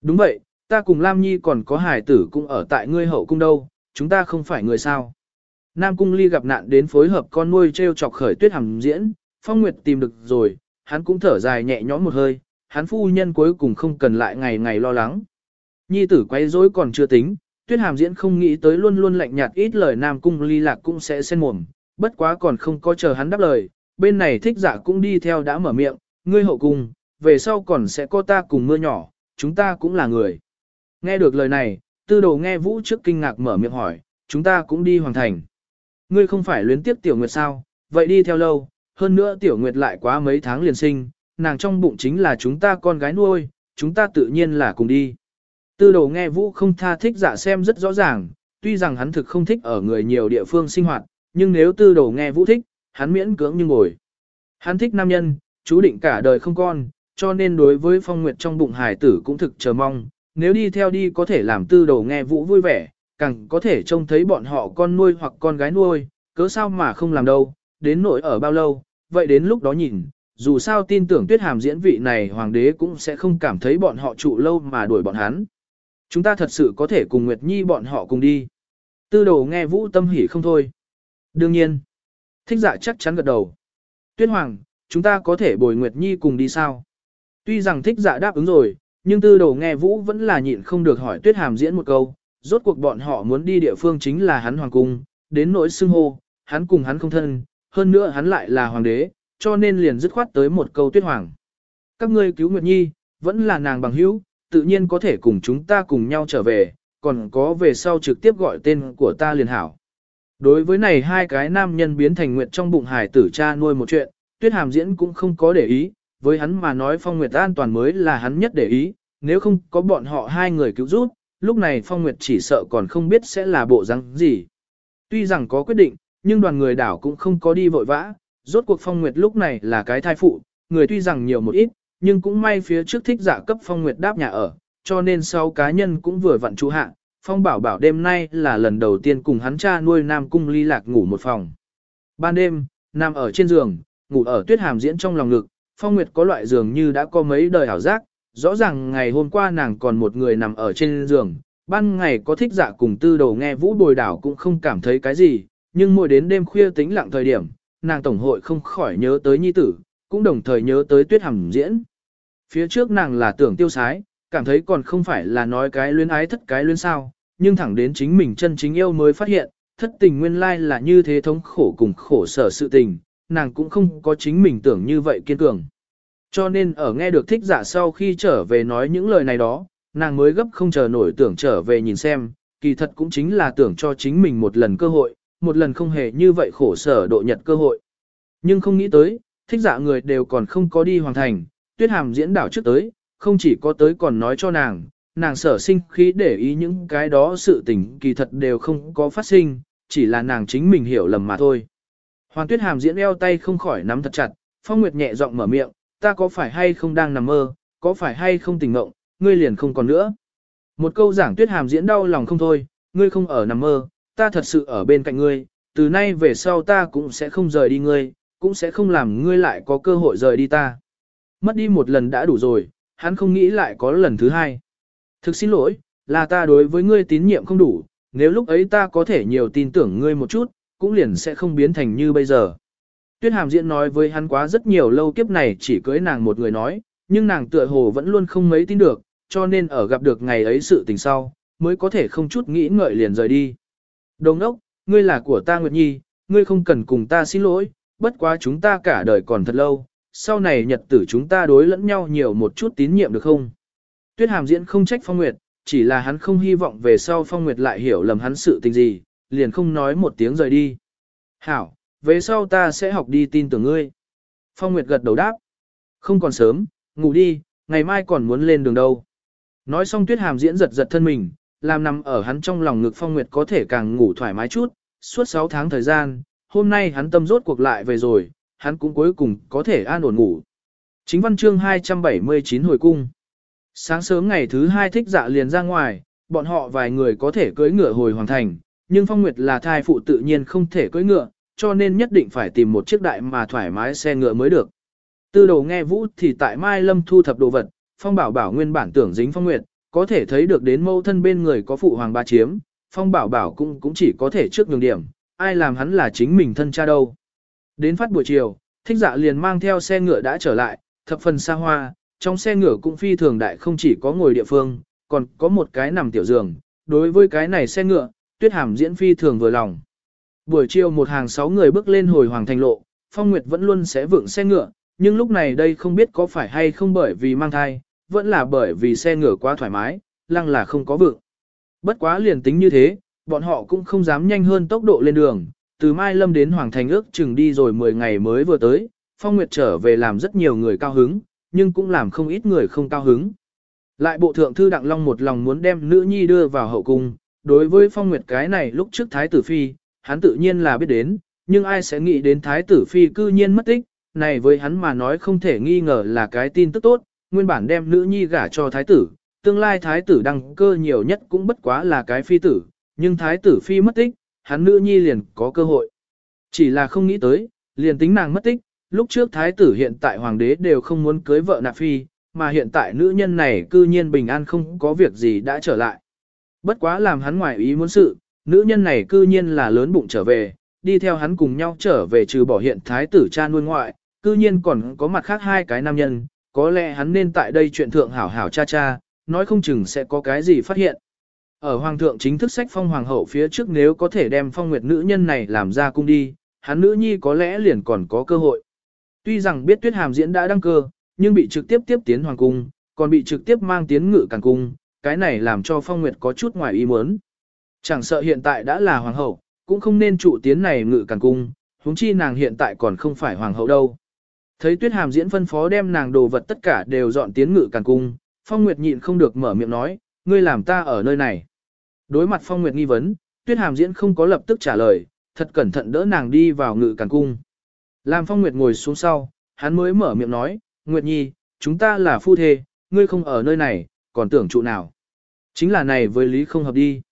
[SPEAKER 1] Đúng vậy, ta cùng Lam Nhi còn có hải tử cũng ở tại ngươi hậu cung đâu, chúng ta không phải người sao. Nam Cung Ly gặp nạn đến phối hợp con nuôi treo chọc khởi tuyết hằng diễn, Phong Nguyệt tìm được rồi, hắn cũng thở dài nhẹ nhõm một hơi, hắn phu nhân cuối cùng không cần lại ngày ngày lo lắng. Nhi tử quay rối còn chưa tính, tuyết hàm diễn không nghĩ tới luôn luôn lạnh nhạt ít lời Nam Cung Ly lạc cũng sẽ xen mồm, bất quá còn không có chờ hắn đáp lời, bên này thích giả cũng đi theo đã mở miệng, ngươi hậu cung, về sau còn sẽ có ta cùng mưa nhỏ, chúng ta cũng là người. Nghe được lời này, tư đồ nghe vũ trước kinh ngạc mở miệng hỏi, chúng ta cũng đi hoàng thành. Ngươi không phải luyến tiếp tiểu nguyệt sao, vậy đi theo lâu, hơn nữa tiểu nguyệt lại quá mấy tháng liền sinh, nàng trong bụng chính là chúng ta con gái nuôi, chúng ta tự nhiên là cùng đi. Tư đồ nghe vũ không tha thích giả xem rất rõ ràng, tuy rằng hắn thực không thích ở người nhiều địa phương sinh hoạt, nhưng nếu tư đồ nghe vũ thích, hắn miễn cưỡng như ngồi. Hắn thích nam nhân, chú định cả đời không con, cho nên đối với phong nguyệt trong bụng hải tử cũng thực chờ mong, nếu đi theo đi có thể làm tư đồ nghe vũ vui vẻ, càng có thể trông thấy bọn họ con nuôi hoặc con gái nuôi, cớ sao mà không làm đâu, đến nỗi ở bao lâu, vậy đến lúc đó nhìn, dù sao tin tưởng tuyết hàm diễn vị này hoàng đế cũng sẽ không cảm thấy bọn họ trụ lâu mà đuổi bọn hắn. Chúng ta thật sự có thể cùng Nguyệt Nhi bọn họ cùng đi. Tư đồ nghe vũ tâm hỉ không thôi. Đương nhiên, thích dạ chắc chắn gật đầu. Tuyết hoàng, chúng ta có thể bồi Nguyệt Nhi cùng đi sao? Tuy rằng thích dạ đáp ứng rồi, nhưng tư đồ nghe vũ vẫn là nhịn không được hỏi tuyết hàm diễn một câu, rốt cuộc bọn họ muốn đi địa phương chính là hắn hoàng cung, đến nỗi xưng hô, hắn cùng hắn không thân, hơn nữa hắn lại là hoàng đế, cho nên liền dứt khoát tới một câu tuyết hoàng. Các ngươi cứu Nguyệt Nhi, vẫn là nàng bằng hữu, tự nhiên có thể cùng chúng ta cùng nhau trở về, còn có về sau trực tiếp gọi tên của ta liền hảo. Đối với này hai cái nam nhân biến thành Nguyệt trong bụng hải tử cha nuôi một chuyện, tuyết hàm diễn cũng không có để ý, với hắn mà nói phong Nguyệt an toàn mới là hắn nhất để ý, nếu không có bọn họ hai người cứu giúp, lúc này Phong Nguyệt chỉ sợ còn không biết sẽ là bộ răng gì. Tuy rằng có quyết định, nhưng đoàn người đảo cũng không có đi vội vã, rốt cuộc Phong Nguyệt lúc này là cái thai phụ, người tuy rằng nhiều một ít, nhưng cũng may phía trước thích giả cấp Phong Nguyệt đáp nhà ở, cho nên sau cá nhân cũng vừa vặn chú hạ. Phong bảo bảo đêm nay là lần đầu tiên cùng hắn cha nuôi Nam Cung ly lạc ngủ một phòng. Ban đêm, nằm ở trên giường, ngủ ở tuyết hàm diễn trong lòng ngực, Phong Nguyệt có loại giường như đã có mấy đời hảo giác, rõ ràng ngày hôm qua nàng còn một người nằm ở trên giường, ban ngày có thích dạ cùng tư đầu nghe vũ bồi đảo cũng không cảm thấy cái gì, nhưng mỗi đến đêm khuya tính lặng thời điểm, nàng tổng hội không khỏi nhớ tới nhi tử, cũng đồng thời nhớ tới tuyết hầm diễn. Phía trước nàng là tưởng tiêu sái, cảm thấy còn không phải là nói cái luyến ái thất cái luyến sao, nhưng thẳng đến chính mình chân chính yêu mới phát hiện, thất tình nguyên lai là như thế thống khổ cùng khổ sở sự tình, nàng cũng không có chính mình tưởng như vậy kiên cường. Cho nên ở nghe được thích giả sau khi trở về nói những lời này đó, nàng mới gấp không chờ nổi tưởng trở về nhìn xem, kỳ thật cũng chính là tưởng cho chính mình một lần cơ hội, một lần không hề như vậy khổ sở độ nhật cơ hội. Nhưng không nghĩ tới, thích giả người đều còn không có đi hoàn thành, tuyết hàm diễn đảo trước tới, không chỉ có tới còn nói cho nàng, nàng sở sinh khí để ý những cái đó sự tình kỳ thật đều không có phát sinh, chỉ là nàng chính mình hiểu lầm mà thôi. Hoàng tuyết hàm diễn eo tay không khỏi nắm thật chặt, phong nguyệt nhẹ giọng mở miệng, ta có phải hay không đang nằm mơ, có phải hay không tỉnh ngộng, ngươi liền không còn nữa. Một câu giảng tuyết hàm diễn đau lòng không thôi, ngươi không ở nằm mơ, ta thật sự ở bên cạnh ngươi, từ nay về sau ta cũng sẽ không rời đi ngươi, cũng sẽ không làm ngươi lại có cơ hội rời đi ta. Mất đi một lần đã đủ rồi, hắn không nghĩ lại có lần thứ hai. Thực xin lỗi, là ta đối với ngươi tín nhiệm không đủ, nếu lúc ấy ta có thể nhiều tin tưởng ngươi một chút, cũng liền sẽ không biến thành như bây giờ. Tuyết hàm diễn nói với hắn quá rất nhiều lâu kiếp này chỉ cưới nàng một người nói, nhưng nàng tựa hồ vẫn luôn không mấy tin được, cho nên ở gặp được ngày ấy sự tình sau, mới có thể không chút nghĩ ngợi liền rời đi. Đồng ốc, ngươi là của ta Nguyệt Nhi, ngươi không cần cùng ta xin lỗi, bất quá chúng ta cả đời còn thật lâu, sau này nhật tử chúng ta đối lẫn nhau nhiều một chút tín nhiệm được không? Tuyết hàm diễn không trách Phong Nguyệt, chỉ là hắn không hy vọng về sau Phong Nguyệt lại hiểu lầm hắn sự tình gì, liền không nói một tiếng rời đi. Hảo, về sau ta sẽ học đi tin tưởng ngươi. Phong Nguyệt gật đầu đáp. Không còn sớm, ngủ đi, ngày mai còn muốn lên đường đâu. Nói xong tuyết hàm diễn giật giật thân mình, làm nằm ở hắn trong lòng ngực Phong Nguyệt có thể càng ngủ thoải mái chút, suốt 6 tháng thời gian, hôm nay hắn tâm rốt cuộc lại về rồi, hắn cũng cuối cùng có thể an ổn ngủ. Chính văn chương 279 hồi cung. Sáng sớm ngày thứ hai thích dạ liền ra ngoài, bọn họ vài người có thể cưỡi ngựa hồi hoàng thành, nhưng Phong Nguyệt là thai phụ tự nhiên không thể cưỡi ngựa, cho nên nhất định phải tìm một chiếc đại mà thoải mái xe ngựa mới được. Tư đầu nghe vũ thì tại Mai Lâm thu thập đồ vật, Phong Bảo Bảo nguyên bản tưởng dính Phong Nguyệt, có thể thấy được đến mâu thân bên người có phụ hoàng ba chiếm, Phong Bảo Bảo cũng cũng chỉ có thể trước nhường điểm, ai làm hắn là chính mình thân cha đâu. Đến phát buổi chiều, thích dạ liền mang theo xe ngựa đã trở lại, thập phần xa hoa, trong xe ngựa cũng phi thường đại không chỉ có ngồi địa phương, còn có một cái nằm tiểu giường, đối với cái này xe ngựa, tuyết hàm diễn phi thường vừa lòng. Buổi chiều một hàng sáu người bước lên hồi hoàng thành lộ, Phong Nguyệt vẫn luôn sẽ vượng xe ngựa, nhưng lúc này đây không biết có phải hay không bởi vì mang thai, vẫn là bởi vì xe ngựa quá thoải mái, lăng là không có vượng. Bất quá liền tính như thế, bọn họ cũng không dám nhanh hơn tốc độ lên đường, từ Mai Lâm đến Hoàng Thành ước chừng đi rồi 10 ngày mới vừa tới, Phong Nguyệt trở về làm rất nhiều người cao hứng, nhưng cũng làm không ít người không cao hứng. Lại bộ thượng thư Đặng Long một lòng muốn đem nữ nhi đưa vào hậu cung, đối với Phong Nguyệt cái này lúc trước Thái tử Phi, hắn tự nhiên là biết đến, nhưng ai sẽ nghĩ đến Thái tử Phi cư nhiên mất tích, này với hắn mà nói không thể nghi ngờ là cái tin tức tốt, nguyên bản đem nữ nhi gả cho Thái tử, tương lai Thái tử đăng cơ nhiều nhất cũng bất quá là cái phi tử, nhưng Thái tử Phi mất tích, hắn nữ nhi liền có cơ hội. Chỉ là không nghĩ tới, liền tính nàng mất tích, lúc trước thái tử hiện tại hoàng đế đều không muốn cưới vợ nạp phi, mà hiện tại nữ nhân này cư nhiên bình an không có việc gì đã trở lại. Bất quá làm hắn ngoài ý muốn sự, nữ nhân này cư nhiên là lớn bụng trở về, đi theo hắn cùng nhau trở về trừ bỏ hiện thái tử cha nuôi ngoại, cư nhiên còn có mặt khác hai cái nam nhân, có lẽ hắn nên tại đây chuyện thượng hảo hảo cha cha, nói không chừng sẽ có cái gì phát hiện. Ở hoàng thượng chính thức sách phong hoàng hậu phía trước nếu có thể đem phong nguyệt nữ nhân này làm ra cung đi, hắn nữ nhi có lẽ liền còn có cơ hội. Tuy rằng biết tuyết hàm diễn đã đăng cơ, nhưng bị trực tiếp tiếp tiến hoàng cung, còn bị trực tiếp mang tiến ngự càng cung, cái này làm cho phong nguyệt có chút ngoài ý muốn. Chẳng sợ hiện tại đã là hoàng hậu, cũng không nên trụ tiến này ngự càng cung, huống chi nàng hiện tại còn không phải hoàng hậu đâu. Thấy tuyết hàm diễn phân phó đem nàng đồ vật tất cả đều dọn tiến ngự càng cung, phong nguyệt nhịn không được mở miệng nói, ngươi làm ta ở nơi này. Đối mặt Phong Nguyệt nghi vấn, Tuyết Hàm Diễn không có lập tức trả lời, thật cẩn thận đỡ nàng đi vào ngự càn cung. Làm Phong Nguyệt ngồi xuống sau, hắn mới mở miệng nói, Nguyệt Nhi, chúng ta là phu thê, ngươi không ở nơi này, còn tưởng trụ nào. Chính là này với lý không hợp đi.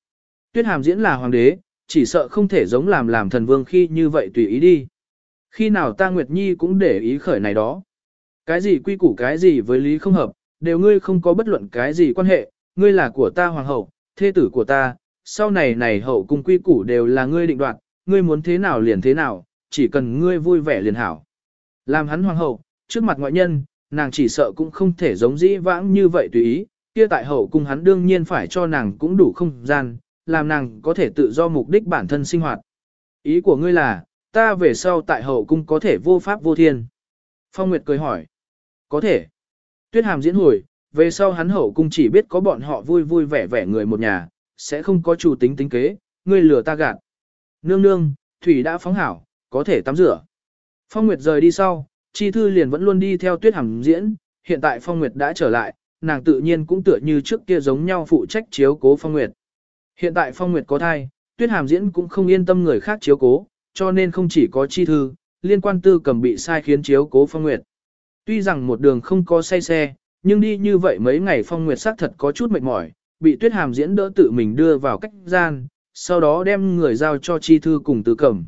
[SPEAKER 1] Tuyết Hàm Diễn là hoàng đế, chỉ sợ không thể giống làm làm thần vương khi như vậy tùy ý đi. Khi nào ta Nguyệt Nhi cũng để ý khởi này đó. Cái gì quy củ cái gì với lý không hợp, đều ngươi không có bất luận cái gì quan hệ, ngươi là của ta hoàng hậu, thê tử của ta, sau này này hậu cung quy củ đều là ngươi định đoạt, ngươi muốn thế nào liền thế nào, chỉ cần ngươi vui vẻ liền hảo. Làm hắn hoàng hậu, trước mặt ngoại nhân, nàng chỉ sợ cũng không thể giống dĩ vãng như vậy tùy ý, kia tại hậu cung hắn đương nhiên phải cho nàng cũng đủ không gian, làm nàng có thể tự do mục đích bản thân sinh hoạt. Ý của ngươi là, ta về sau tại hậu cung có thể vô pháp vô thiên. Phong Nguyệt cười hỏi. Có thể. Tuyết hàm diễn hồi, về sau hắn hậu cung chỉ biết có bọn họ vui vui vẻ vẻ người một nhà, sẽ không có chủ tính tính kế, ngươi lừa ta gạt. Nương nương, thủy đã phóng hảo, có thể tắm rửa. Phong Nguyệt rời đi sau, Chi Thư liền vẫn luôn đi theo tuyết hàm diễn, hiện tại Phong Nguyệt đã trở lại, nàng tự nhiên cũng tựa như trước kia giống nhau phụ trách chiếu cố Phong Nguyệt. Hiện tại Phong Nguyệt có thai, tuyết hàm diễn cũng không yên tâm người khác chiếu cố, cho nên không chỉ có Chi Thư, liên quan tư cầm bị sai khiến chiếu cố Phong Nguyệt. Tuy rằng một đường không có say xe, nhưng đi như vậy mấy ngày Phong Nguyệt xác thật có chút mệt mỏi, bị tuyết hàm diễn đỡ tự mình đưa vào cách gian, sau đó đem người giao cho Chi Thư cùng tư cầm.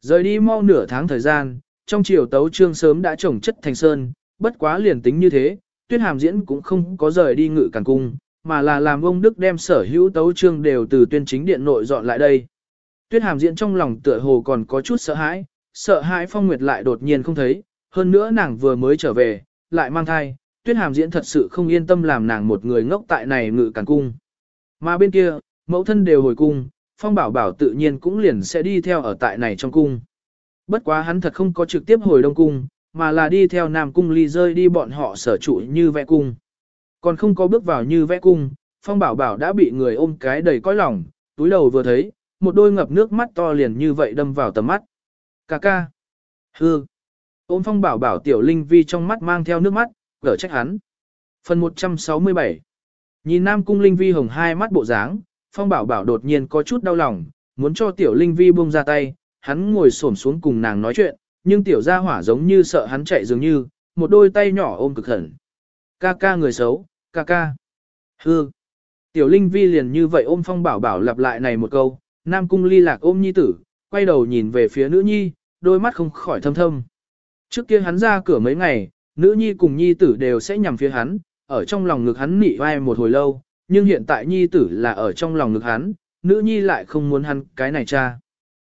[SPEAKER 1] Rời đi mau nửa tháng thời gian, trong chiều tấu trương sớm đã trồng chất thành sơn, bất quá liền tính như thế, tuyết hàm diễn cũng không có rời đi ngự càn cung, mà là làm ông Đức đem sở hữu tấu trương đều từ tuyên chính điện nội dọn lại đây. Tuyết hàm diễn trong lòng tựa hồ còn có chút sợ hãi, sợ hãi phong nguyệt lại đột nhiên không thấy, hơn nữa nàng vừa mới trở về, lại mang thai, tuyết hàm diễn thật sự không yên tâm làm nàng một người ngốc tại này ngự càn cung. Mà bên kia, mẫu thân đều hồi cung, phong bảo bảo tự nhiên cũng liền sẽ đi theo ở tại này trong cung. Bất quá hắn thật không có trực tiếp hồi đông cung, mà là đi theo nam cung ly rơi đi bọn họ sở trụ như vẽ cung. Còn không có bước vào như vẽ cung, phong bảo bảo đã bị người ôm cái đầy cõi lòng, túi đầu vừa thấy, một đôi ngập nước mắt to liền như vậy đâm vào tầm mắt. Cà ca. Hư. Ôm phong bảo bảo tiểu linh vi trong mắt mang theo nước mắt, gỡ trách hắn. Phần 167 Nhìn nam cung linh vi hồng hai mắt bộ dáng, phong bảo bảo đột nhiên có chút đau lòng, muốn cho tiểu linh vi buông ra tay, hắn ngồi xổm xuống cùng nàng nói chuyện, nhưng tiểu gia hỏa giống như sợ hắn chạy dường như, một đôi tay nhỏ ôm cực khẩn. Ca ca người xấu, ca ca. Hư. Tiểu Linh Vi liền như vậy ôm phong bảo bảo lặp lại này một câu, Nam Cung ly lạc ôm nhi tử, quay đầu nhìn về phía nữ nhi, đôi mắt không khỏi thâm thâm. Trước kia hắn ra cửa mấy ngày, nữ nhi cùng nhi tử đều sẽ nhằm phía hắn, ở trong lòng ngực hắn nị vai một hồi lâu, nhưng hiện tại nhi tử là ở trong lòng ngực hắn, nữ nhi lại không muốn hắn cái này cha.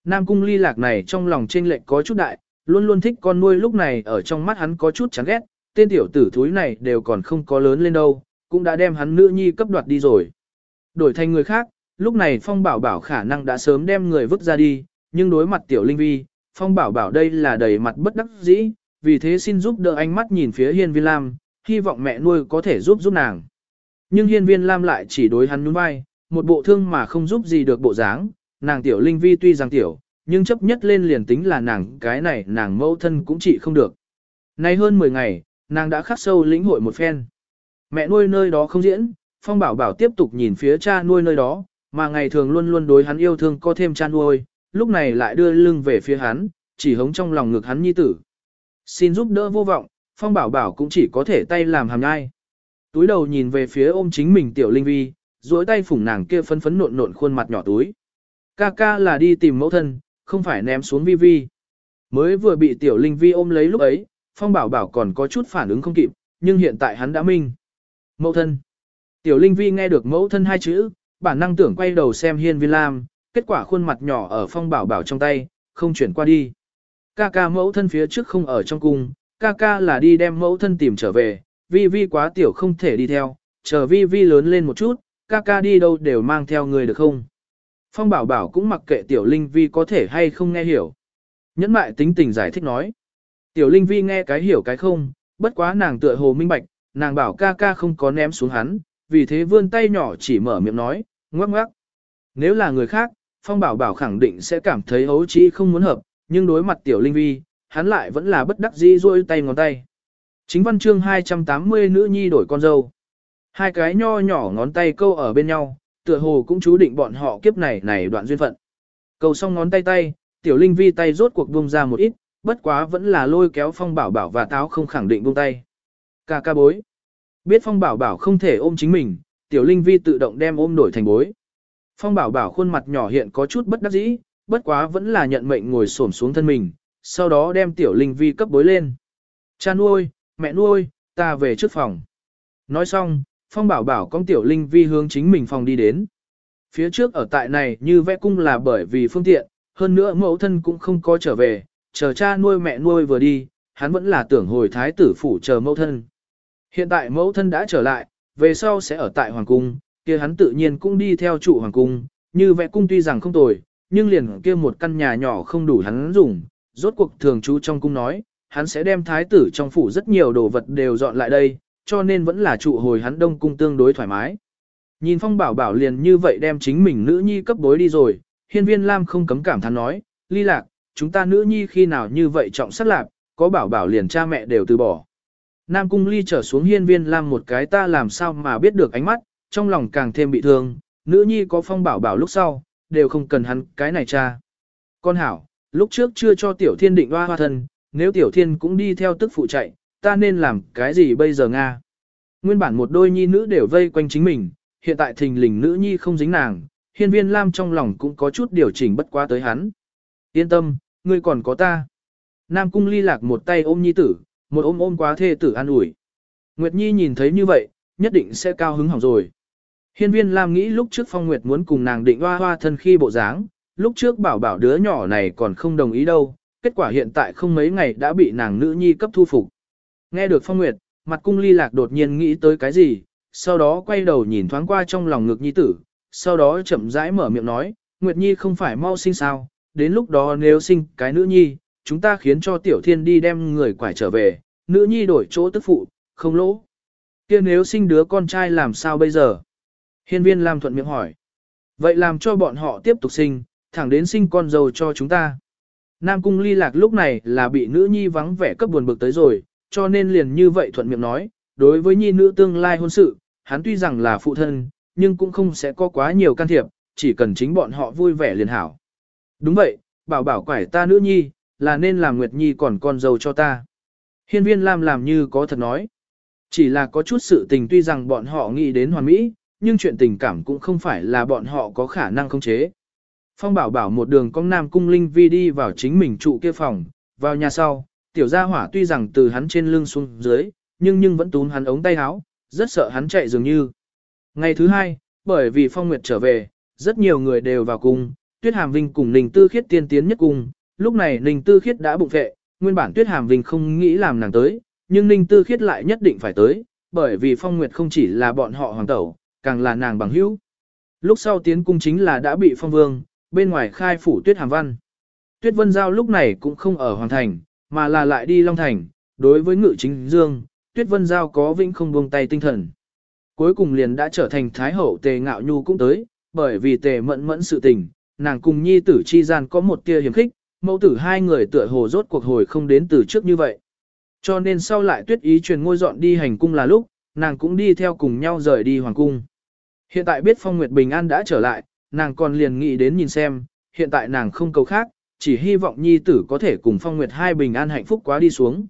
[SPEAKER 1] Nam cung ly lạc này trong lòng trên lệnh có chút đại, luôn luôn thích con nuôi lúc này ở trong mắt hắn có chút chán ghét, tên tiểu tử thúi này đều còn không có lớn lên đâu, cũng đã đem hắn nữ nhi cấp đoạt đi rồi. Đổi thành người khác, lúc này Phong Bảo Bảo khả năng đã sớm đem người vứt ra đi, nhưng đối mặt tiểu linh vi, Phong Bảo Bảo đây là đầy mặt bất đắc dĩ, vì thế xin giúp đỡ ánh mắt nhìn phía Hiên Viên Lam, hy vọng mẹ nuôi có thể giúp giúp nàng. Nhưng Hiên Viên Lam lại chỉ đối hắn nhún vai, một bộ thương mà không giúp gì được bộ dáng, nàng tiểu linh vi tuy rằng tiểu, nhưng chấp nhất lên liền tính là nàng cái này nàng mẫu thân cũng trị không được. Nay hơn 10 ngày, nàng đã khắc sâu lĩnh hội một phen. Mẹ nuôi nơi đó không diễn, Phong Bảo Bảo tiếp tục nhìn phía cha nuôi nơi đó, mà ngày thường luôn luôn đối hắn yêu thương có thêm cha nuôi, lúc này lại đưa lưng về phía hắn, chỉ hống trong lòng ngực hắn nhi tử. Xin giúp đỡ vô vọng, Phong Bảo Bảo cũng chỉ có thể tay làm hàm nhai. Túi đầu nhìn về phía ôm chính mình tiểu linh vi, duỗi tay phủng nàng kia phấn phấn nộn nộn khuôn mặt nhỏ túi. Ca ca là đi tìm mẫu thân, không phải ném xuống vi vi. Mới vừa bị tiểu linh vi ôm lấy lúc ấy, phong bảo bảo còn có chút phản ứng không kịp, nhưng hiện tại hắn đã minh. Mẫu thân. Tiểu linh vi nghe được mẫu thân hai chữ, bản năng tưởng quay đầu xem hiên viên lam, kết quả khuôn mặt nhỏ ở phong bảo bảo trong tay, không chuyển qua đi. Ca ca mẫu thân phía trước không ở trong cung, ca ca là đi đem mẫu thân tìm trở về, vi vi quá tiểu không thể đi theo, chờ vi vi lớn lên một chút, ca ca đi đâu đều mang theo người được không? Phong bảo bảo cũng mặc kệ tiểu linh vi có thể hay không nghe hiểu. Nhẫn mại tính tình giải thích nói. Tiểu linh vi nghe cái hiểu cái không, bất quá nàng tựa hồ minh bạch, nàng bảo ca ca không có ném xuống hắn, vì thế vươn tay nhỏ chỉ mở miệng nói, ngoắc ngoắc. Nếu là người khác, Phong bảo bảo khẳng định sẽ cảm thấy ấu trí không muốn hợp, nhưng đối mặt tiểu linh vi, hắn lại vẫn là bất đắc dĩ duỗi tay ngón tay. Chính văn chương 280 nữ nhi đổi con dâu. Hai cái nho nhỏ ngón tay câu ở bên nhau, tựa hồ cũng chú định bọn họ kiếp này này đoạn duyên phận. Cầu xong ngón tay tay, tiểu linh vi tay rốt cuộc buông ra một ít, bất quá vẫn là lôi kéo phong bảo bảo và táo không khẳng định buông tay. Ca ca bối. Biết phong bảo bảo không thể ôm chính mình, tiểu linh vi tự động đem ôm đổi thành bối. Phong bảo bảo khuôn mặt nhỏ hiện có chút bất đắc dĩ, bất quá vẫn là nhận mệnh ngồi xổm xuống thân mình, sau đó đem tiểu linh vi cấp bối lên. Cha nuôi, mẹ nuôi, ta về trước phòng. Nói xong, Phong bảo bảo con tiểu linh vi hướng chính mình phòng đi đến. Phía trước ở tại này như vẽ cung là bởi vì phương tiện, hơn nữa mẫu thân cũng không có trở về, chờ cha nuôi mẹ nuôi vừa đi, hắn vẫn là tưởng hồi thái tử phủ chờ mẫu thân. Hiện tại mẫu thân đã trở lại, về sau sẽ ở tại hoàng cung, kia hắn tự nhiên cũng đi theo trụ hoàng cung, như vẽ cung tuy rằng không tồi, nhưng liền kia một căn nhà nhỏ không đủ hắn dùng, rốt cuộc thường chú trong cung nói, hắn sẽ đem thái tử trong phủ rất nhiều đồ vật đều dọn lại đây, cho nên vẫn là trụ hồi hắn đông cung tương đối thoải mái. Nhìn Phong Bảo Bảo liền như vậy đem chính mình nữ nhi cấp bối đi rồi, hiên viên Lam không cấm cảm thán nói, ly lạc, chúng ta nữ nhi khi nào như vậy trọng sắc lạp có Bảo Bảo liền cha mẹ đều từ bỏ. Nam Cung Ly trở xuống hiên viên Lam một cái ta làm sao mà biết được ánh mắt, trong lòng càng thêm bị thương, nữ nhi có Phong Bảo Bảo lúc sau, đều không cần hắn cái này cha. Con hảo, lúc trước chưa cho Tiểu Thiên định hoa hoa thân, nếu Tiểu Thiên cũng đi theo tức phụ chạy, ta nên làm cái gì bây giờ Nga? Nguyên bản một đôi nhi nữ đều vây quanh chính mình, hiện tại thình lình nữ nhi không dính nàng, hiên viên Lam trong lòng cũng có chút điều chỉnh bất quá tới hắn. Yên tâm, ngươi còn có ta. Nam cung ly lạc một tay ôm nhi tử, một ôm ôm quá thê tử an ủi. Nguyệt Nhi nhìn thấy như vậy, nhất định sẽ cao hứng hỏng rồi. Hiên viên Lam nghĩ lúc trước Phong Nguyệt muốn cùng nàng định hoa hoa thân khi bộ dáng, lúc trước bảo bảo đứa nhỏ này còn không đồng ý đâu, kết quả hiện tại không mấy ngày đã bị nàng nữ nhi cấp thu phục. Nghe được Phong Nguyệt, mặt cung ly lạc đột nhiên nghĩ tới cái gì, sau đó quay đầu nhìn thoáng qua trong lòng ngực nhi tử, sau đó chậm rãi mở miệng nói, Nguyệt Nhi không phải mau sinh sao, đến lúc đó nếu sinh cái nữ nhi, chúng ta khiến cho tiểu thiên đi đem người quải trở về, nữ nhi đổi chỗ tức phụ, không lỗ. kia nếu sinh đứa con trai làm sao bây giờ? Hiên viên Lam thuận miệng hỏi. Vậy làm cho bọn họ tiếp tục sinh, thẳng đến sinh con dâu cho chúng ta. Nam cung ly lạc lúc này là bị nữ nhi vắng vẻ cấp buồn bực tới rồi, cho nên liền như vậy thuận miệng nói, đối với nhi nữ tương lai hôn sự, hắn tuy rằng là phụ thân, nhưng cũng không sẽ có quá nhiều can thiệp, chỉ cần chính bọn họ vui vẻ liền hảo. Đúng vậy, bảo bảo quải ta nữ nhi, là nên làm Nguyệt Nhi còn con dâu cho ta. Hiên viên Lam làm như có thật nói. Chỉ là có chút sự tình tuy rằng bọn họ nghĩ đến hoàn mỹ, nhưng chuyện tình cảm cũng không phải là bọn họ có khả năng khống chế. Phong bảo bảo một đường con nam cung linh vi đi vào chính mình trụ kia phòng, vào nhà sau, tiểu gia hỏa tuy rằng từ hắn trên lưng xuống dưới, nhưng nhưng vẫn túm hắn ống tay áo, rất sợ hắn chạy dường như. Ngày thứ hai, bởi vì Phong Nguyệt trở về, rất nhiều người đều vào cung, Tuyết Hàm Vinh cùng Ninh Tư Khiết tiên tiến nhất cung, lúc này Ninh Tư Khiết đã bụng vệ, nguyên bản Tuyết Hàm Vinh không nghĩ làm nàng tới, nhưng Ninh Tư Khiết lại nhất định phải tới, bởi vì Phong Nguyệt không chỉ là bọn họ hoàng tẩu, càng là nàng bằng hữu. Lúc sau tiến cung chính là đã bị Phong Vương, bên ngoài khai phủ Tuyết Hàm Văn. Tuyết Vân Giao lúc này cũng không ở Hoàng Thành, mà là lại đi Long Thành, đối với ngự chính dương, Tuyết Vân Giao có vĩnh không buông tay tinh thần. Cuối cùng liền đã trở thành Thái Hậu Tề Ngạo Nhu cũng tới, bởi vì Tề mẫn mẫn sự tình, nàng cùng nhi tử chi gian có một tia hiểm khích, mẫu tử hai người tựa hồ rốt cuộc hồi không đến từ trước như vậy. Cho nên sau lại tuyết ý truyền ngôi dọn đi hành cung là lúc, nàng cũng đi theo cùng nhau rời đi hoàng cung. Hiện tại biết Phong Nguyệt Bình An đã trở lại, nàng còn liền nghĩ đến nhìn xem, hiện tại nàng không cầu khác, chỉ hy vọng nhi tử có thể cùng Phong Nguyệt hai bình an hạnh phúc quá đi xuống.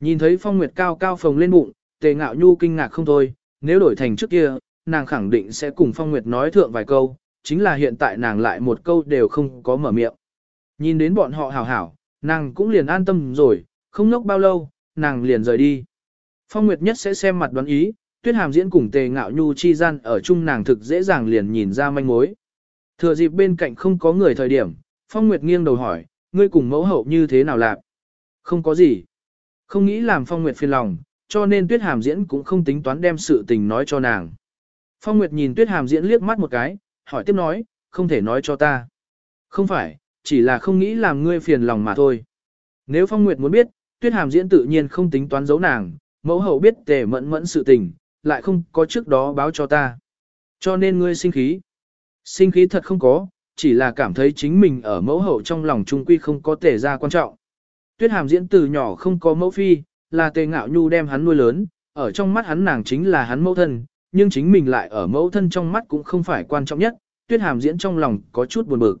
[SPEAKER 1] Nhìn thấy Phong Nguyệt cao cao phồng lên bụng, tề ngạo nhu kinh ngạc không thôi, nếu đổi thành trước kia, nàng khẳng định sẽ cùng Phong Nguyệt nói thượng vài câu, chính là hiện tại nàng lại một câu đều không có mở miệng. Nhìn đến bọn họ hảo hảo, nàng cũng liền an tâm rồi, không nốc bao lâu, nàng liền rời đi. Phong Nguyệt nhất sẽ xem mặt đoán ý, tuyết hàm diễn cùng tề ngạo nhu chi gian ở chung nàng thực dễ dàng liền nhìn ra manh mối. Thừa dịp bên cạnh không có người thời điểm, Phong Nguyệt nghiêng đầu hỏi, ngươi cùng mẫu hậu như thế nào lạc? Không có gì. Không nghĩ làm Phong Nguyệt phiền lòng, cho nên Tuyết Hàm Diễn cũng không tính toán đem sự tình nói cho nàng. Phong Nguyệt nhìn Tuyết Hàm Diễn liếc mắt một cái, hỏi tiếp nói, không thể nói cho ta. Không phải, chỉ là không nghĩ làm ngươi phiền lòng mà thôi. Nếu Phong Nguyệt muốn biết, Tuyết Hàm Diễn tự nhiên không tính toán giấu nàng, mẫu hậu biết tề mẫn mẫn sự tình, lại không có trước đó báo cho ta. Cho nên ngươi sinh khí. Sinh khí thật không có, chỉ là cảm thấy chính mình ở mẫu hậu trong lòng trung quy không có tề ra quan trọng. Tuyết hàm diễn từ nhỏ không có mẫu phi, là tề ngạo nhu đem hắn nuôi lớn, ở trong mắt hắn nàng chính là hắn mẫu thân, nhưng chính mình lại ở mẫu thân trong mắt cũng không phải quan trọng nhất, tuyết hàm diễn trong lòng có chút buồn bực.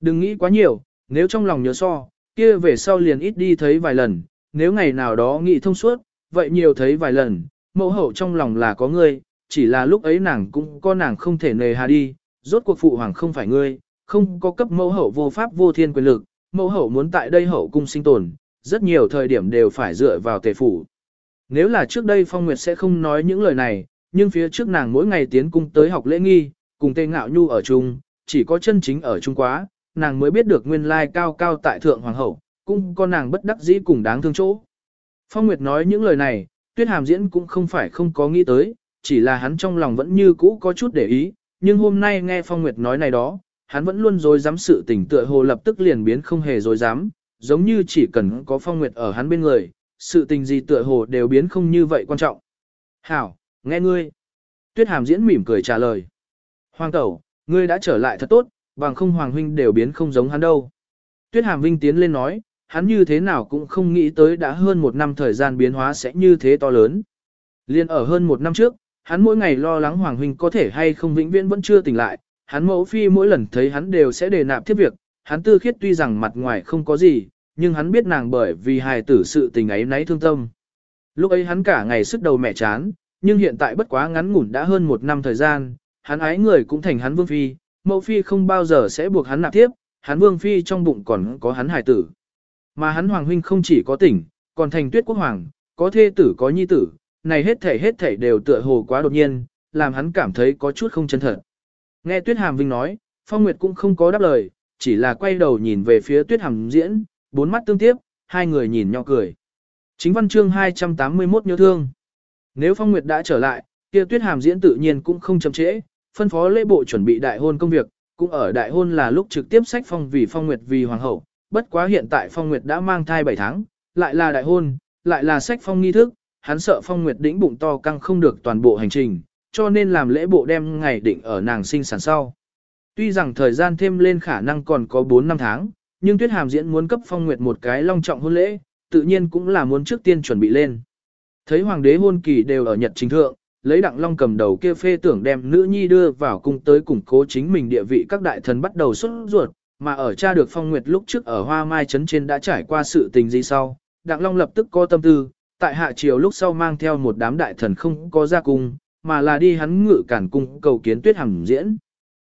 [SPEAKER 1] Đừng nghĩ quá nhiều, nếu trong lòng nhớ so, kia về sau liền ít đi thấy vài lần, nếu ngày nào đó nghĩ thông suốt, vậy nhiều thấy vài lần, mẫu hậu trong lòng là có ngươi, chỉ là lúc ấy nàng cũng có nàng không thể nề hà đi, rốt cuộc phụ hoàng không phải ngươi, không có cấp mẫu hậu vô pháp vô thiên quyền lực, mẫu hậu muốn tại đây hậu cung sinh tồn, rất nhiều thời điểm đều phải dựa vào tề phủ. Nếu là trước đây Phong Nguyệt sẽ không nói những lời này, nhưng phía trước nàng mỗi ngày tiến cung tới học lễ nghi, cùng tề ngạo nhu ở chung, chỉ có chân chính ở chung quá, nàng mới biết được nguyên lai cao cao tại thượng hoàng hậu, cung con nàng bất đắc dĩ cùng đáng thương chỗ. Phong Nguyệt nói những lời này, tuyết hàm diễn cũng không phải không có nghĩ tới, chỉ là hắn trong lòng vẫn như cũ có chút để ý, nhưng hôm nay nghe Phong Nguyệt nói này đó, hắn vẫn luôn dối dám sự tình tựa hồ lập tức liền biến không hề dối dám, giống như chỉ cần có Phong Nguyệt ở hắn bên người, sự tình gì tựa hồ đều biến không như vậy quan trọng. Hảo, nghe ngươi. tuyết hàm diễn mỉm cười trả lời. Hoàng tẩu, ngươi đã trở lại thật tốt, bằng không Hoàng huynh đều biến không giống hắn đâu. Tuyết hàm vinh tiến lên nói, hắn như thế nào cũng không nghĩ tới đã hơn một năm thời gian biến hóa sẽ như thế to lớn. Liên ở hơn một năm trước, hắn mỗi ngày lo lắng Hoàng huynh có thể hay không vĩnh viễn vẫn chưa tỉnh lại, hắn mẫu phi mỗi lần thấy hắn đều sẽ đề nạp thiết việc, hắn tư khiết tuy rằng mặt ngoài không có gì, nhưng hắn biết nàng bởi vì hài tử sự tình ấy nấy thương tâm. Lúc ấy hắn cả ngày sức đầu mẹ chán, nhưng hiện tại bất quá ngắn ngủn đã hơn một năm thời gian, hắn ái người cũng thành hắn vương phi, mẫu phi không bao giờ sẽ buộc hắn nạp tiếp, hắn vương phi trong bụng còn có hắn hài tử. Mà hắn hoàng huynh không chỉ có tỉnh, còn thành tuyết quốc hoàng, có thê tử có nhi tử, này hết thảy hết thảy đều tựa hồ quá đột nhiên, làm hắn cảm thấy có chút không chân thật. Nghe tuyết hàm vinh nói, phong nguyệt cũng không có đáp lời, chỉ là quay đầu nhìn về phía tuyết hàm diễn, bốn mắt tương tiếp, hai người nhìn nhau cười. Chính văn chương 281 nhớ thương. Nếu Phong Nguyệt đã trở lại, kia Tuyết Hàm diễn tự nhiên cũng không chậm trễ, phân phó lễ bộ chuẩn bị đại hôn công việc, cũng ở đại hôn là lúc trực tiếp sách phong vì Phong Nguyệt vì hoàng hậu, bất quá hiện tại Phong Nguyệt đã mang thai 7 tháng, lại là đại hôn, lại là sách phong nghi thức, hắn sợ Phong Nguyệt đĩnh bụng to căng không được toàn bộ hành trình, cho nên làm lễ bộ đem ngày định ở nàng sinh sản sau. Tuy rằng thời gian thêm lên khả năng còn có 4 năm tháng, nhưng Tuyết Hàm diễn muốn cấp Phong Nguyệt một cái long trọng hôn lễ, tự nhiên cũng là muốn trước tiên chuẩn bị lên. Thấy hoàng đế hôn kỳ đều ở Nhật chính thượng, lấy đặng long cầm đầu kia phê tưởng đem nữ nhi đưa vào cung tới củng cố chính mình địa vị các đại thần bắt đầu xuất ruột, mà ở cha được phong nguyệt lúc trước ở hoa mai trấn trên đã trải qua sự tình gì sau, đặng long lập tức có tâm tư, tại hạ triều lúc sau mang theo một đám đại thần không có ra cung, mà là đi hắn ngự cản cung cầu kiến tuyết hàm diễn.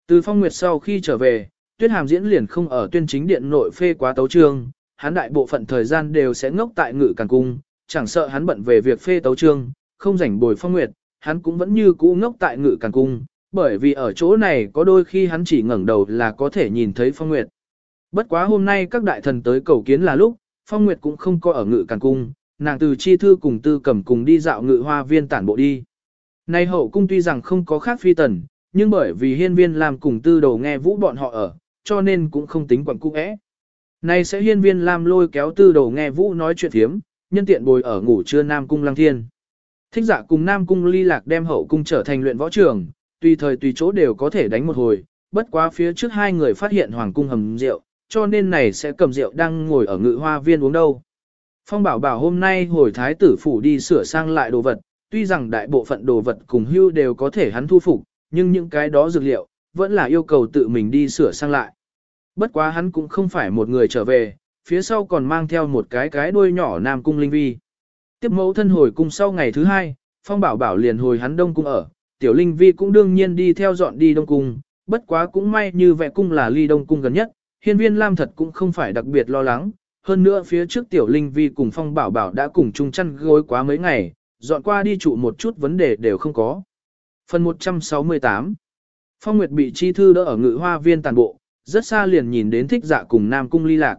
[SPEAKER 1] Từ phong nguyệt sau khi trở về, tuyết hàm diễn liền không ở tuyên chính điện nội phê quá tấu trương, hắn đại bộ phận thời gian đều sẽ ngốc tại ngự cản cung, chẳng sợ hắn bận về việc phê tấu trương, không rảnh bồi phong nguyệt, hắn cũng vẫn như cũ ngốc tại ngự càn cung, bởi vì ở chỗ này có đôi khi hắn chỉ ngẩng đầu là có thể nhìn thấy phong nguyệt. Bất quá hôm nay các đại thần tới cầu kiến là lúc, phong nguyệt cũng không có ở ngự càn cung, nàng từ chi thư cùng tư cầm cùng đi dạo ngự hoa viên tản bộ đi. Nay hậu cung tuy rằng không có khác phi tần, nhưng bởi vì hiên viên làm cùng tư đầu nghe vũ bọn họ ở, cho nên cũng không tính quẩn cung ẽ. Nay sẽ hiên viên làm lôi kéo tư đầu nghe vũ nói chuyện thiếm, nhân tiện bồi ở ngủ trưa Nam Cung Lăng Thiên. Thích giả cùng Nam Cung ly lạc đem hậu cung trở thành luyện võ trường, tùy thời tùy chỗ đều có thể đánh một hồi, bất quá phía trước hai người phát hiện hoàng cung hầm rượu, cho nên này sẽ cầm rượu đang ngồi ở ngự hoa viên uống đâu. Phong bảo bảo hôm nay hồi thái tử phủ đi sửa sang lại đồ vật, tuy rằng đại bộ phận đồ vật cùng hưu đều có thể hắn thu phục, nhưng những cái đó dược liệu, vẫn là yêu cầu tự mình đi sửa sang lại. Bất quá hắn cũng không phải một người trở về, phía sau còn mang theo một cái cái đuôi nhỏ Nam Cung Linh Vi. Tiếp mẫu thân hồi cung sau ngày thứ hai, Phong Bảo Bảo liền hồi hắn Đông Cung ở, Tiểu Linh Vi cũng đương nhiên đi theo dọn đi Đông Cung, bất quá cũng may như vẽ cung là ly Đông Cung gần nhất, hiên viên Lam thật cũng không phải đặc biệt lo lắng, hơn nữa phía trước Tiểu Linh Vi cùng Phong Bảo Bảo đã cùng chung chăn gối quá mấy ngày, dọn qua đi trụ một chút vấn đề đều không có. Phần 168 Phong Nguyệt bị chi thư đỡ ở ngự hoa viên tàn bộ, rất xa liền nhìn đến thích dạ cùng Nam Cung ly lạc.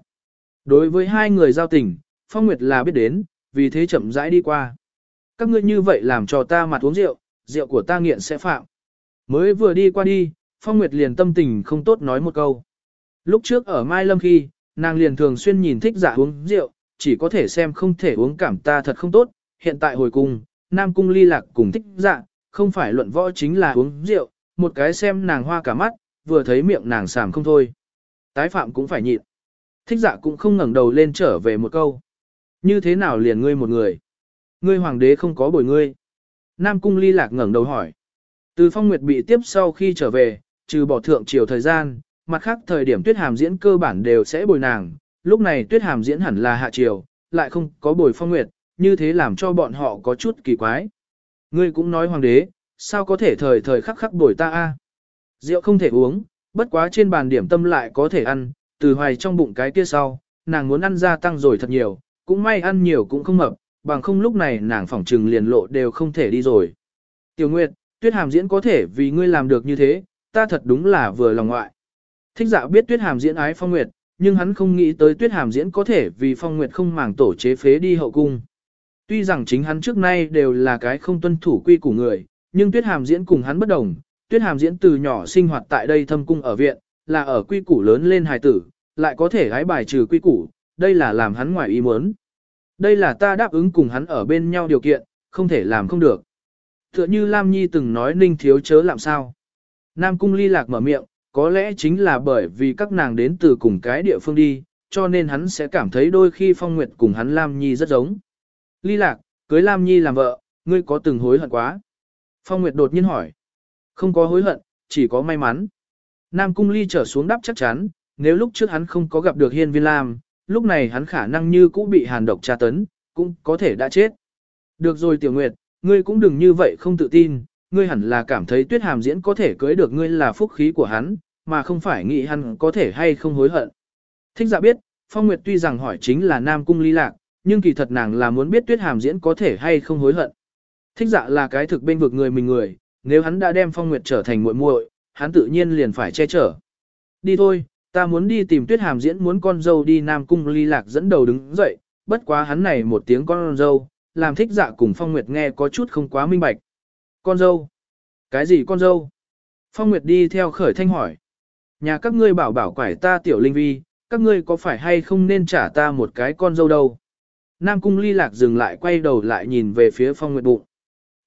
[SPEAKER 1] Đối với hai người giao tình, Phong Nguyệt là biết đến, vì thế chậm rãi đi qua. Các ngươi như vậy làm cho ta mặt uống rượu, rượu của ta nghiện sẽ phạm. Mới vừa đi qua đi, Phong Nguyệt liền tâm tình không tốt nói một câu. Lúc trước ở Mai Lâm khi, nàng liền thường xuyên nhìn thích giả uống rượu, chỉ có thể xem không thể uống cảm ta thật không tốt. Hiện tại hồi cung, Nam Cung ly lạc cùng thích dạ, không phải luận võ chính là uống rượu, một cái xem nàng hoa cả mắt, vừa thấy miệng nàng sàm không thôi. Tái phạm cũng phải nhịn. Thích dạ cũng không ngẩng đầu lên trở về một câu. Như thế nào liền ngươi một người? Ngươi hoàng đế không có bồi ngươi. Nam cung ly lạc ngẩng đầu hỏi. Từ phong nguyệt bị tiếp sau khi trở về, trừ bỏ thượng chiều thời gian, mặt khác thời điểm tuyết hàm diễn cơ bản đều sẽ bồi nàng. Lúc này tuyết hàm diễn hẳn là hạ chiều, lại không có bồi phong nguyệt, như thế làm cho bọn họ có chút kỳ quái. Ngươi cũng nói hoàng đế, sao có thể thời thời khắc khắc bồi ta a? Rượu không thể uống, bất quá trên bàn điểm tâm lại có thể ăn, từ hoài trong bụng cái kia sau, nàng muốn ăn gia tăng rồi thật nhiều, cũng may ăn nhiều cũng không mập, bằng không lúc này nàng phỏng trừng liền lộ đều không thể đi rồi. Tiểu Nguyệt, Tuyết Hàm diễn có thể vì ngươi làm được như thế, ta thật đúng là vừa lòng ngoại. Thích dạ biết Tuyết Hàm diễn ái Phong Nguyệt, nhưng hắn không nghĩ tới Tuyết Hàm diễn có thể vì Phong Nguyệt không màng tổ chế phế đi hậu cung. Tuy rằng chính hắn trước nay đều là cái không tuân thủ quy của người, nhưng Tuyết Hàm diễn cùng hắn bất đồng. Tuyết Hàm diễn từ nhỏ sinh hoạt tại đây thâm cung ở viện, là ở quy củ lớn lên hài tử, lại có thể gái bài trừ quy củ, đây là làm hắn ngoài ý muốn. Đây là ta đáp ứng cùng hắn ở bên nhau điều kiện, không thể làm không được. Tựa như Lam Nhi từng nói ninh thiếu chớ làm sao. Nam cung ly lạc mở miệng, có lẽ chính là bởi vì các nàng đến từ cùng cái địa phương đi, cho nên hắn sẽ cảm thấy đôi khi Phong Nguyệt cùng hắn Lam Nhi rất giống. Ly lạc, cưới Lam Nhi làm vợ, ngươi có từng hối hận quá? Phong Nguyệt đột nhiên hỏi. Không có hối hận, chỉ có may mắn. Nam Cung Ly trở xuống đắp chắc chắn, nếu lúc trước hắn không có gặp được Hiên Viên Lam, lúc này hắn khả năng như cũng bị hàn độc tra tấn, cũng có thể đã chết. Được rồi Tiểu Nguyệt, ngươi cũng đừng như vậy không tự tin, ngươi hẳn là cảm thấy tuyết hàm diễn có thể cưới được ngươi là phúc khí của hắn, mà không phải nghĩ hắn có thể hay không hối hận. Thích dạ biết, Phong Nguyệt tuy rằng hỏi chính là Nam Cung ly lạc, nhưng kỳ thật nàng là muốn biết tuyết hàm diễn có thể hay không hối hận. Thích dạ là cái thực bên vực người mình người, nếu hắn đã đem Phong Nguyệt trở thành muội muội, hắn tự nhiên liền phải che chở. Đi thôi, ta muốn đi tìm tuyết hàm diễn muốn con dâu đi Nam Cung ly lạc dẫn đầu đứng dậy, bất quá hắn này một tiếng con dâu, làm thích dạ cùng Phong Nguyệt nghe có chút không quá minh bạch. Con dâu? Cái gì con dâu? Phong Nguyệt đi theo khởi thanh hỏi. Nhà các ngươi bảo bảo quải ta tiểu linh vi, các ngươi có phải hay không nên trả ta một cái con dâu đâu? Nam Cung ly lạc dừng lại quay đầu lại nhìn về phía Phong Nguyệt bụng.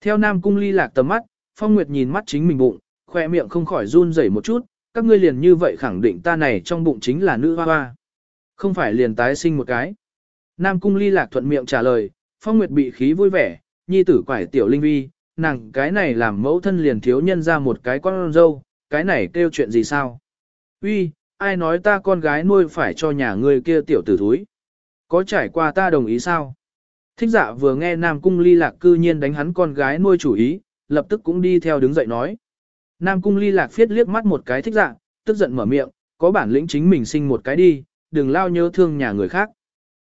[SPEAKER 1] Theo Nam Cung ly lạc tầm mắt, Phong Nguyệt nhìn mắt chính mình bụng, khoe miệng không khỏi run rẩy một chút, các ngươi liền như vậy khẳng định ta này trong bụng chính là nữ hoa hoa. Không phải liền tái sinh một cái. Nam Cung ly lạc thuận miệng trả lời, Phong Nguyệt bị khí vui vẻ, nhi tử quải tiểu linh vi, nàng cái này làm mẫu thân liền thiếu nhân ra một cái con dâu, cái này kêu chuyện gì sao? Uy, ai nói ta con gái nuôi phải cho nhà ngươi kia tiểu tử thúi? Có trải qua ta đồng ý sao? Thích dạ vừa nghe Nam Cung ly lạc cư nhiên đánh hắn con gái nuôi chủ ý, lập tức cũng đi theo đứng dậy nói. Nam Cung ly lạc phiết liếc mắt một cái thích dạng, tức giận mở miệng, có bản lĩnh chính mình sinh một cái đi, đừng lao nhớ thương nhà người khác.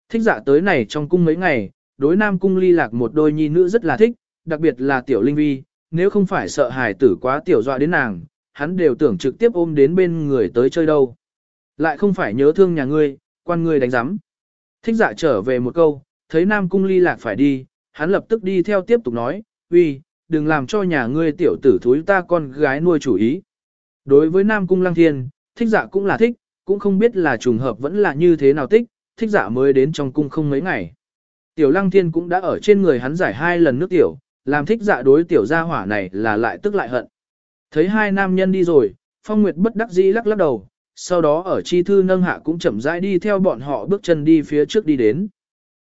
[SPEAKER 1] Thích dạ tới này trong cung mấy ngày, đối Nam Cung ly lạc một đôi nhi nữ rất là thích, đặc biệt là tiểu linh vi, nếu không phải sợ hài tử quá tiểu dọa đến nàng, hắn đều tưởng trực tiếp ôm đến bên người tới chơi đâu. Lại không phải nhớ thương nhà ngươi, quan ngươi đánh giám. Thích dạ trở về một câu, thấy Nam Cung ly lạc phải đi, hắn lập tức đi theo tiếp tục nói, uy, đừng làm cho nhà ngươi tiểu tử thúi ta con gái nuôi chủ ý. Đối với Nam Cung Lăng Thiên, thích dạ cũng là thích, cũng không biết là trùng hợp vẫn là như thế nào thích, thích dạ mới đến trong cung không mấy ngày. Tiểu Lăng Thiên cũng đã ở trên người hắn giải hai lần nước tiểu, làm thích dạ đối tiểu gia hỏa này là lại tức lại hận. Thấy hai nam nhân đi rồi, Phong Nguyệt bất đắc dĩ lắc lắc đầu, sau đó ở chi thư nâng hạ cũng chậm rãi đi theo bọn họ bước chân đi phía trước đi đến.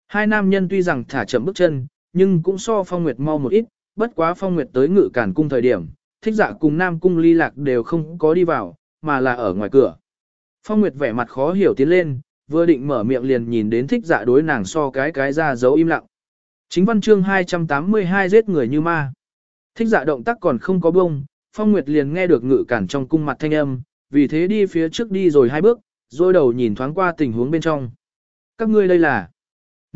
[SPEAKER 1] Hai nam nhân tuy rằng thả chậm bước chân, nhưng cũng so Phong Nguyệt mau một ít, bất quá Phong Nguyệt tới ngự cản cung thời điểm, thích dạ cùng Nam cung ly lạc đều không có đi vào, mà là ở ngoài cửa. Phong Nguyệt vẻ mặt khó hiểu tiến lên, vừa định mở miệng liền nhìn đến thích dạ đối nàng so cái cái ra giấu im lặng. Chính văn chương 282 giết người như ma. Thích dạ động tác còn không có bông, Phong Nguyệt liền nghe được ngự cản trong cung mặt thanh âm, vì thế đi phía trước đi rồi hai bước, rồi đầu nhìn thoáng qua tình huống bên trong. Các ngươi đây là...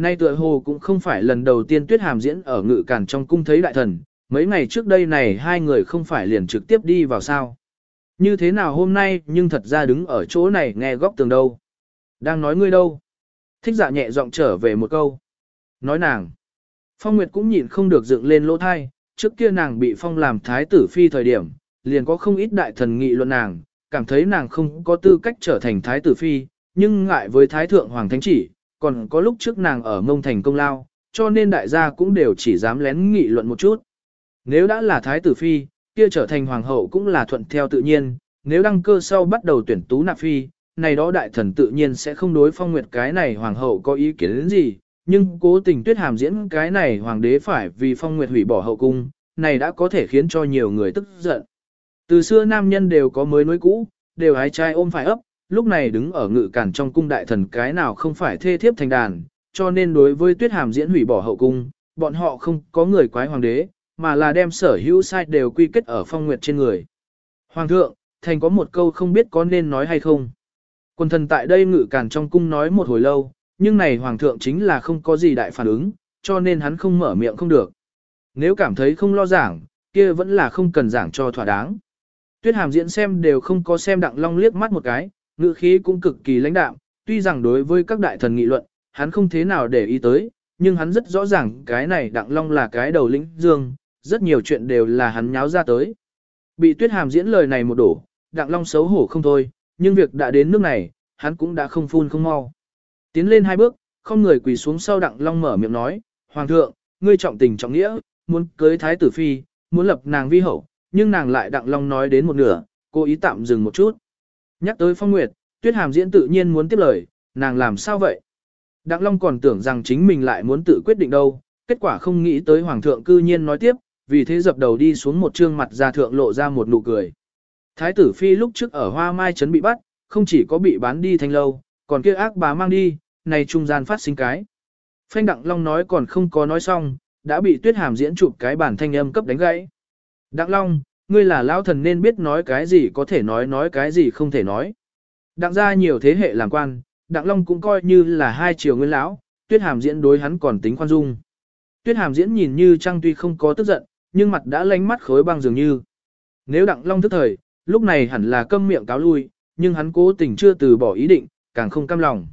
[SPEAKER 1] Nay tựa hồ cũng không phải lần đầu tiên tuyết hàm diễn ở ngự cản trong cung thấy đại thần, mấy ngày trước đây này hai người không phải liền trực tiếp đi vào sao. Như thế nào hôm nay nhưng thật ra đứng ở chỗ này nghe góc tường đâu. Đang nói ngươi đâu. Thích dạ nhẹ giọng trở về một câu. Nói nàng. Phong Nguyệt cũng nhịn không được dựng lên lỗ thai, trước kia nàng bị Phong làm thái tử phi thời điểm, liền có không ít đại thần nghị luận nàng, cảm thấy nàng không có tư cách trở thành thái tử phi, nhưng ngại với thái thượng hoàng thánh chỉ, còn có lúc trước nàng ở mông thành công lao, cho nên đại gia cũng đều chỉ dám lén nghị luận một chút. Nếu đã là thái tử phi, kia trở thành hoàng hậu cũng là thuận theo tự nhiên, nếu đăng cơ sau bắt đầu tuyển tú nạp phi, này đó đại thần tự nhiên sẽ không đối phong nguyệt cái này hoàng hậu có ý kiến đến gì, nhưng cố tình tuyết hàm diễn cái này hoàng đế phải vì phong nguyệt hủy bỏ hậu cung, này đã có thể khiến cho nhiều người tức giận. Từ xưa nam nhân đều có mới nối cũ, đều hái trai ôm phải ấp, lúc này đứng ở ngự cản trong cung đại thần cái nào không phải thê thiếp thành đàn, cho nên đối với tuyết hàm diễn hủy bỏ hậu cung, bọn họ không có người quái hoàng đế, mà là đem sở hữu sai đều quy kết ở phong nguyệt trên người. Hoàng thượng, thành có một câu không biết có nên nói hay không. Quân thần tại đây ngự cản trong cung nói một hồi lâu, nhưng này hoàng thượng chính là không có gì đại phản ứng, cho nên hắn không mở miệng không được. Nếu cảm thấy không lo giảng, kia vẫn là không cần giảng cho thỏa đáng. Tuyết hàm diễn xem đều không có xem đặng long liếc mắt một cái, ngữ khí cũng cực kỳ lãnh đạm, tuy rằng đối với các đại thần nghị luận, hắn không thế nào để ý tới, nhưng hắn rất rõ ràng cái này đặng long là cái đầu lĩnh dương, rất nhiều chuyện đều là hắn nháo ra tới. Bị tuyết hàm diễn lời này một đổ, đặng long xấu hổ không thôi, nhưng việc đã đến nước này, hắn cũng đã không phun không mau. Tiến lên hai bước, không người quỳ xuống sau đặng long mở miệng nói, Hoàng thượng, ngươi trọng tình trọng nghĩa, muốn cưới thái tử phi, muốn lập nàng vi hậu, nhưng nàng lại đặng long nói đến một nửa, cô ý tạm dừng một chút. Nhắc tới Phong Nguyệt, Tuyết Hàm diễn tự nhiên muốn tiếp lời, nàng làm sao vậy? Đặng Long còn tưởng rằng chính mình lại muốn tự quyết định đâu, kết quả không nghĩ tới Hoàng thượng cư nhiên nói tiếp, vì thế dập đầu đi xuống một trương mặt ra thượng lộ ra một nụ cười. Thái tử Phi lúc trước ở Hoa Mai Trấn bị bắt, không chỉ có bị bán đi thanh lâu, còn kia ác bà mang đi, này trung gian phát sinh cái. Phanh Đặng Long nói còn không có nói xong, đã bị Tuyết Hàm diễn chụp cái bản thanh âm cấp đánh gãy. Đặng Long, ngươi là lão thần nên biết nói cái gì có thể nói nói cái gì không thể nói. Đặng ra nhiều thế hệ làm quan, Đặng Long cũng coi như là hai triều nguyên lão, Tuyết Hàm diễn đối hắn còn tính khoan dung. Tuyết Hàm diễn nhìn như trăng tuy không có tức giận, nhưng mặt đã lánh mắt khối băng dường như. Nếu Đặng Long thức thời, lúc này hẳn là câm miệng cáo lui, nhưng hắn cố tình chưa từ bỏ ý định, càng không cam lòng.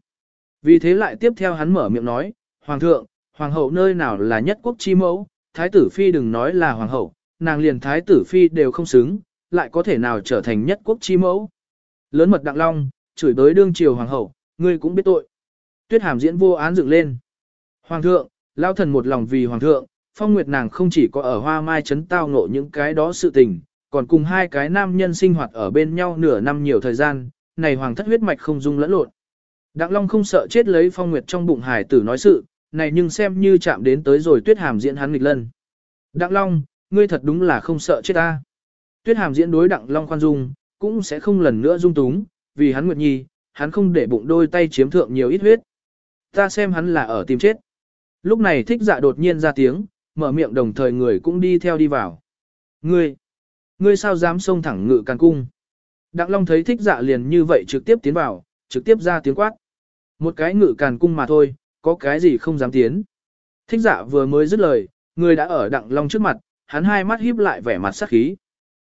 [SPEAKER 1] Vì thế lại tiếp theo hắn mở miệng nói, Hoàng thượng, Hoàng hậu nơi nào là nhất quốc chi mẫu, Thái tử Phi đừng nói là Hoàng hậu, nàng liền Thái tử Phi đều không xứng, lại có thể nào trở thành nhất quốc chi mẫu. Lớn mật Đặng Long, chửi bới đương triều Hoàng hậu, ngươi cũng biết tội. Tuyết hàm diễn vô án dựng lên. Hoàng thượng, lao thần một lòng vì Hoàng thượng, phong nguyệt nàng không chỉ có ở hoa mai chấn tao ngộ những cái đó sự tình, còn cùng hai cái nam nhân sinh hoạt ở bên nhau nửa năm nhiều thời gian, này hoàng thất huyết mạch không dung lẫn lộn. Đặng Long không sợ chết lấy phong nguyệt trong bụng hải tử nói sự, này nhưng xem như chạm đến tới rồi tuyết hàm diễn hắn nghịch lân. Đặng Long, ngươi thật đúng là không sợ chết ta. Tuyết hàm diễn đối Đặng Long khoan dung, cũng sẽ không lần nữa dung túng, vì hắn nguyệt nhi, hắn không để bụng đôi tay chiếm thượng nhiều ít huyết. Ta xem hắn là ở tìm chết. Lúc này thích dạ đột nhiên ra tiếng, mở miệng đồng thời người cũng đi theo đi vào. Ngươi, ngươi sao dám xông thẳng ngự càn cung? Đặng Long thấy thích dạ liền như vậy trực tiếp tiến vào, trực tiếp ra tiếng quát. Một cái ngự càn cung mà thôi, có cái gì không dám tiến. Thích dạ vừa mới dứt lời, người đã ở Đặng Long trước mặt, hắn hai mắt híp lại vẻ mặt sắc khí.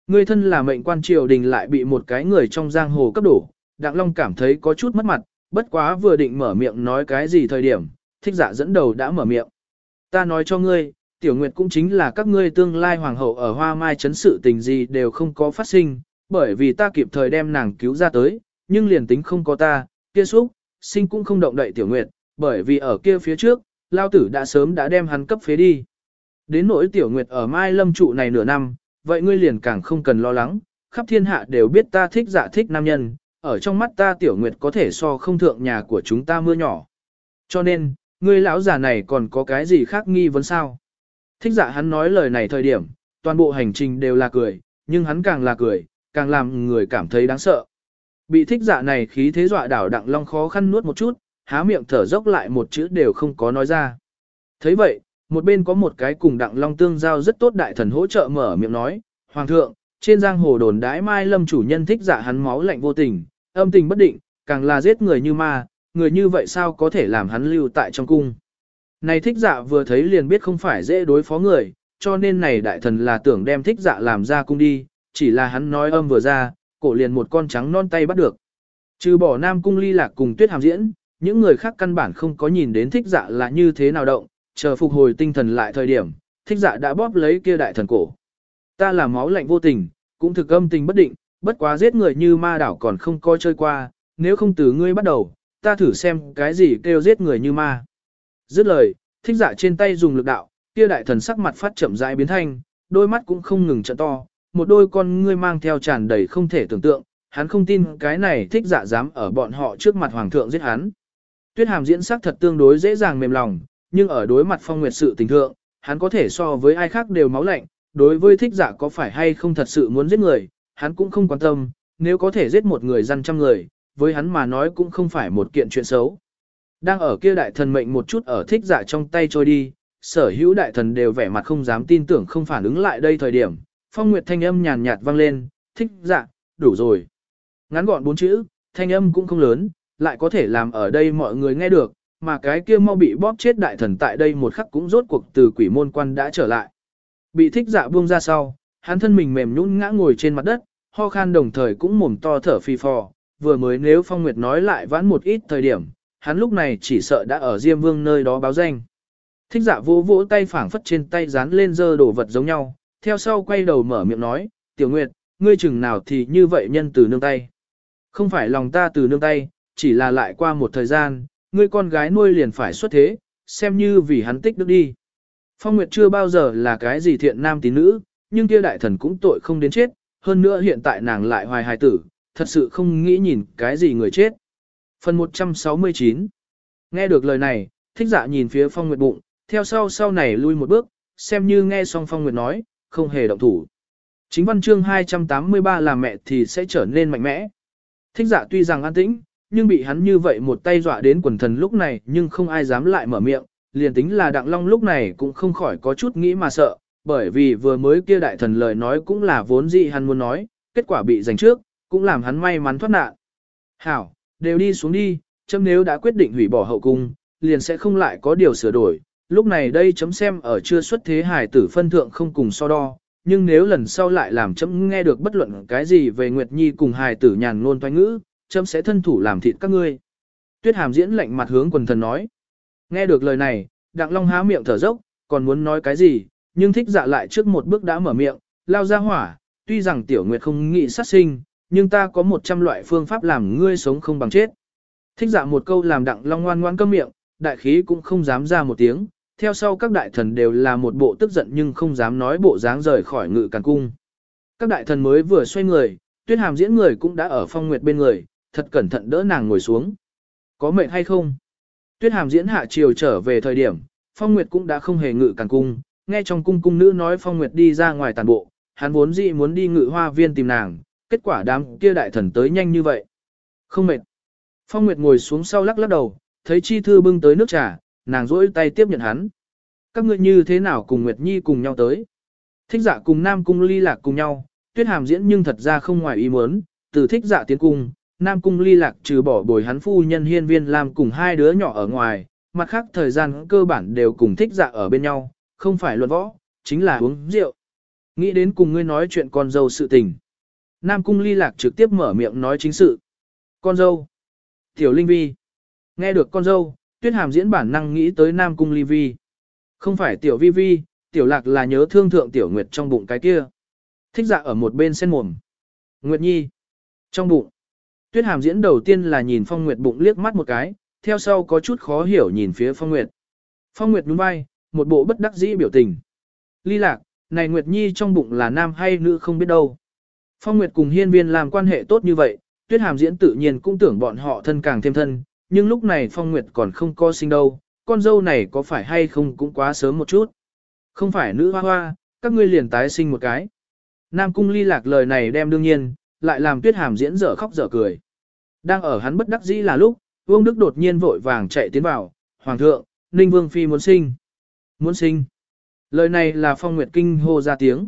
[SPEAKER 1] Người thân là mệnh quan triều đình lại bị một cái người trong giang hồ cấp đổ, Đặng Long cảm thấy có chút mất mặt, bất quá vừa định mở miệng nói cái gì thời điểm, thích dạ dẫn đầu đã mở miệng. Ta nói cho ngươi, Tiểu Nguyệt cũng chính là các ngươi tương lai hoàng hậu ở Hoa Mai chấn sự tình gì đều không có phát sinh, bởi vì ta kịp thời đem nàng cứu ra tới, nhưng liền tính không có ta, kia xúc, sinh cũng không động đậy Tiểu Nguyệt, bởi vì ở kia phía trước, Lao Tử đã sớm đã đem hắn cấp phế đi. Đến nỗi Tiểu Nguyệt ở Mai Lâm trụ này nửa năm, vậy ngươi liền càng không cần lo lắng, khắp thiên hạ đều biết ta thích dạ thích nam nhân, ở trong mắt ta Tiểu Nguyệt có thể so không thượng nhà của chúng ta mưa nhỏ. Cho nên, ngươi lão già này còn có cái gì khác nghi vấn sao? Thích dạ hắn nói lời này thời điểm, toàn bộ hành trình đều là cười, nhưng hắn càng là cười, càng làm người cảm thấy đáng sợ. Bị thích dạ này khí thế dọa đảo đặng long khó khăn nuốt một chút, há miệng thở dốc lại một chữ đều không có nói ra. thấy vậy, một bên có một cái cùng đặng long tương giao rất tốt đại thần hỗ trợ mở miệng nói, Hoàng thượng, trên giang hồ đồn đái mai lâm chủ nhân thích giả hắn máu lạnh vô tình, âm tình bất định, càng là giết người như ma, người như vậy sao có thể làm hắn lưu tại trong cung. Này thích dạ vừa thấy liền biết không phải dễ đối phó người, cho nên này đại thần là tưởng đem thích dạ làm ra cung đi, chỉ là hắn nói âm vừa ra, cổ liền một con trắng non tay bắt được. Trừ bỏ nam cung ly lạc cùng tuyết hàm diễn, những người khác căn bản không có nhìn đến thích dạ là như thế nào động, chờ phục hồi tinh thần lại thời điểm, thích dạ đã bóp lấy kia đại thần cổ. Ta là máu lạnh vô tình, cũng thực âm tình bất định, bất quá giết người như ma đảo còn không coi chơi qua, nếu không từ ngươi bắt đầu, ta thử xem cái gì kêu giết người như ma. Dứt lời, thích dạ trên tay dùng lực đạo, kia đại thần sắc mặt phát chậm rãi biến thanh, đôi mắt cũng không ngừng trận to, một đôi con ngươi mang theo tràn đầy không thể tưởng tượng, hắn không tin cái này thích dạ dám ở bọn họ trước mặt hoàng thượng giết hắn. Tuyết hàm diễn sắc thật tương đối dễ dàng mềm lòng, nhưng ở đối mặt phong nguyệt sự tình thượng, hắn có thể so với ai khác đều máu lạnh, đối với thích giả có phải hay không thật sự muốn giết người, hắn cũng không quan tâm, nếu có thể giết một người dân trăm người, với hắn mà nói cũng không phải một kiện chuyện xấu. Đang ở kia đại thần mệnh một chút ở thích giả trong tay trôi đi, sở hữu đại thần đều vẻ mặt không dám tin tưởng không phản ứng lại đây thời điểm, phong nguyệt thanh âm nhàn nhạt vang lên, thích dạ, đủ rồi. Ngắn gọn bốn chữ, thanh âm cũng không lớn, lại có thể làm ở đây mọi người nghe được, mà cái kia mau bị bóp chết đại thần tại đây một khắc cũng rốt cuộc từ quỷ môn quan đã trở lại. Bị thích dạ buông ra sau, hắn thân mình mềm nhũn ngã ngồi trên mặt đất, ho khan đồng thời cũng mồm to thở phì phò, vừa mới nếu Phong Nguyệt nói lại vãn một ít thời điểm, hắn lúc này chỉ sợ đã ở Diêm Vương nơi đó báo danh. Thích dạ vỗ vỗ tay phảng phất trên tay dán lên dơ đồ vật giống nhau, theo sau quay đầu mở miệng nói, Tiểu Nguyệt, ngươi chừng nào thì như vậy nhân từ nương tay. Không phải lòng ta từ nương tay, chỉ là lại qua một thời gian, ngươi con gái nuôi liền phải xuất thế, xem như vì hắn tích đức đi. Phong Nguyệt chưa bao giờ là cái gì thiện nam tín nữ, nhưng kia đại thần cũng tội không đến chết, hơn nữa hiện tại nàng lại hoài hài tử, thật sự không nghĩ nhìn cái gì người chết. Phần 169 Nghe được lời này, thích dạ nhìn phía phong nguyệt bụng, theo sau sau này lui một bước, xem như nghe xong phong nguyệt nói, không hề động thủ. Chính văn chương 283 là mẹ thì sẽ trở nên mạnh mẽ. Thích dạ tuy rằng an tĩnh, nhưng bị hắn như vậy một tay dọa đến quần thần lúc này nhưng không ai dám lại mở miệng, liền tính là đặng long lúc này cũng không khỏi có chút nghĩ mà sợ, bởi vì vừa mới kia đại thần lời nói cũng là vốn gì hắn muốn nói, kết quả bị giành trước, cũng làm hắn may mắn thoát nạn. Hảo, đều đi xuống đi, chấm nếu đã quyết định hủy bỏ hậu cung, liền sẽ không lại có điều sửa đổi. Lúc này đây chấm xem ở chưa xuất thế hài tử phân thượng không cùng so đo, nhưng nếu lần sau lại làm chấm nghe được bất luận cái gì về Nguyệt Nhi cùng hài tử nhàn ngôn toanh ngữ, chấm sẽ thân thủ làm thịt các ngươi. Tuyết hàm diễn lạnh mặt hướng quần thần nói. Nghe được lời này, Đặng Long há miệng thở dốc, còn muốn nói cái gì, nhưng thích dạ lại trước một bước đã mở miệng, lao ra hỏa, tuy rằng tiểu nguyệt không nghĩ sát sinh, nhưng ta có một trăm loại phương pháp làm ngươi sống không bằng chết. Thích dạ một câu làm Đặng Long ngoan ngoan câm miệng, đại khí cũng không dám ra một tiếng, theo sau các đại thần đều là một bộ tức giận nhưng không dám nói bộ dáng rời khỏi ngự càn cung. Các đại thần mới vừa xoay người, tuyết hàm diễn người cũng đã ở phong nguyệt bên người, thật cẩn thận đỡ nàng ngồi xuống. Có mệt hay không? Tuyết hàm diễn hạ chiều trở về thời điểm, phong nguyệt cũng đã không hề ngự càn cung, nghe trong cung cung nữ nói phong nguyệt đi ra ngoài tàn bộ, hắn vốn dĩ muốn đi ngự hoa viên tìm nàng, kết quả đám kia đại thần tới nhanh như vậy. Không mệt. Phong nguyệt ngồi xuống sau lắc lắc đầu, thấy chi thư bưng tới nước trà, nàng rỗi tay tiếp nhận hắn. Các ngươi như thế nào cùng Nguyệt Nhi cùng nhau tới? Thích dạ cùng Nam Cung ly lạc cùng nhau, tuyết hàm diễn nhưng thật ra không ngoài ý muốn, từ thích dạ tiến cung, Nam Cung ly lạc trừ bỏ bồi hắn phu nhân hiên viên làm cùng hai đứa nhỏ ở ngoài, mặt khác thời gian cơ bản đều cùng thích dạ ở bên nhau, không phải luận võ, chính là uống rượu. Nghĩ đến cùng ngươi nói chuyện con dâu sự tình. Nam Cung ly lạc trực tiếp mở miệng nói chính sự. Con dâu. Tiểu Linh Vi. Nghe được con dâu, tuyết hàm diễn bản năng nghĩ tới Nam Cung Ly Vi. Không phải tiểu vi vi, tiểu lạc là nhớ thương thượng tiểu nguyệt trong bụng cái kia. Thích dạ ở một bên sen mồm. Nguyệt Nhi. Trong bụng. Tuyết hàm diễn đầu tiên là nhìn Phong Nguyệt bụng liếc mắt một cái, theo sau có chút khó hiểu nhìn phía Phong Nguyệt. Phong Nguyệt nhún vai, một bộ bất đắc dĩ biểu tình. Ly lạc, này Nguyệt Nhi trong bụng là nam hay nữ không biết đâu. Phong Nguyệt cùng hiên viên làm quan hệ tốt như vậy, Tuyết hàm diễn tự nhiên cũng tưởng bọn họ thân càng thêm thân, nhưng lúc này Phong Nguyệt còn không có sinh đâu, con dâu này có phải hay không cũng quá sớm một chút. Không phải nữ hoa hoa, các ngươi liền tái sinh một cái. Nam Cung ly lạc lời này đem đương nhiên, lại làm tuyết hàm diễn dở khóc dở cười. Đang ở hắn bất đắc dĩ là lúc, Vương Đức đột nhiên vội vàng chạy tiến vào, Hoàng thượng, Ninh Vương Phi muốn sinh. Muốn sinh. Lời này là Phong Nguyệt Kinh hô ra tiếng.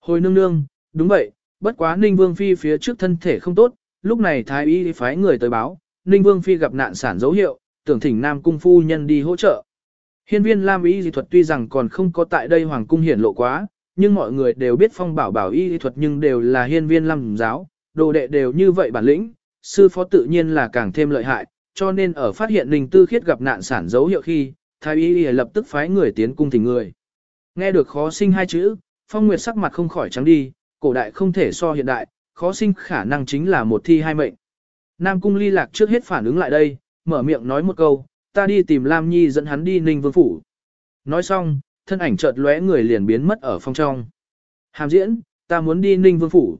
[SPEAKER 1] Hồi nương nương, đúng vậy, bất quá Ninh Vương Phi phía trước thân thể không tốt, lúc này Thái Y phái người tới báo, Ninh Vương Phi gặp nạn sản dấu hiệu, tưởng thỉnh Nam Cung phu nhân đi hỗ trợ. Hiên viên Lam y dị thuật tuy rằng còn không có tại đây Hoàng Cung hiển lộ quá, nhưng mọi người đều biết phong bảo bảo y dị thuật nhưng đều là hiên viên Lam giáo, đồ đệ đều như vậy bản lĩnh, sư phó tự nhiên là càng thêm lợi hại, cho nên ở phát hiện Ninh Tư Khiết gặp nạn sản dấu hiệu khi, thái y lập tức phái người tiến cung thỉnh người. Nghe được khó sinh hai chữ, phong nguyệt sắc mặt không khỏi trắng đi, cổ đại không thể so hiện đại, khó sinh khả năng chính là một thi hai mệnh. Nam Cung ly lạc trước hết phản ứng lại đây, mở miệng nói một câu, ta đi tìm Lam Nhi dẫn hắn đi Ninh Vương Phủ. Nói xong, thân ảnh chợt lóe người liền biến mất ở phong trong. Hàm diễn, ta muốn đi Ninh Vương Phủ.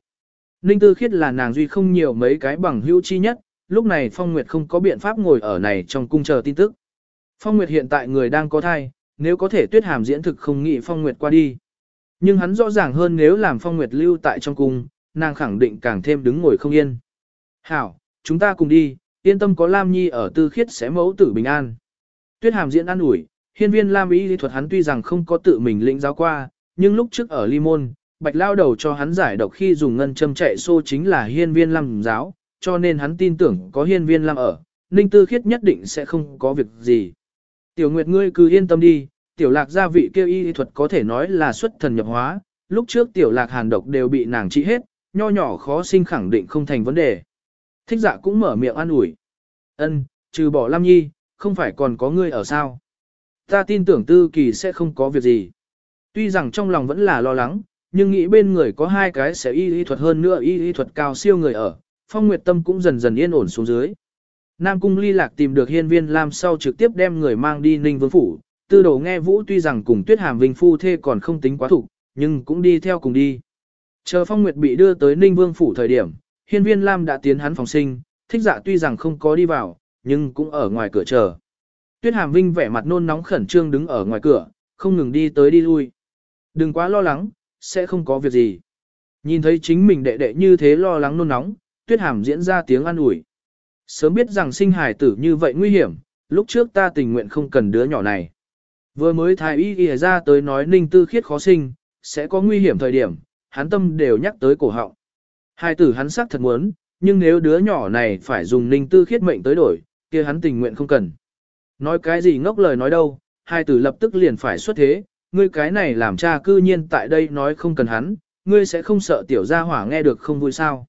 [SPEAKER 1] Ninh Tư Khiết là nàng duy không nhiều mấy cái bằng hữu chi nhất, lúc này Phong Nguyệt không có biện pháp ngồi ở này trong cung chờ tin tức. Phong Nguyệt hiện tại người đang có thai, nếu có thể tuyết hàm diễn thực không nghĩ Phong Nguyệt qua đi. Nhưng hắn rõ ràng hơn nếu làm Phong Nguyệt lưu tại trong cung, nàng khẳng định càng thêm đứng ngồi không yên. Hảo, chúng ta cùng đi, yên tâm có Lam Nhi ở tư khiết sẽ mẫu tử bình an. Tuyết hàm diễn an ủi, hiên viên Lam ý lý thuật hắn tuy rằng không có tự mình lĩnh giáo qua, nhưng lúc trước ở Ly Môn, bạch lao đầu cho hắn giải độc khi dùng ngân châm chạy xô chính là hiên viên Lam giáo, cho nên hắn tin tưởng có hiên viên Lam ở, ninh tư khiết nhất định sẽ không có việc gì. Tiểu Nguyệt ngươi cứ yên tâm đi, tiểu lạc gia vị kêu y thuật có thể nói là xuất thần nhập hóa, lúc trước tiểu lạc hàn độc đều bị nàng trị hết, nho nhỏ khó sinh khẳng định không thành vấn đề. Thích dạ cũng mở miệng an ủi. Ân, trừ bỏ Lam Nhi, không phải còn có ngươi ở sao. Ta tin tưởng tư kỳ sẽ không có việc gì. Tuy rằng trong lòng vẫn là lo lắng, nhưng nghĩ bên người có hai cái sẽ y y thuật hơn nữa y y thuật cao siêu người ở, phong nguyệt tâm cũng dần dần yên ổn xuống dưới. Nam cung ly lạc tìm được hiên viên Lam sau trực tiếp đem người mang đi ninh vương phủ, tư đồ nghe vũ tuy rằng cùng tuyết hàm vinh phu thê còn không tính quá thủ, nhưng cũng đi theo cùng đi. Chờ Phong Nguyệt bị đưa tới Ninh Vương phủ thời điểm, Hiên Viên Lam đã tiến hắn phòng sinh, thích dạ tuy rằng không có đi vào, nhưng cũng ở ngoài cửa chờ. Tuyết Hàm Vinh vẻ mặt nôn nóng khẩn trương đứng ở ngoài cửa, không ngừng đi tới đi lui. Đừng quá lo lắng, sẽ không có việc gì. Nhìn thấy chính mình đệ đệ như thế lo lắng nôn nóng, Tuyết Hàm diễn ra tiếng an ủi. Sớm biết rằng sinh hài tử như vậy nguy hiểm, lúc trước ta tình nguyện không cần đứa nhỏ này. Vừa mới thái y ghi ra tới nói ninh tư khiết khó sinh, sẽ có nguy hiểm thời điểm, hắn tâm đều nhắc tới cổ họng. Hai tử hắn sắc thật muốn, nhưng nếu đứa nhỏ này phải dùng ninh tư khiết mệnh tới đổi, kia hắn tình nguyện không cần. Nói cái gì ngốc lời nói đâu, hai tử lập tức liền phải xuất thế, ngươi cái này làm cha cư nhiên tại đây nói không cần hắn, ngươi sẽ không sợ tiểu gia hỏa nghe được không vui sao.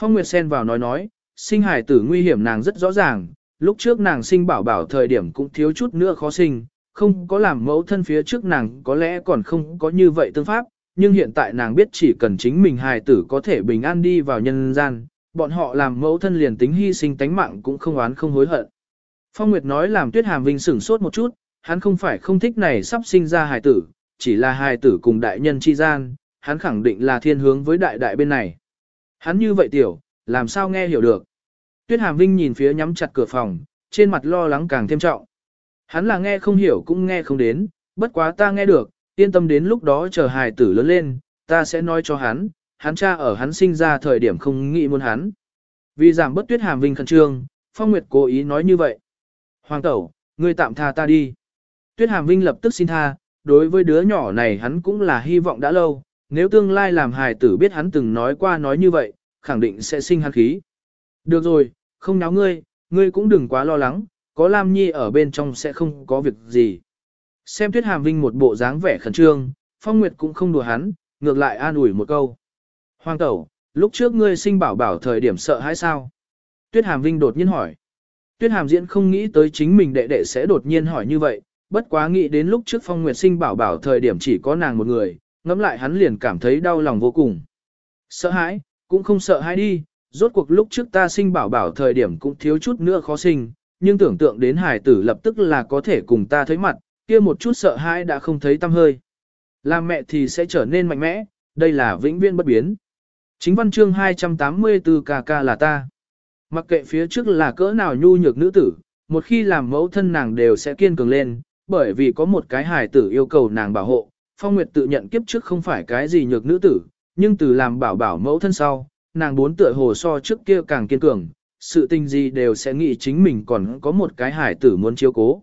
[SPEAKER 1] Phong Nguyệt Sen vào nói nói, sinh hải tử nguy hiểm nàng rất rõ ràng, lúc trước nàng sinh bảo bảo thời điểm cũng thiếu chút nữa khó sinh, không có làm mẫu thân phía trước nàng có lẽ còn không có như vậy tương pháp, nhưng hiện tại nàng biết chỉ cần chính mình hài tử có thể bình an đi vào nhân gian, bọn họ làm mẫu thân liền tính hy sinh tánh mạng cũng không oán không hối hận. Phong Nguyệt nói làm Tuyết Hàm Vinh sửng sốt một chút, hắn không phải không thích này sắp sinh ra hài tử, chỉ là hài tử cùng đại nhân chi gian, hắn khẳng định là thiên hướng với đại đại bên này. Hắn như vậy tiểu, làm sao nghe hiểu được. Tuyết Hàm Vinh nhìn phía nhắm chặt cửa phòng, trên mặt lo lắng càng thêm trọng. Hắn là nghe không hiểu cũng nghe không đến, bất quá ta nghe được, yên tâm đến lúc đó chờ hài tử lớn lên, ta sẽ nói cho hắn, hắn cha ở hắn sinh ra thời điểm không nghĩ muốn hắn. Vì giảm bất tuyết hàm vinh khẩn trương, Phong Nguyệt cố ý nói như vậy. Hoàng tẩu, ngươi tạm tha ta đi. Tuyết hàm vinh lập tức xin tha, đối với đứa nhỏ này hắn cũng là hy vọng đã lâu, nếu tương lai làm hài tử biết hắn từng nói qua nói như vậy, khẳng định sẽ sinh hắn khí. Được rồi, không náo ngươi, ngươi cũng đừng quá lo lắng, có Lam Nhi ở bên trong sẽ không có việc gì. Xem Tuyết Hàm Vinh một bộ dáng vẻ khẩn trương, Phong Nguyệt cũng không đùa hắn, ngược lại an ủi một câu. Hoàng tẩu, lúc trước ngươi sinh bảo bảo thời điểm sợ hãi sao? Tuyết Hàm Vinh đột nhiên hỏi. Tuyết Hàm Diễn không nghĩ tới chính mình đệ đệ sẽ đột nhiên hỏi như vậy, bất quá nghĩ đến lúc trước Phong Nguyệt sinh bảo bảo thời điểm chỉ có nàng một người, ngẫm lại hắn liền cảm thấy đau lòng vô cùng. Sợ hãi, cũng không sợ hãi đi, rốt cuộc lúc trước ta sinh bảo bảo thời điểm cũng thiếu chút nữa khó sinh, nhưng tưởng tượng đến hải tử lập tức là có thể cùng ta thấy mặt, kia một chút sợ hãi đã không thấy tâm hơi. Làm mẹ thì sẽ trở nên mạnh mẽ, đây là vĩnh viễn bất biến. Chính văn chương 284 KK là ta. Mặc kệ phía trước là cỡ nào nhu nhược nữ tử, một khi làm mẫu thân nàng đều sẽ kiên cường lên, bởi vì có một cái hài tử yêu cầu nàng bảo hộ. Phong Nguyệt tự nhận kiếp trước không phải cái gì nhược nữ tử, nhưng từ làm bảo bảo mẫu thân sau, nàng bốn tựa hồ so trước kia càng kiên cường, sự tình gì đều sẽ nghĩ chính mình còn có một cái hải tử muốn chiếu cố.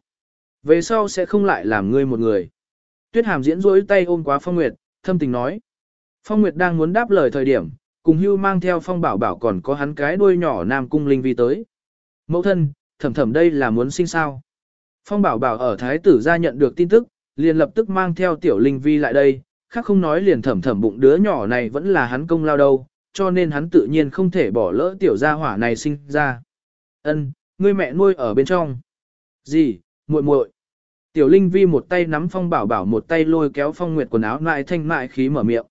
[SPEAKER 1] Về sau sẽ không lại làm ngươi một người. Tuyết hàm diễn rỗi tay ôm quá Phong Nguyệt, thâm tình nói. Phong Nguyệt đang muốn đáp lời thời điểm, cùng hưu mang theo Phong Bảo Bảo còn có hắn cái đuôi nhỏ Nam Cung Linh Vi tới. Mẫu thân, thầm thầm đây là muốn sinh sao. Phong Bảo Bảo ở Thái tử ra nhận được tin tức, liền lập tức mang theo Tiểu Linh Vi lại đây, khác không nói liền thầm thầm bụng đứa nhỏ này vẫn là hắn công lao đâu, cho nên hắn tự nhiên không thể bỏ lỡ tiểu gia hỏa này sinh ra. Ân, ngươi mẹ nuôi ở bên trong. Gì, muội muội. Tiểu Linh Vi một tay nắm Phong Bảo Bảo một tay lôi kéo Phong Nguyệt quần áo lại thanh mại khí mở miệng.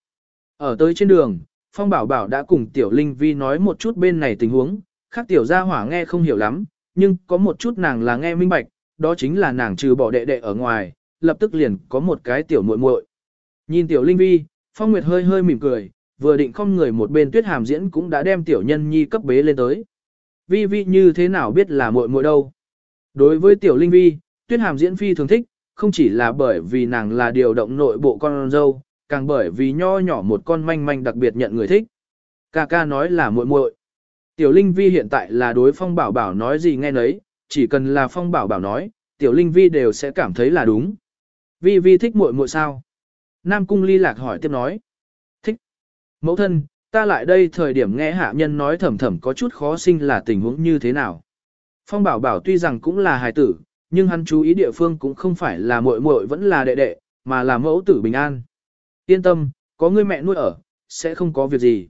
[SPEAKER 1] Ở tới trên đường, Phong Bảo Bảo đã cùng Tiểu Linh Vi nói một chút bên này tình huống, khác Tiểu Gia Hỏa nghe không hiểu lắm, nhưng có một chút nàng là nghe minh bạch, đó chính là nàng trừ bỏ đệ đệ ở ngoài, lập tức liền có một cái Tiểu muội muội. Nhìn Tiểu Linh Vi, Phong Nguyệt hơi hơi mỉm cười, vừa định không người một bên tuyết hàm diễn cũng đã đem tiểu nhân nhi cấp bế lên tới. Vi vi như thế nào biết là muội muội đâu. Đối với tiểu linh vi, tuyết hàm diễn phi thường thích, không chỉ là bởi vì nàng là điều động nội bộ con dâu, càng bởi vì nho nhỏ một con manh manh đặc biệt nhận người thích. Ca ca nói là muội muội. Tiểu linh vi hiện tại là đối phong bảo bảo nói gì nghe nấy, chỉ cần là phong bảo bảo nói, tiểu linh vi đều sẽ cảm thấy là đúng. Vi vi thích muội muội sao? Nam cung ly lạc hỏi tiếp nói. thích. Mẫu thân, ta lại đây thời điểm nghe hạ nhân nói thầm thầm có chút khó sinh là tình huống như thế nào. Phong bảo bảo tuy rằng cũng là hài tử, nhưng hắn chú ý địa phương cũng không phải là muội muội vẫn là đệ đệ, mà là mẫu tử bình an. Yên tâm, có người mẹ nuôi ở, sẽ không có việc gì.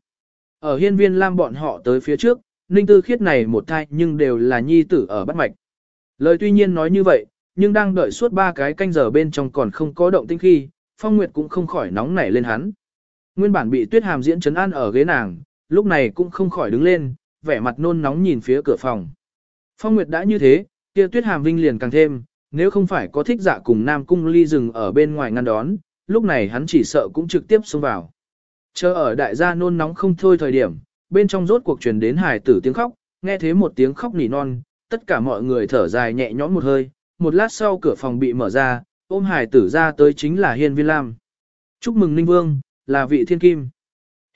[SPEAKER 1] Ở hiên viên lam bọn họ tới phía trước, ninh tư khiết này một thai nhưng đều là nhi tử ở bắt mạch. Lời tuy nhiên nói như vậy, nhưng đang đợi suốt ba cái canh giờ bên trong còn không có động tĩnh khi, Phong Nguyệt cũng không khỏi nóng nảy lên hắn. Nguyên bản bị tuyết hàm diễn chấn an ở ghế nàng, lúc này cũng không khỏi đứng lên, vẻ mặt nôn nóng nhìn phía cửa phòng. Phong Nguyệt đã như thế, kia tuyết hàm vinh liền càng thêm, nếu không phải có thích dạ cùng Nam Cung ly rừng ở bên ngoài ngăn đón, lúc này hắn chỉ sợ cũng trực tiếp xông vào. Chờ ở đại gia nôn nóng không thôi thời điểm, bên trong rốt cuộc truyền đến hài tử tiếng khóc, nghe thế một tiếng khóc nỉ non, tất cả mọi người thở dài nhẹ nhõm một hơi, một lát sau cửa phòng bị mở ra, ôm hài tử ra tới chính là Hiên Viên Lam. Chúc mừng Ninh Vương, là vị thiên kim.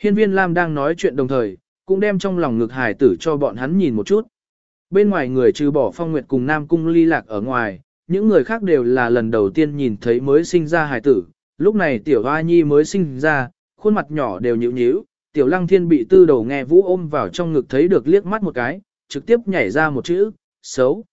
[SPEAKER 1] Hiên Viên Lam đang nói chuyện đồng thời, cũng đem trong lòng ngực hài tử cho bọn hắn nhìn một chút. Bên ngoài người trừ bỏ phong nguyệt cùng Nam Cung ly lạc ở ngoài, những người khác đều là lần đầu tiên nhìn thấy mới sinh ra hài tử. Lúc này tiểu hoa nhi mới sinh ra, khuôn mặt nhỏ đều nhíu nhíu, tiểu lăng thiên bị tư đầu nghe vũ ôm vào trong ngực thấy được liếc mắt một cái, trực tiếp nhảy ra một chữ, xấu.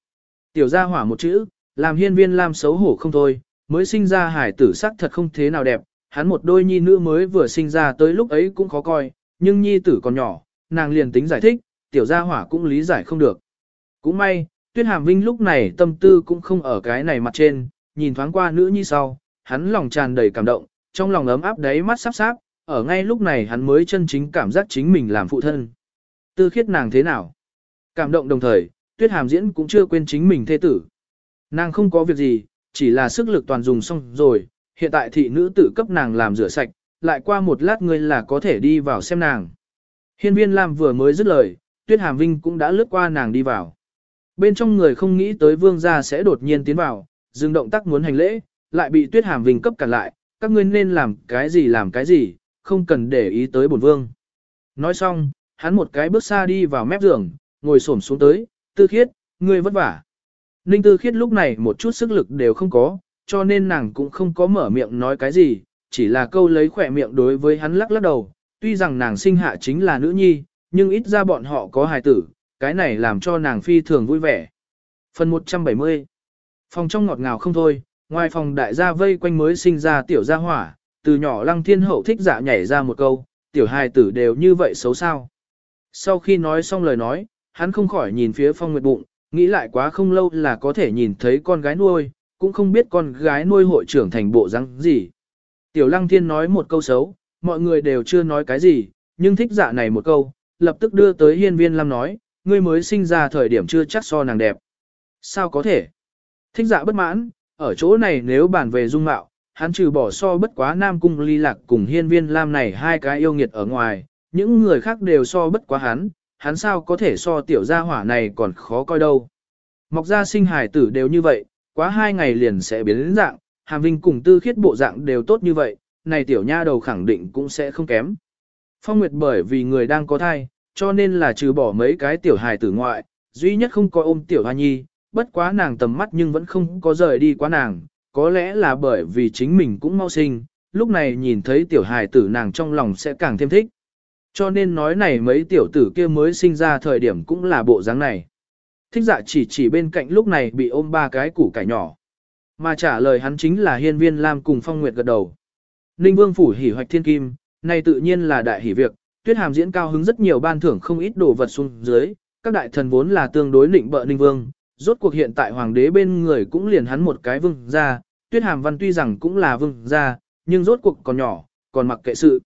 [SPEAKER 1] Tiểu gia hỏa một chữ, làm hiên viên lam xấu hổ không thôi, mới sinh ra hải tử sắc thật không thế nào đẹp, hắn một đôi nhi nữ mới vừa sinh ra tới lúc ấy cũng khó coi, nhưng nhi tử còn nhỏ, nàng liền tính giải thích, tiểu gia hỏa cũng lý giải không được. Cũng may, tuyết hàm vinh lúc này tâm tư cũng không ở cái này mặt trên, nhìn thoáng qua nữ nhi sau, hắn lòng tràn đầy cảm động, trong lòng ấm áp đáy mắt sắp sáp, ở ngay lúc này hắn mới chân chính cảm giác chính mình làm phụ thân. Tư khiết nàng thế nào? Cảm động đồng thời, tuyết hàm diễn cũng chưa quên chính mình thê tử. Nàng không có việc gì, chỉ là sức lực toàn dùng xong rồi, hiện tại thị nữ tử cấp nàng làm rửa sạch, lại qua một lát ngươi là có thể đi vào xem nàng. Hiên viên Lam vừa mới dứt lời, tuyết hàm vinh cũng đã lướt qua nàng đi vào. Bên trong người không nghĩ tới vương gia sẽ đột nhiên tiến vào, dừng động tác muốn hành lễ, lại bị tuyết hàm vinh cấp cản lại, các ngươi nên làm cái gì làm cái gì, không cần để ý tới bổn vương. Nói xong, hắn một cái bước xa đi vào mép giường, ngồi xổm xuống tới, tư khiết, ngươi vất vả. Ninh tư khiết lúc này một chút sức lực đều không có, cho nên nàng cũng không có mở miệng nói cái gì, chỉ là câu lấy khỏe miệng đối với hắn lắc lắc đầu, tuy rằng nàng sinh hạ chính là nữ nhi, nhưng ít ra bọn họ có hài tử, cái này làm cho nàng phi thường vui vẻ. Phần 170 Phòng trong ngọt ngào không thôi, ngoài phòng đại gia vây quanh mới sinh ra tiểu gia hỏa, từ nhỏ lăng thiên hậu thích dạ nhảy ra một câu, tiểu hài tử đều như vậy xấu sao. Sau khi nói xong lời nói, hắn không khỏi nhìn phía phong nguyệt bụng, nghĩ lại quá không lâu là có thể nhìn thấy con gái nuôi, cũng không biết con gái nuôi hội trưởng thành bộ răng gì. Tiểu lăng thiên nói một câu xấu, mọi người đều chưa nói cái gì, nhưng thích dạ này một câu, lập tức đưa tới hiên viên lam nói, ngươi mới sinh ra thời điểm chưa chắc so nàng đẹp. Sao có thể? Thích dạ bất mãn, ở chỗ này nếu bàn về dung mạo, hắn trừ bỏ so bất quá nam cung ly lạc cùng hiên viên lam này hai cái yêu nghiệt ở ngoài, những người khác đều so bất quá hắn, hắn sao có thể so tiểu gia hỏa này còn khó coi đâu. Mọc ra sinh hài tử đều như vậy, quá hai ngày liền sẽ biến đến dạng, hàm vinh cùng tư khiết bộ dạng đều tốt như vậy, này tiểu nha đầu khẳng định cũng sẽ không kém. Phong Nguyệt bởi vì người đang có thai, cho nên là trừ bỏ mấy cái tiểu hài tử ngoại, duy nhất không có ôm tiểu hoa nhi, bất quá nàng tầm mắt nhưng vẫn không có rời đi quá nàng, có lẽ là bởi vì chính mình cũng mau sinh, lúc này nhìn thấy tiểu hài tử nàng trong lòng sẽ càng thêm thích. Cho nên nói này mấy tiểu tử kia mới sinh ra thời điểm cũng là bộ dáng này. Thích dạ chỉ chỉ bên cạnh lúc này bị ôm ba cái củ cải nhỏ. Mà trả lời hắn chính là hiên viên Lam cùng phong nguyệt gật đầu. Ninh vương phủ hỉ hoạch thiên kim, này tự nhiên là đại hỉ việc, tuyết hàm diễn cao hứng rất nhiều ban thưởng không ít đồ vật xuống dưới, các đại thần vốn là tương đối định bợ ninh vương, rốt cuộc hiện tại hoàng đế bên người cũng liền hắn một cái vương ra, tuyết hàm văn tuy rằng cũng là vương gia, nhưng rốt cuộc còn nhỏ, còn mặc kệ sự.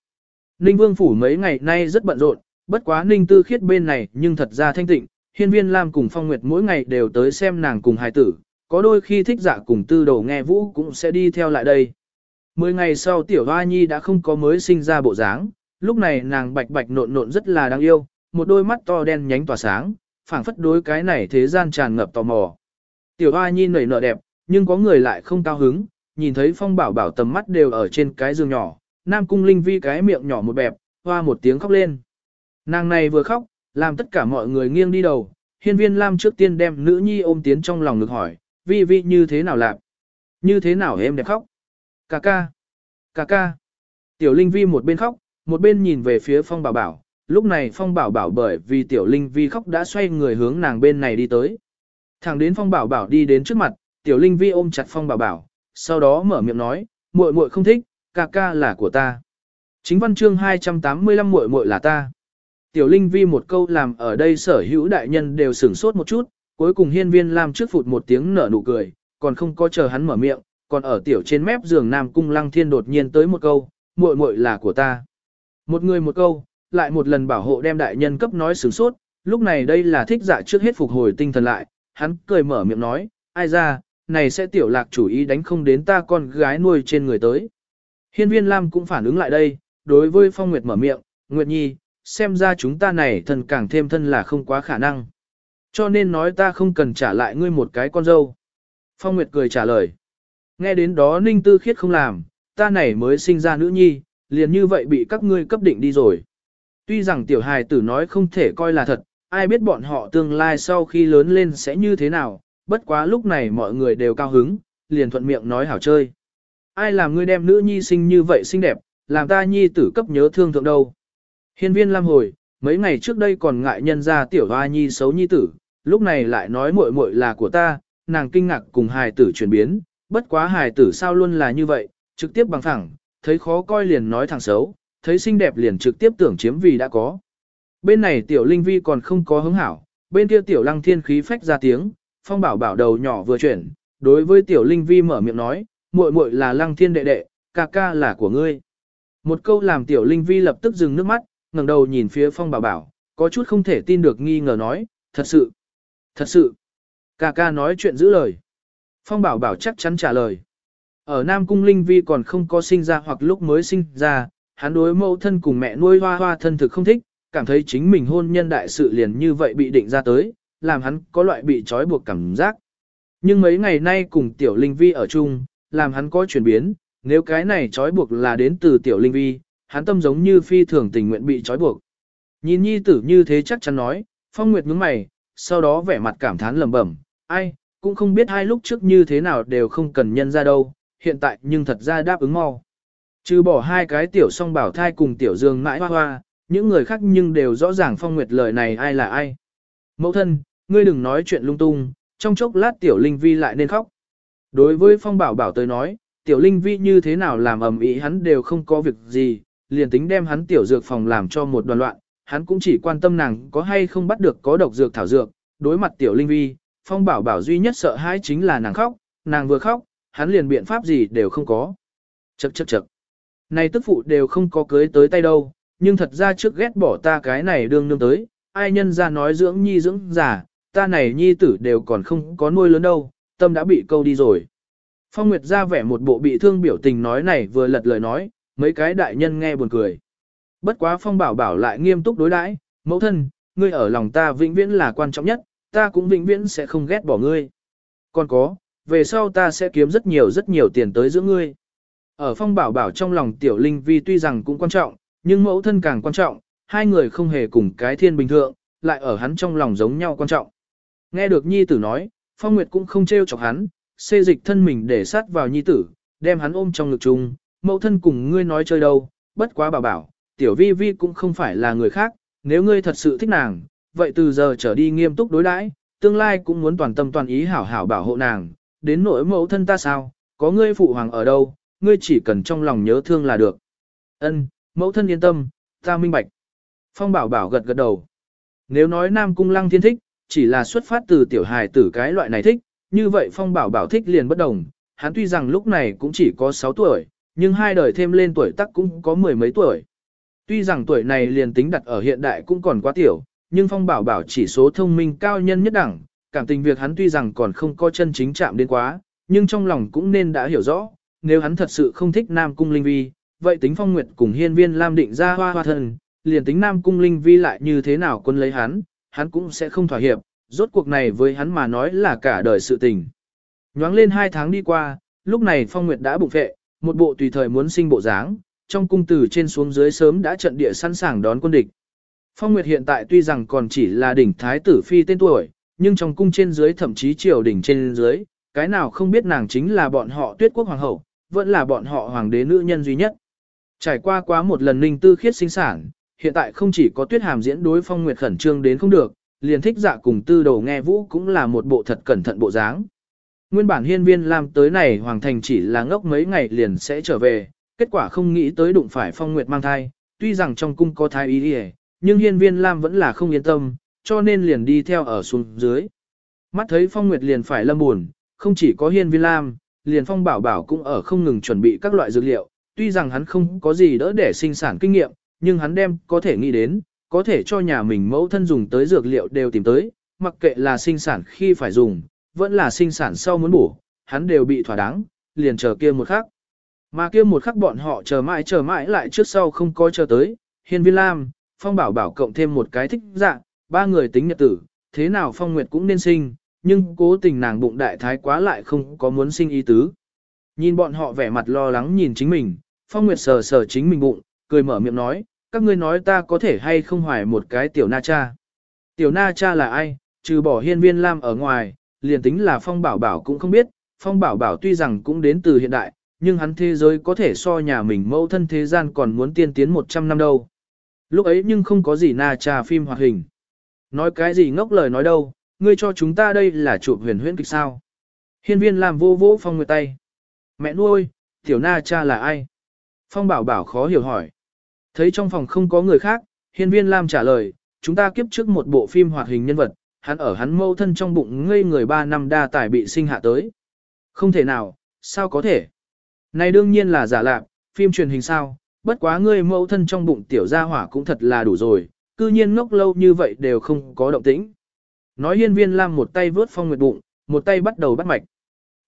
[SPEAKER 1] Ninh vương phủ mấy ngày nay rất bận rộn, bất quá ninh tư khiết bên này nhưng thật ra thanh tịnh, hiên viên Lam cùng phong nguyệt mỗi ngày đều tới xem nàng cùng hài tử, có đôi khi thích giả cùng tư đầu nghe vũ cũng sẽ đi theo lại đây. Mười ngày sau tiểu hoa nhi đã không có mới sinh ra bộ dáng, lúc này nàng bạch bạch nộn nộn rất là đáng yêu, một đôi mắt to đen nhánh tỏa sáng, phảng phất đối cái này thế gian tràn ngập tò mò. Tiểu hoa nhi nảy nở đẹp, nhưng có người lại không cao hứng, nhìn thấy phong bảo bảo tầm mắt đều ở trên cái giường nhỏ, nam cung linh vi cái miệng nhỏ một bẹp, hoa một tiếng khóc lên. Nàng này vừa khóc, làm tất cả mọi người nghiêng đi đầu, hiên viên lam trước tiên đem nữ nhi ôm tiến trong lòng ngực hỏi, vi vi như thế nào lạc? Như thế nào em đẹp khóc? Cà ca, cà ca. Tiểu linh vi một bên khóc, một bên nhìn về phía phong bảo bảo, lúc này phong bảo bảo bởi vì tiểu linh vi khóc đã xoay người hướng nàng bên này đi tới. Thẳng đến phong bảo bảo đi đến trước mặt, tiểu linh vi ôm chặt phong bảo bảo, sau đó mở miệng nói, muội muội không thích, ca ca là của ta. Chính văn chương 285 muội muội là ta. Tiểu linh vi một câu làm ở đây sở hữu đại nhân đều sửng sốt một chút, cuối cùng hiên viên làm trước phụt một tiếng nở nụ cười, còn không có chờ hắn mở miệng, còn ở tiểu trên mép giường nam cung lăng thiên đột nhiên tới một câu, muội muội là của ta. Một người một câu, lại một lần bảo hộ đem đại nhân cấp nói sửng sốt, lúc này đây là thích dạ trước hết phục hồi tinh thần lại, hắn cười mở miệng nói, ai ra, này sẽ tiểu lạc chủ ý đánh không đến ta con gái nuôi trên người tới. Hiên viên Lam cũng phản ứng lại đây, đối với Phong Nguyệt mở miệng, Nguyệt Nhi, xem ra chúng ta này thần càng thêm thân là không quá khả năng. Cho nên nói ta không cần trả lại ngươi một cái con dâu. Phong Nguyệt cười trả lời. Nghe đến đó Ninh Tư Khiết không làm, ta này mới sinh ra nữ nhi, liền như vậy bị các ngươi cấp định đi rồi. Tuy rằng tiểu hài tử nói không thể coi là thật, ai biết bọn họ tương lai sau khi lớn lên sẽ như thế nào, bất quá lúc này mọi người đều cao hứng, liền thuận miệng nói hảo chơi. Ai làm ngươi đem nữ nhi sinh như vậy xinh đẹp, làm ta nhi tử cấp nhớ thương thượng đâu. Hiên viên Lam hồi, mấy ngày trước đây còn ngại nhân ra tiểu hoa nhi xấu nhi tử, lúc này lại nói muội muội là của ta, nàng kinh ngạc cùng hài tử chuyển biến, bất quá hài tử sao luôn là như vậy, trực tiếp bằng thẳng, thấy khó coi liền nói thẳng xấu, thấy xinh đẹp liền trực tiếp tưởng chiếm vì đã có. Bên này tiểu linh vi còn không có hứng hảo, bên kia tiểu lăng thiên khí phách ra tiếng, phong bảo bảo đầu nhỏ vừa chuyển, đối với tiểu linh vi mở miệng nói, muội muội là lăng thiên đệ đệ, ca ca là của ngươi. Một câu làm tiểu linh vi lập tức dừng nước mắt, ngẩng đầu nhìn phía phong bảo bảo, có chút không thể tin được nghi ngờ nói, thật sự, thật sự, ca ca nói chuyện giữ lời. Phong bảo bảo chắc chắn trả lời. Ở Nam Cung Linh Vi còn không có sinh ra hoặc lúc mới sinh ra, hắn đối mẫu thân cùng mẹ nuôi hoa hoa thân thực không thích, cảm thấy chính mình hôn nhân đại sự liền như vậy bị định ra tới, làm hắn có loại bị trói buộc cảm giác. Nhưng mấy ngày nay cùng tiểu Linh Vi ở chung, làm hắn có chuyển biến, nếu cái này trói buộc là đến từ tiểu Linh Vi, hắn tâm giống như phi thường tình nguyện bị trói buộc. Nhìn nhi tử như thế chắc chắn nói, Phong Nguyệt nhướng mày, sau đó vẻ mặt cảm thán lẩm bẩm, ai, cũng không biết hai lúc trước như thế nào đều không cần nhân ra đâu, hiện tại nhưng thật ra đáp ứng mau. Trừ bỏ hai cái tiểu song bảo thai cùng tiểu dương mãi hoa hoa, những người khác nhưng đều rõ ràng Phong Nguyệt lời này ai là ai. Mẫu thân, ngươi đừng nói chuyện lung tung, trong chốc lát tiểu linh vi lại nên khóc. Đối với Phong Bảo Bảo tới nói, tiểu linh vi như thế nào làm ầm ĩ hắn đều không có việc gì, liền tính đem hắn tiểu dược phòng làm cho một đoàn loạn, hắn cũng chỉ quan tâm nàng có hay không bắt được có độc dược thảo dược, đối mặt tiểu linh vi, Phong Bảo Bảo duy nhất sợ hãi chính là nàng khóc, nàng vừa khóc, hắn liền biện pháp gì đều không có. Chậc chậc chậc. Này tức phụ đều không có cưới tới tay đâu, nhưng thật ra trước ghét bỏ ta cái này đương nương tới, ai nhân ra nói dưỡng nhi dưỡng giả, ta này nhi tử đều còn không có nuôi lớn đâu, tâm đã bị câu đi rồi. Phong Nguyệt ra vẻ một bộ bị thương biểu tình nói này vừa lật lời nói, mấy cái đại nhân nghe buồn cười. Bất quá Phong Bảo Bảo lại nghiêm túc đối đãi, mẫu thân, ngươi ở lòng ta vĩnh viễn là quan trọng nhất, ta cũng vĩnh viễn sẽ không ghét bỏ ngươi. Còn có, về sau ta sẽ kiếm rất nhiều rất nhiều tiền tới giữa ngươi. Ở Phong Bảo Bảo trong lòng Tiểu Linh Vi tuy rằng cũng quan trọng, nhưng mẫu thân càng quan trọng, hai người không hề cùng cái thiên bình thượng, lại ở hắn trong lòng giống nhau quan trọng. Nghe được Nhi tử nói, Phong Nguyệt cũng không trêu chọc hắn, xê dịch thân mình để sát vào Nhi tử, đem hắn ôm trong ngực chung, mẫu thân cùng ngươi nói chơi đâu, bất quá bảo bảo, tiểu vi vi cũng không phải là người khác, nếu ngươi thật sự thích nàng, vậy từ giờ trở đi nghiêm túc đối đãi, tương lai cũng muốn toàn tâm toàn ý hảo hảo bảo hộ nàng, đến nỗi mẫu thân ta sao, có ngươi phụ hoàng ở đâu, ngươi chỉ cần trong lòng nhớ thương là được. Ân, mẫu thân yên tâm, ta minh bạch. Phong bảo bảo gật gật đầu. Nếu nói Nam Cung Lăng thiên thích, chỉ là xuất phát từ tiểu hài tử cái loại này thích, như vậy Phong bảo bảo thích liền bất đồng. Hắn tuy rằng lúc này cũng chỉ có 6 tuổi, nhưng hai đời thêm lên tuổi tắc cũng có mười mấy tuổi. Tuy rằng tuổi này liền tính đặt ở hiện đại cũng còn quá tiểu, nhưng Phong bảo bảo chỉ số thông minh cao nhân nhất đẳng, cảm tình việc hắn tuy rằng còn không có chân chính chạm đến quá, nhưng trong lòng cũng nên đã hiểu rõ, nếu hắn thật sự không thích Nam Cung Linh Vi, vậy tính Phong Nguyệt cùng hiên viên Lam định ra hoa hoa thân, liền tính Nam Cung Linh Vi lại như thế nào quân lấy hắn, hắn cũng sẽ không thỏa hiệp, rốt cuộc này với hắn mà nói là cả đời sự tình. Nhoáng lên hai tháng đi qua, lúc này Phong Nguyệt đã bụng vệ, một bộ tùy thời muốn sinh bộ dáng, trong cung từ trên xuống dưới sớm đã trận địa sẵn sàng đón quân địch. Phong Nguyệt hiện tại tuy rằng còn chỉ là đỉnh thái tử phi tên tuổi, nhưng trong cung trên dưới thậm chí triều đỉnh trên dưới, cái nào không biết nàng chính là bọn họ tuyết quốc hoàng hậu, vẫn là bọn họ hoàng đế nữ nhân duy nhất. Trải qua quá một lần ninh tư khiết sinh sản, hiện tại không chỉ có tuyết hàm diễn đối phong nguyệt khẩn trương đến không được, liền thích dạ cùng tư đầu nghe vũ cũng là một bộ thật cẩn thận bộ dáng. Nguyên bản hiên viên làm tới này hoàng thành chỉ là ngốc mấy ngày liền sẽ trở về, kết quả không nghĩ tới đụng phải phong nguyệt mang thai, tuy rằng trong cung có thai ý đi nhưng hiên viên Lam vẫn là không yên tâm, cho nên liền đi theo ở xuống dưới. Mắt thấy phong nguyệt liền phải lâm buồn, không chỉ có hiên viên Lam, liền phong bảo bảo cũng ở không ngừng chuẩn bị các loại dược liệu, tuy rằng hắn không có gì đỡ để sinh sản kinh nghiệm, nhưng hắn đem có thể nghĩ đến, có thể cho nhà mình mẫu thân dùng tới dược liệu đều tìm tới, mặc kệ là sinh sản khi phải dùng, vẫn là sinh sản sau muốn bổ, hắn đều bị thỏa đáng, liền chờ kia một khắc. Mà kia một khắc bọn họ chờ mãi chờ mãi lại trước sau không có chờ tới, hiên viên lam, phong bảo bảo cộng thêm một cái thích dạng, ba người tính nhật tử, thế nào phong nguyệt cũng nên sinh, nhưng cố tình nàng bụng đại thái quá lại không có muốn sinh ý tứ. Nhìn bọn họ vẻ mặt lo lắng nhìn chính mình, phong nguyệt sờ sờ chính mình bụng, cười mở miệng nói, các ngươi nói ta có thể hay không hoài một cái tiểu na cha. Tiểu na cha là ai, trừ bỏ hiên viên lam ở ngoài, liền tính là phong bảo bảo cũng không biết, phong bảo bảo tuy rằng cũng đến từ hiện đại, nhưng hắn thế giới có thể so nhà mình mẫu thân thế gian còn muốn tiên tiến 100 năm đâu. Lúc ấy nhưng không có gì na cha phim hoạt hình. Nói cái gì ngốc lời nói đâu, ngươi cho chúng ta đây là chụp huyền huyễn kịch sao. Hiên viên làm vô vỗ phong người tay. Mẹ nuôi, tiểu na cha là ai? Phong bảo bảo khó hiểu hỏi. Thấy trong phòng không có người khác, hiên viên Lam trả lời, chúng ta kiếp trước một bộ phim hoạt hình nhân vật, hắn ở hắn mâu thân trong bụng ngây người 3 năm đa tải bị sinh hạ tới. Không thể nào, sao có thể? Này đương nhiên là giả lạc, phim truyền hình sao, bất quá ngươi mâu thân trong bụng tiểu gia hỏa cũng thật là đủ rồi, cư nhiên ngốc lâu như vậy đều không có động tĩnh. Nói hiên viên Lam một tay vớt phong nguyệt bụng, một tay bắt đầu bắt mạch.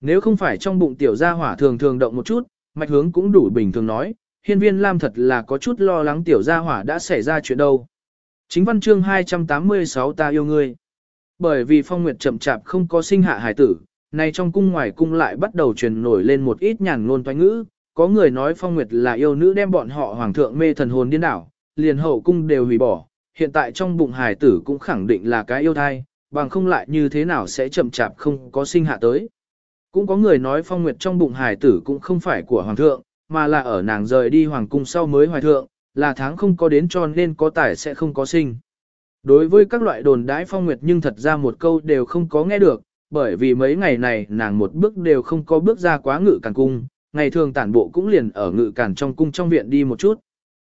[SPEAKER 1] Nếu không phải trong bụng tiểu gia hỏa thường thường động một chút, mạch hướng cũng đủ bình thường nói, hiên viên Lam thật là có chút lo lắng tiểu gia hỏa đã xảy ra chuyện đâu. Chính văn chương 286 ta yêu ngươi. Bởi vì phong nguyệt chậm chạp không có sinh hạ hải tử, nay trong cung ngoài cung lại bắt đầu truyền nổi lên một ít nhàn ngôn toanh ngữ, có người nói phong nguyệt là yêu nữ đem bọn họ hoàng thượng mê thần hồn điên đảo, liền hậu cung đều hủy bỏ, hiện tại trong bụng hải tử cũng khẳng định là cái yêu thai, bằng không lại như thế nào sẽ chậm chạp không có sinh hạ tới. Cũng có người nói phong nguyệt trong bụng hải tử cũng không phải của hoàng thượng, mà là ở nàng rời đi hoàng cung sau mới hoài thượng, là tháng không có đến cho nên có tài sẽ không có sinh. Đối với các loại đồn đãi phong nguyệt nhưng thật ra một câu đều không có nghe được, bởi vì mấy ngày này nàng một bước đều không có bước ra quá ngự càn cung, ngày thường tản bộ cũng liền ở ngự càn trong cung trong viện đi một chút.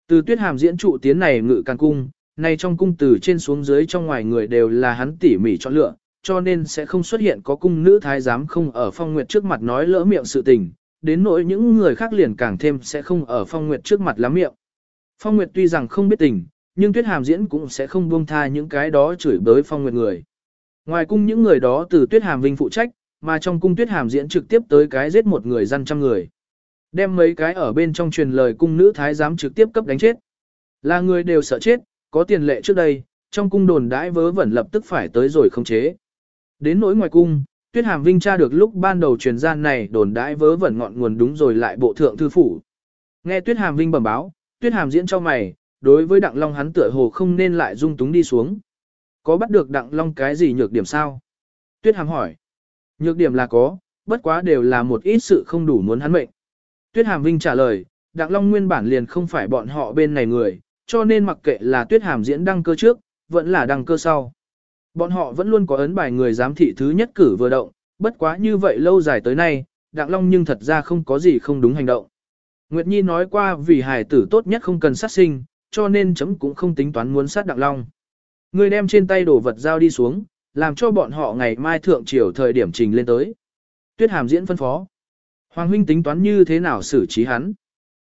[SPEAKER 1] Từ tuyết hàm diễn trụ tiến này ngự càn cung, này trong cung từ trên xuống dưới trong ngoài người đều là hắn tỉ mỉ chọn lựa, cho nên sẽ không xuất hiện có cung nữ thái giám không ở phong nguyệt trước mặt nói lỡ miệng sự tình, đến nỗi những người khác liền càng thêm sẽ không ở phong nguyệt trước mặt lắm miệng. Phong nguyệt tuy rằng không biết tình, nhưng tuyết hàm diễn cũng sẽ không buông tha những cái đó chửi bới phong nguyệt người. Ngoài cung những người đó từ tuyết hàm vinh phụ trách, mà trong cung tuyết hàm diễn trực tiếp tới cái giết một người dân trăm người. Đem mấy cái ở bên trong truyền lời cung nữ thái giám trực tiếp cấp đánh chết. Là người đều sợ chết, có tiền lệ trước đây, trong cung đồn đãi vớ vẩn lập tức phải tới rồi không chế. Đến nỗi ngoài cung, Tuyết Hàm Vinh tra được lúc ban đầu truyền gian này đồn đãi vớ vẩn ngọn nguồn đúng rồi lại bộ thượng thư phủ. Nghe Tuyết Hàm Vinh bẩm báo, Tuyết Hàm diễn cho mày, đối với Đặng Long hắn tựa hồ không nên lại dung túng đi xuống. Có bắt được Đặng Long cái gì nhược điểm sao? Tuyết Hàm hỏi. Nhược điểm là có, bất quá đều là một ít sự không đủ muốn hắn mệnh. Tuyết Hàm Vinh trả lời, Đặng Long nguyên bản liền không phải bọn họ bên này người, cho nên mặc kệ là Tuyết Hàm diễn đăng cơ trước, vẫn là đăng cơ sau. Bọn họ vẫn luôn có ấn bài người giám thị thứ nhất cử vừa động, bất quá như vậy lâu dài tới nay, Đặng Long nhưng thật ra không có gì không đúng hành động. Nguyệt Nhi nói qua vì hài tử tốt nhất không cần sát sinh, cho nên chấm cũng không tính toán muốn sát Đặng Long. Người đem trên tay đổ vật giao đi xuống, làm cho bọn họ ngày mai thượng triều thời điểm trình lên tới. Tuyết Hàm diễn phân phó. Hoàng huynh tính toán như thế nào xử trí hắn.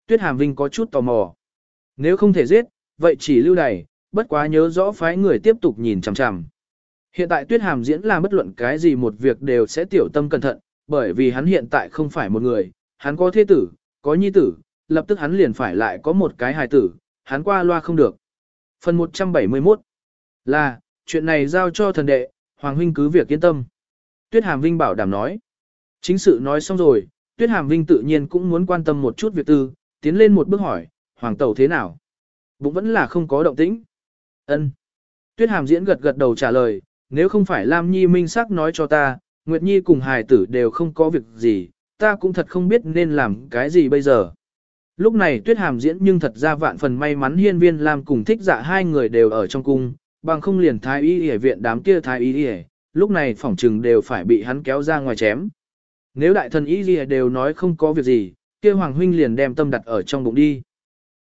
[SPEAKER 1] Tuyết Hàm Vinh có chút tò mò. Nếu không thể giết, vậy chỉ lưu đày, bất quá nhớ rõ phái người tiếp tục nhìn chằm chằm. Hiện tại Tuyết Hàm diễn là bất luận cái gì một việc đều sẽ tiểu tâm cẩn thận, bởi vì hắn hiện tại không phải một người, hắn có thế tử, có nhi tử, lập tức hắn liền phải lại có một cái hài tử, hắn qua loa không được. Phần 171 là, chuyện này giao cho thần đệ, Hoàng huynh cứ việc yên tâm. Tuyết Hàm Vinh bảo đảm nói. Chính sự nói xong rồi, Tuyết Hàm Vinh tự nhiên cũng muốn quan tâm một chút việc tư, tiến lên một bước hỏi, Hoàng tẩu thế nào? Bụng vẫn là không có động tĩnh. Ân. Tuyết Hàm diễn gật gật đầu trả lời, nếu không phải Lam Nhi minh sắc nói cho ta, Nguyệt Nhi cùng hài tử đều không có việc gì, ta cũng thật không biết nên làm cái gì bây giờ. Lúc này Tuyết Hàm diễn nhưng thật ra vạn phần may mắn hiên viên Lam cùng thích dạ hai người đều ở trong cung, bằng không liền thái y y viện đám kia thái y y, lúc này phỏng trừng đều phải bị hắn kéo ra ngoài chém. Nếu đại thần y y đều nói không có việc gì, kia Hoàng huynh liền đem tâm đặt ở trong bụng đi.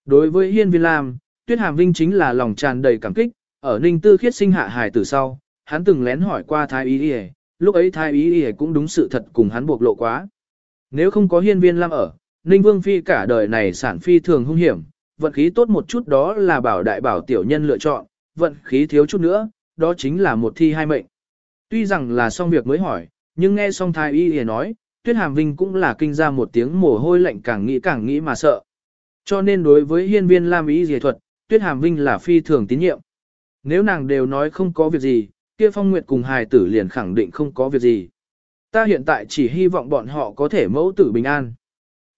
[SPEAKER 1] Đối với hiên viên Lam, Tuyết Hàm Vinh chính là lòng tràn đầy cảm kích, ở Ninh Tư khiết sinh hạ hài tử sau, hắn từng lén hỏi qua thái y y, lúc ấy thái y y cũng đúng sự thật cùng hắn buộc lộ quá. Nếu không có hiên viên Lam ở, Ninh Vương Phi cả đời này sản phi thường hung hiểm, vận khí tốt một chút đó là bảo đại bảo tiểu nhân lựa chọn, vận khí thiếu chút nữa, đó chính là một thi hai mệnh. Tuy rằng là xong việc mới hỏi, nhưng nghe xong thái y y nói, Tuyết Hàm Vinh cũng là kinh ra một tiếng mồ hôi lạnh càng nghĩ càng nghĩ mà sợ. Cho nên đối với hiên viên Lam ý dề thuật, Tuyết Hàm Vinh là phi thường tín nhiệm. Nếu nàng đều nói không có việc gì, kia Phong Nguyệt cùng hài tử liền khẳng định không có việc gì. Ta hiện tại chỉ hy vọng bọn họ có thể mẫu tử bình an.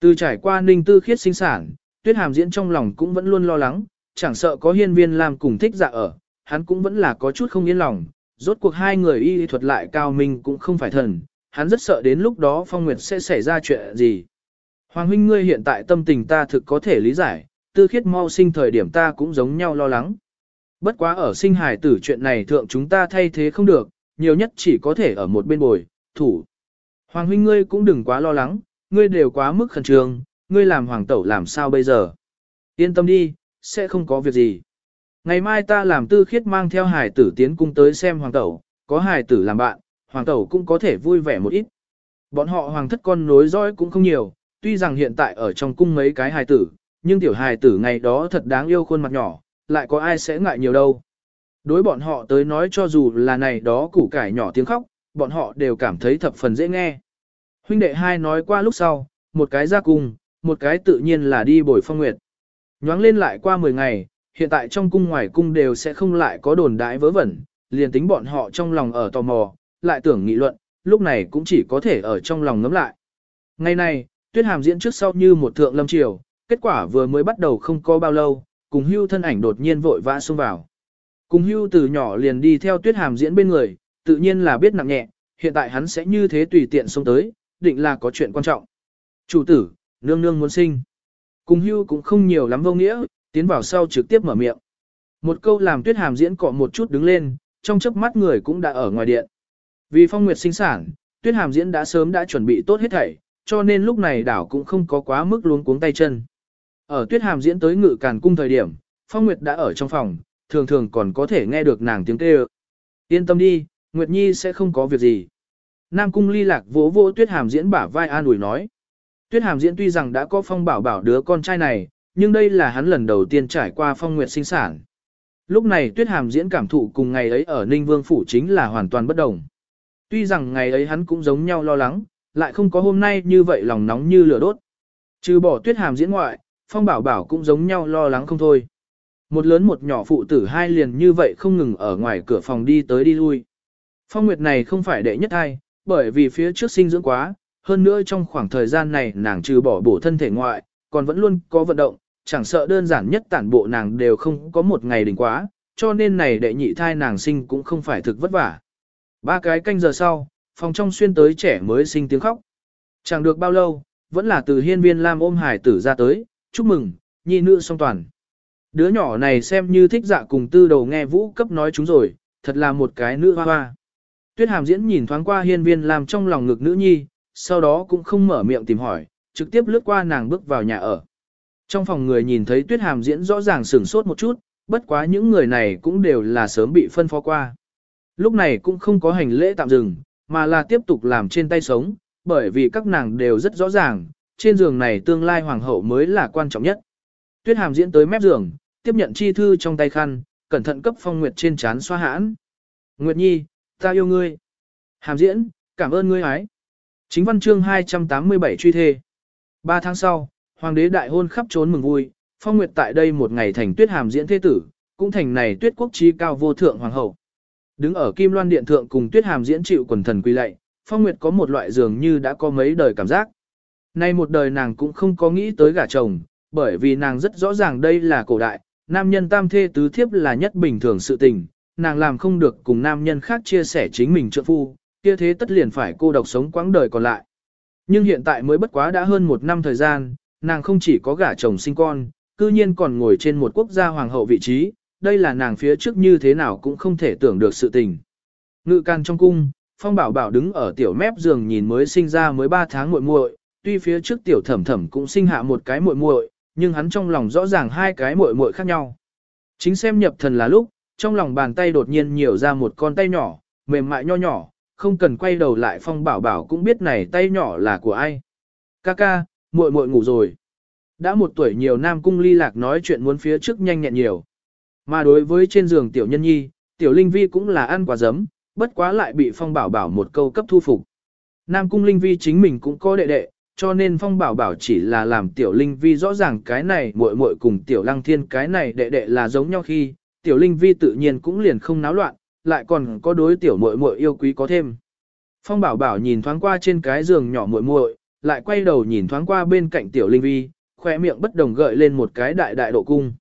[SPEAKER 1] Từ trải qua ninh tư khiết sinh sản, Tuyết Hàm diễn trong lòng cũng vẫn luôn lo lắng, chẳng sợ có hiên viên làm cùng thích dạ ở, hắn cũng vẫn là có chút không yên lòng. Rốt cuộc hai người y thuật lại cao minh cũng không phải thần, hắn rất sợ đến lúc đó Phong Nguyệt sẽ xảy ra chuyện gì. Hoàng huynh ngươi hiện tại tâm tình ta thực có thể lý giải, tư khiết mau sinh thời điểm ta cũng giống nhau lo lắng. Bất quá ở sinh hài tử chuyện này thượng chúng ta thay thế không được, nhiều nhất chỉ có thể ở một bên bồi, thủ. Hoàng huynh ngươi cũng đừng quá lo lắng, ngươi đều quá mức khẩn trương, ngươi làm hoàng tẩu làm sao bây giờ. Yên tâm đi, sẽ không có việc gì. Ngày mai ta làm tư khiết mang theo hài tử tiến cung tới xem hoàng tẩu, có hài tử làm bạn, hoàng tẩu cũng có thể vui vẻ một ít. Bọn họ hoàng thất con nối dõi cũng không nhiều, tuy rằng hiện tại ở trong cung mấy cái hài tử, nhưng tiểu hài tử ngày đó thật đáng yêu khuôn mặt nhỏ, lại có ai sẽ ngại nhiều đâu. Đối bọn họ tới nói cho dù là này đó củ cải nhỏ tiếng khóc, bọn họ đều cảm thấy thập phần dễ nghe. Huynh đệ hai nói qua lúc sau, một cái ra cung, một cái tự nhiên là đi bồi phong nguyệt. Nhoáng lên lại qua 10 ngày, hiện tại trong cung ngoài cung đều sẽ không lại có đồn đãi vớ vẩn, liền tính bọn họ trong lòng ở tò mò, lại tưởng nghị luận, lúc này cũng chỉ có thể ở trong lòng ngấm lại. Ngày này, tuyết hàm diễn trước sau như một thượng lâm triều, kết quả vừa mới bắt đầu không có bao lâu, cùng hưu thân ảnh đột nhiên vội vã xông vào. Cùng hưu từ nhỏ liền đi theo tuyết hàm diễn bên người, tự nhiên là biết nặng nhẹ, hiện tại hắn sẽ như thế tùy tiện xông tới, định là có chuyện quan trọng. Chủ tử, nương nương muốn sinh. Cùng hưu cũng không nhiều lắm vô nghĩa, tiến vào sau trực tiếp mở miệng. Một câu làm tuyết hàm diễn cọ một chút đứng lên, trong chớp mắt người cũng đã ở ngoài điện. Vì phong nguyệt sinh sản, tuyết hàm diễn đã sớm đã chuẩn bị tốt hết thảy, cho nên lúc này đảo cũng không có quá mức luống cuống tay chân. Ở tuyết hàm diễn tới ngự càn cung thời điểm, phong nguyệt đã ở trong phòng, thường thường còn có thể nghe được nàng tiếng kêu. Yên tâm đi, Nguyệt Nhi sẽ không có việc gì. Nam cung ly lạc vỗ vỗ tuyết hàm diễn bả vai an ủi nói. Tuyết hàm diễn tuy rằng đã có phong bảo bảo đứa con trai này, nhưng đây là hắn lần đầu tiên trải qua phong nguyệt sinh sản. Lúc này tuyết hàm diễn cảm thụ cùng ngày ấy ở Ninh Vương Phủ chính là hoàn toàn bất đồng. Tuy rằng ngày ấy hắn cũng giống nhau lo lắng, lại không có hôm nay như vậy lòng nóng như lửa đốt. Trừ bỏ tuyết hàm diễn ngoại, phong bảo bảo cũng giống nhau lo lắng không thôi. Một lớn một nhỏ phụ tử hai liền như vậy không ngừng ở ngoài cửa phòng đi tới đi lui. Phong Nguyệt này không phải đệ nhất ai, bởi vì phía trước sinh dưỡng quá, hơn nữa trong khoảng thời gian này nàng trừ bỏ bổ thân thể ngoại, còn vẫn luôn có vận động, chẳng sợ đơn giản nhất tản bộ nàng đều không có một ngày đỉnh quá, cho nên này đệ nhị thai nàng sinh cũng không phải thực vất vả. Ba cái canh giờ sau, phòng trong xuyên tới trẻ mới sinh tiếng khóc. Chẳng được bao lâu, vẫn là từ hiên viên Lam ôm hải tử ra tới, chúc mừng, nhi nữ song toàn. Đứa nhỏ này xem như thích dạ cùng tư đầu nghe vũ cấp nói chúng rồi, thật là một cái nữ hoa hoa. Tuyết hàm diễn nhìn thoáng qua hiên viên làm trong lòng ngực nữ nhi, sau đó cũng không mở miệng tìm hỏi, trực tiếp lướt qua nàng bước vào nhà ở. Trong phòng người nhìn thấy tuyết hàm diễn rõ ràng sửng sốt một chút, bất quá những người này cũng đều là sớm bị phân phó qua. Lúc này cũng không có hành lễ tạm dừng, mà là tiếp tục làm trên tay sống, bởi vì các nàng đều rất rõ ràng, trên giường này tương lai hoàng hậu mới là quan trọng nhất. Tuyết hàm diễn tới mép giường, tiếp nhận chi thư trong tay khăn, cẩn thận cấp phong nguyệt trên chán xoa hãn. Nguyệt nhi, ta yêu ngươi. Hàm diễn, cảm ơn ngươi ái. Chính văn chương 287 truy thê. Ba tháng sau, hoàng đế đại hôn khắp trốn mừng vui, phong nguyệt tại đây một ngày thành tuyết hàm diễn thế tử, cũng thành này tuyết quốc trí cao vô thượng hoàng hậu. Đứng ở kim loan điện thượng cùng tuyết hàm diễn chịu quần thần quy lạy, phong nguyệt có một loại dường như đã có mấy đời cảm giác. Nay một đời nàng cũng không có nghĩ tới gả chồng, bởi vì nàng rất rõ ràng đây là cổ đại, nam nhân tam thê tứ thiếp là nhất bình thường sự tình, nàng làm không được cùng nam nhân khác chia sẻ chính mình trợ phu, kia thế tất liền phải cô độc sống quãng đời còn lại. Nhưng hiện tại mới bất quá đã hơn một năm thời gian, nàng không chỉ có gả chồng sinh con, cư nhiên còn ngồi trên một quốc gia hoàng hậu vị trí, đây là nàng phía trước như thế nào cũng không thể tưởng được sự tình. Ngự can trong cung, Phong Bảo Bảo đứng ở tiểu mép giường nhìn mới sinh ra mới 3 tháng muội muội, tuy phía trước tiểu thẩm thẩm cũng sinh hạ một cái muội muội, nhưng hắn trong lòng rõ ràng hai cái muội muội khác nhau. Chính xem nhập thần là lúc, trong lòng bàn tay đột nhiên nhiều ra một con tay nhỏ, mềm mại nho nhỏ, không cần quay đầu lại Phong Bảo Bảo cũng biết này tay nhỏ là của ai. Ca ca, muội muội ngủ rồi. Đã một tuổi nhiều nam cung ly lạc nói chuyện muốn phía trước nhanh nhẹn nhiều. Mà đối với trên giường tiểu nhân nhi, tiểu linh vi cũng là ăn quả giấm, bất quá lại bị Phong Bảo Bảo một câu cấp thu phục. Nam Cung Linh Vi chính mình cũng có đệ đệ, cho nên Phong Bảo Bảo chỉ là làm Tiểu Linh Vi rõ ràng cái này muội muội cùng Tiểu Lăng Thiên cái này đệ đệ là giống nhau khi, Tiểu Linh Vi tự nhiên cũng liền không náo loạn, lại còn có đối Tiểu muội muội yêu quý có thêm. Phong Bảo Bảo nhìn thoáng qua trên cái giường nhỏ muội muội, lại quay đầu nhìn thoáng qua bên cạnh Tiểu Linh Vi, khoe miệng bất đồng gợi lên một cái đại đại độ cung.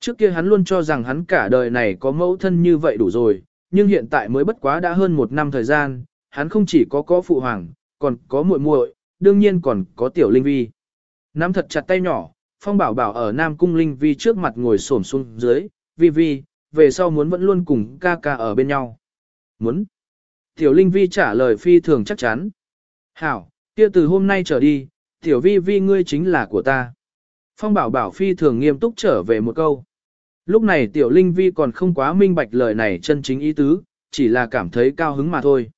[SPEAKER 1] Trước kia hắn luôn cho rằng hắn cả đời này có mẫu thân như vậy đủ rồi, nhưng hiện tại mới bất quá đã hơn một năm thời gian, hắn không chỉ có có phụ hoàng, còn có muội muội, đương nhiên còn có tiểu linh vi. Nắm thật chặt tay nhỏ, phong bảo bảo ở Nam Cung Linh Vi trước mặt ngồi xổm xuống dưới, vi vi, về sau muốn vẫn luôn cùng ca ca ở bên nhau. Muốn. Tiểu Linh Vi trả lời phi thường chắc chắn. Hảo, kia từ hôm nay trở đi, tiểu vi vi ngươi chính là của ta. Phong bảo bảo phi thường nghiêm túc trở về một câu. Lúc này tiểu linh vi còn không quá minh bạch lời này chân chính ý tứ, chỉ là cảm thấy cao hứng mà thôi.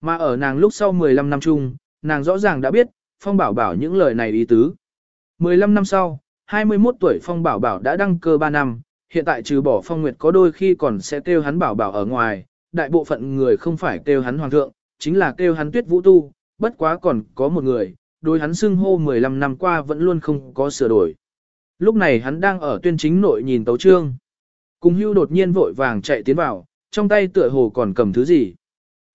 [SPEAKER 1] Mà ở nàng lúc sau 15 năm chung, nàng rõ ràng đã biết, Phong Bảo Bảo những lời này ý tứ. 15 năm sau, 21 tuổi Phong Bảo Bảo đã đăng cơ 3 năm, hiện tại trừ bỏ Phong Nguyệt có đôi khi còn sẽ kêu hắn Bảo Bảo ở ngoài, đại bộ phận người không phải kêu hắn Hoàng thượng, chính là kêu hắn Tuyết Vũ Tu, bất quá còn có một người, đối hắn xưng hô 15 năm qua vẫn luôn không có sửa đổi. Lúc này hắn đang ở tuyên chính nội nhìn tấu trương. Cùng hưu đột nhiên vội vàng chạy tiến vào, trong tay tựa hồ còn cầm thứ gì.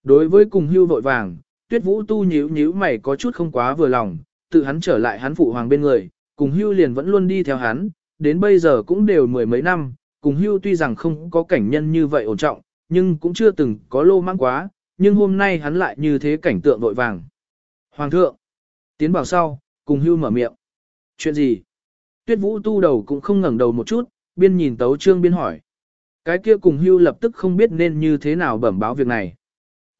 [SPEAKER 1] Đối với cùng hưu vội vàng, tuyết vũ tu nhíu nhíu mày có chút không quá vừa lòng, tự hắn trở lại hắn phụ hoàng bên người, cùng hưu liền vẫn luôn đi theo hắn, đến bây giờ cũng đều mười mấy năm, cùng hưu tuy rằng không có cảnh nhân như vậy ổn trọng, nhưng cũng chưa từng có lô mang quá, nhưng hôm nay hắn lại như thế cảnh tượng vội vàng. Hoàng thượng, tiến bảo sau, cùng hưu mở miệng. Chuyện gì? Tuyết vũ tu đầu cũng không ngẩng đầu một chút, biên nhìn tấu trương biên hỏi. Cái kia cùng hưu lập tức không biết nên như thế nào bẩm báo việc này.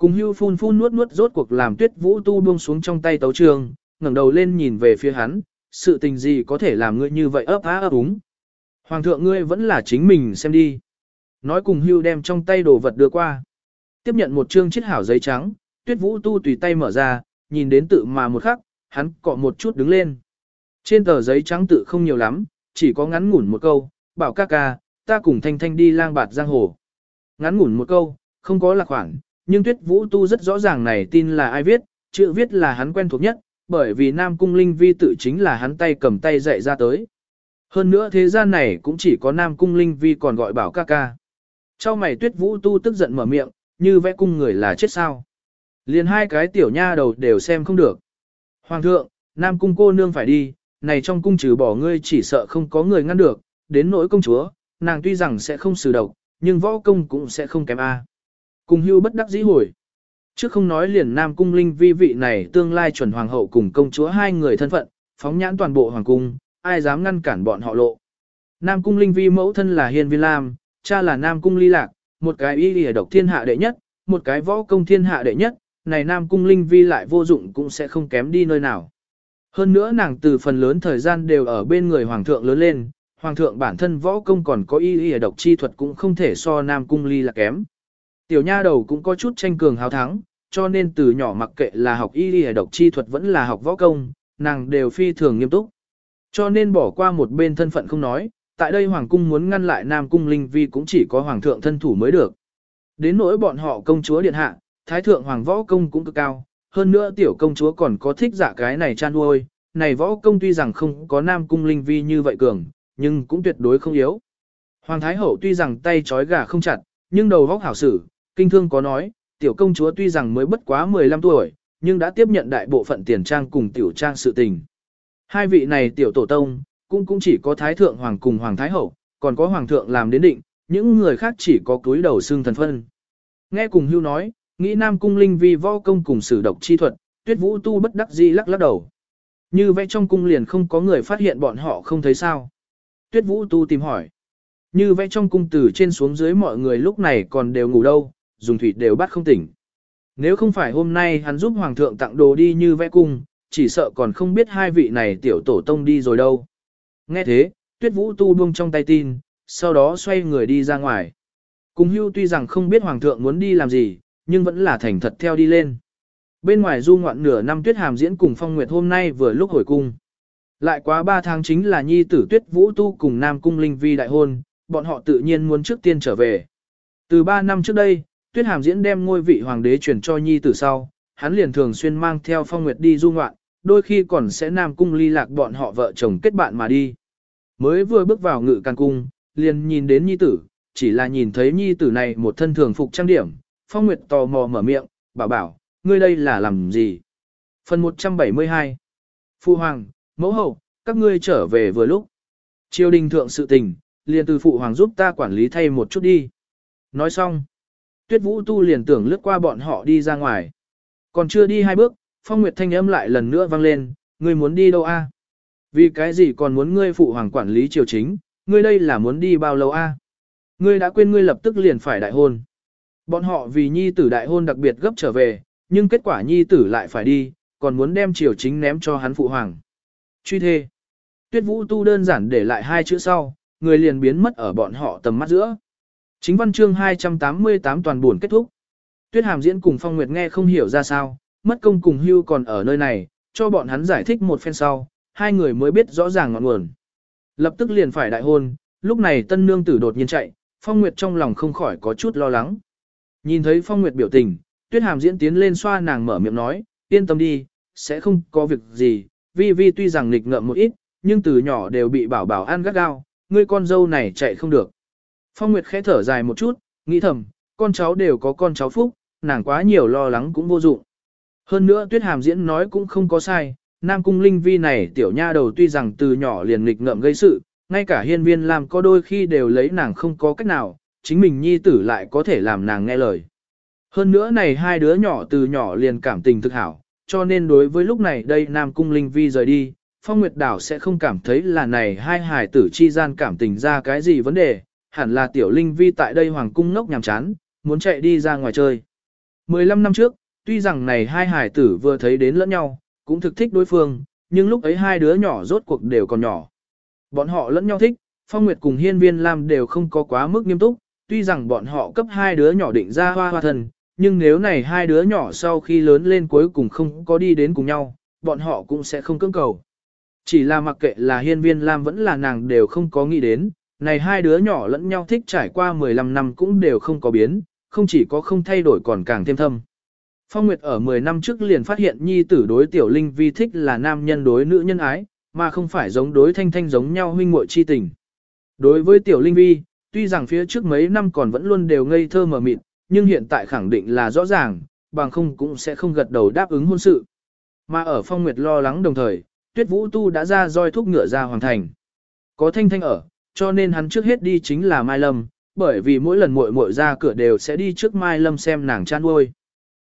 [SPEAKER 1] Cùng hưu phun phun nuốt nuốt rốt cuộc làm tuyết vũ tu buông xuống trong tay tấu Trường, ngẩng đầu lên nhìn về phía hắn, sự tình gì có thể làm ngươi như vậy ấp á ấp úng. Hoàng thượng ngươi vẫn là chính mình xem đi. Nói cùng hưu đem trong tay đồ vật đưa qua. Tiếp nhận một trương chiết hảo giấy trắng, tuyết vũ tu tùy tay mở ra, nhìn đến tự mà một khắc, hắn cọ một chút đứng lên. Trên tờ giấy trắng tự không nhiều lắm, chỉ có ngắn ngủn một câu, bảo ca ca, ta cùng thanh thanh đi lang bạt giang hồ. Ngắn ngủn một câu, không có lạc khoảng, nhưng tuyết vũ tu rất rõ ràng này tin là ai viết, chữ viết là hắn quen thuộc nhất, bởi vì Nam Cung Linh Vi tự chính là hắn tay cầm tay dạy ra tới. Hơn nữa thế gian này cũng chỉ có Nam Cung Linh Vi còn gọi bảo ca ca. Trong mày tuyết vũ tu tức giận mở miệng, như vẽ cung người là chết sao. Liền hai cái tiểu nha đầu đều xem không được. Hoàng thượng, Nam Cung cô nương phải đi, này trong cung trừ bỏ ngươi chỉ sợ không có người ngăn được, đến nỗi công chúa, nàng tuy rằng sẽ không xử độc, nhưng võ công cũng sẽ không kém A. Cùng hưu bất đắc dĩ hồi. Trước không nói liền Nam Cung Linh vi vị này tương lai chuẩn hoàng hậu cùng công chúa hai người thân phận, phóng nhãn toàn bộ hoàng cung, ai dám ngăn cản bọn họ lộ. Nam Cung Linh vi mẫu thân là Hiên Vi Lam, cha là Nam Cung Ly Lạc, một cái y lìa độc thiên hạ đệ nhất, một cái võ công thiên hạ đệ nhất, này Nam Cung Linh vi lại vô dụng cũng sẽ không kém đi nơi nào. Hơn nữa nàng từ phần lớn thời gian đều ở bên người hoàng thượng lớn lên, hoàng thượng bản thân võ công còn có y y độc chi thuật cũng không thể so nam cung ly là kém. Tiểu nha đầu cũng có chút tranh cường hào thắng, cho nên từ nhỏ mặc kệ là học y y độc chi thuật vẫn là học võ công, nàng đều phi thường nghiêm túc. Cho nên bỏ qua một bên thân phận không nói, tại đây hoàng cung muốn ngăn lại nam cung linh vi cũng chỉ có hoàng thượng thân thủ mới được. Đến nỗi bọn họ công chúa điện hạ, thái thượng hoàng võ công cũng cực cao, hơn nữa tiểu công chúa còn có thích giả cái này chan nuôi, này võ công tuy rằng không có nam cung linh vi như vậy cường, nhưng cũng tuyệt đối không yếu. Hoàng Thái Hậu tuy rằng tay trói gà không chặt, nhưng đầu vóc hảo sử, kinh thương có nói, tiểu công chúa tuy rằng mới bất quá 15 tuổi, nhưng đã tiếp nhận đại bộ phận tiền trang cùng tiểu trang sự tình. Hai vị này tiểu tổ tông, cũng cũng chỉ có Thái Thượng Hoàng cùng Hoàng Thái Hậu, còn có Hoàng Thượng làm đến định, những người khác chỉ có túi đầu xương thần phân. Nghe cùng hưu nói, nghĩ Nam Cung Linh vi võ công cùng sử độc chi thuật, tuyết vũ tu bất đắc di lắc lắc đầu. Như vậy trong cung liền không có người phát hiện bọn họ không thấy sao. Tuyết Vũ Tu tìm hỏi. Như vẽ trong cung từ trên xuống dưới mọi người lúc này còn đều ngủ đâu, dùng thủy đều bắt không tỉnh. Nếu không phải hôm nay hắn giúp Hoàng thượng tặng đồ đi như vẽ cung, chỉ sợ còn không biết hai vị này tiểu tổ tông đi rồi đâu. Nghe thế, Tuyết Vũ Tu buông trong tay tin, sau đó xoay người đi ra ngoài. Cùng hưu tuy rằng không biết Hoàng thượng muốn đi làm gì, nhưng vẫn là thành thật theo đi lên. Bên ngoài du ngoạn nửa năm Tuyết Hàm diễn cùng Phong Nguyệt hôm nay vừa lúc hồi cung. Lại quá 3 tháng chính là nhi tử tuyết vũ tu cùng Nam Cung Linh Vi đại hôn, bọn họ tự nhiên muốn trước tiên trở về. Từ 3 năm trước đây, tuyết hàm diễn đem ngôi vị hoàng đế truyền cho nhi tử sau, hắn liền thường xuyên mang theo Phong Nguyệt đi du ngoạn, đôi khi còn sẽ nam cung ly lạc bọn họ vợ chồng kết bạn mà đi. Mới vừa bước vào ngự càng cung, liền nhìn đến nhi tử, chỉ là nhìn thấy nhi tử này một thân thường phục trang điểm, Phong Nguyệt tò mò mở miệng, bảo bảo, ngươi đây là làm gì? Phần 172 Phu Hoàng, Mẫu Hậu, các ngươi trở về vừa lúc. Triều đình thượng sự tình, liền từ Phụ Hoàng giúp ta quản lý thay một chút đi. Nói xong, Tuyết Vũ Tu liền tưởng lướt qua bọn họ đi ra ngoài. Còn chưa đi hai bước, Phong Nguyệt thanh âm lại lần nữa vang lên, ngươi muốn đi đâu a? Vì cái gì còn muốn ngươi Phụ Hoàng quản lý triều chính, ngươi đây là muốn đi bao lâu a? Ngươi đã quên ngươi lập tức liền phải đại hôn. Bọn họ vì nhi tử đại hôn đặc biệt gấp trở về, nhưng kết quả nhi tử lại phải đi, còn muốn đem triều chính ném cho hắn phụ hoàng. Truy thê. Tuyết vũ tu đơn giản để lại hai chữ sau, người liền biến mất ở bọn họ tầm mắt giữa. Chính văn chương 288 toàn buồn kết thúc. Tuyết hàm diễn cùng Phong Nguyệt nghe không hiểu ra sao, mất công cùng hưu còn ở nơi này, cho bọn hắn giải thích một phen sau, hai người mới biết rõ ràng ngọn nguồn. Lập tức liền phải đại hôn, lúc này tân nương tử đột nhiên chạy, Phong Nguyệt trong lòng không khỏi có chút lo lắng. Nhìn thấy Phong Nguyệt biểu tình, Tuyết Hàm diễn tiến lên xoa nàng mở miệng nói, yên tâm đi, sẽ không có việc gì, vi vi tuy rằng nghịch ngợm một ít, nhưng từ nhỏ đều bị bảo bảo ăn gắt gao, ngươi con dâu này chạy không được. Phong Nguyệt khẽ thở dài một chút, nghĩ thầm, con cháu đều có con cháu phúc, nàng quá nhiều lo lắng cũng vô dụng. Hơn nữa Tuyết Hàm diễn nói cũng không có sai, Nam Cung Linh Vi này tiểu nha đầu tuy rằng từ nhỏ liền nghịch ngợm gây sự, ngay cả hiên viên làm có đôi khi đều lấy nàng không có cách nào, chính mình nhi tử lại có thể làm nàng nghe lời. Hơn nữa này hai đứa nhỏ từ nhỏ liền cảm tình thực hảo, cho nên đối với lúc này đây Nam Cung Linh Vi rời đi, Phong Nguyệt Đảo sẽ không cảm thấy là này hai hài tử chi gian cảm tình ra cái gì vấn đề, hẳn là tiểu Linh Vi tại đây Hoàng Cung ngốc nhàm chán, muốn chạy đi ra ngoài chơi. 15 năm trước, tuy rằng này hai hải tử vừa thấy đến lẫn nhau, cũng thực thích đối phương, nhưng lúc ấy hai đứa nhỏ rốt cuộc đều còn nhỏ. Bọn họ lẫn nhau thích, Phong Nguyệt cùng Hiên Viên Lam đều không có quá mức nghiêm túc, tuy rằng bọn họ cấp hai đứa nhỏ định ra hoa hoa thần, nhưng nếu này hai đứa nhỏ sau khi lớn lên cuối cùng không có đi đến cùng nhau, bọn họ cũng sẽ không cưỡng cầu. Chỉ là mặc kệ là hiên viên Lam vẫn là nàng đều không có nghĩ đến, này hai đứa nhỏ lẫn nhau thích trải qua 15 năm cũng đều không có biến, không chỉ có không thay đổi còn càng thêm thâm. Phong Nguyệt ở 10 năm trước liền phát hiện nhi tử đối tiểu linh vi thích là nam nhân đối nữ nhân ái, mà không phải giống đối thanh thanh giống nhau huynh muội chi tình. Đối với tiểu linh vi, tuy rằng phía trước mấy năm còn vẫn luôn đều ngây thơ mờ mịt, nhưng hiện tại khẳng định là rõ ràng, bằng không cũng sẽ không gật đầu đáp ứng hôn sự. Mà ở phong nguyệt lo lắng đồng thời, tuyết vũ tu đã ra roi thúc ngựa ra hoàn thành. Có thanh thanh ở, cho nên hắn trước hết đi chính là Mai Lâm, bởi vì mỗi lần muội muội ra cửa đều sẽ đi trước Mai Lâm xem nàng chan uôi.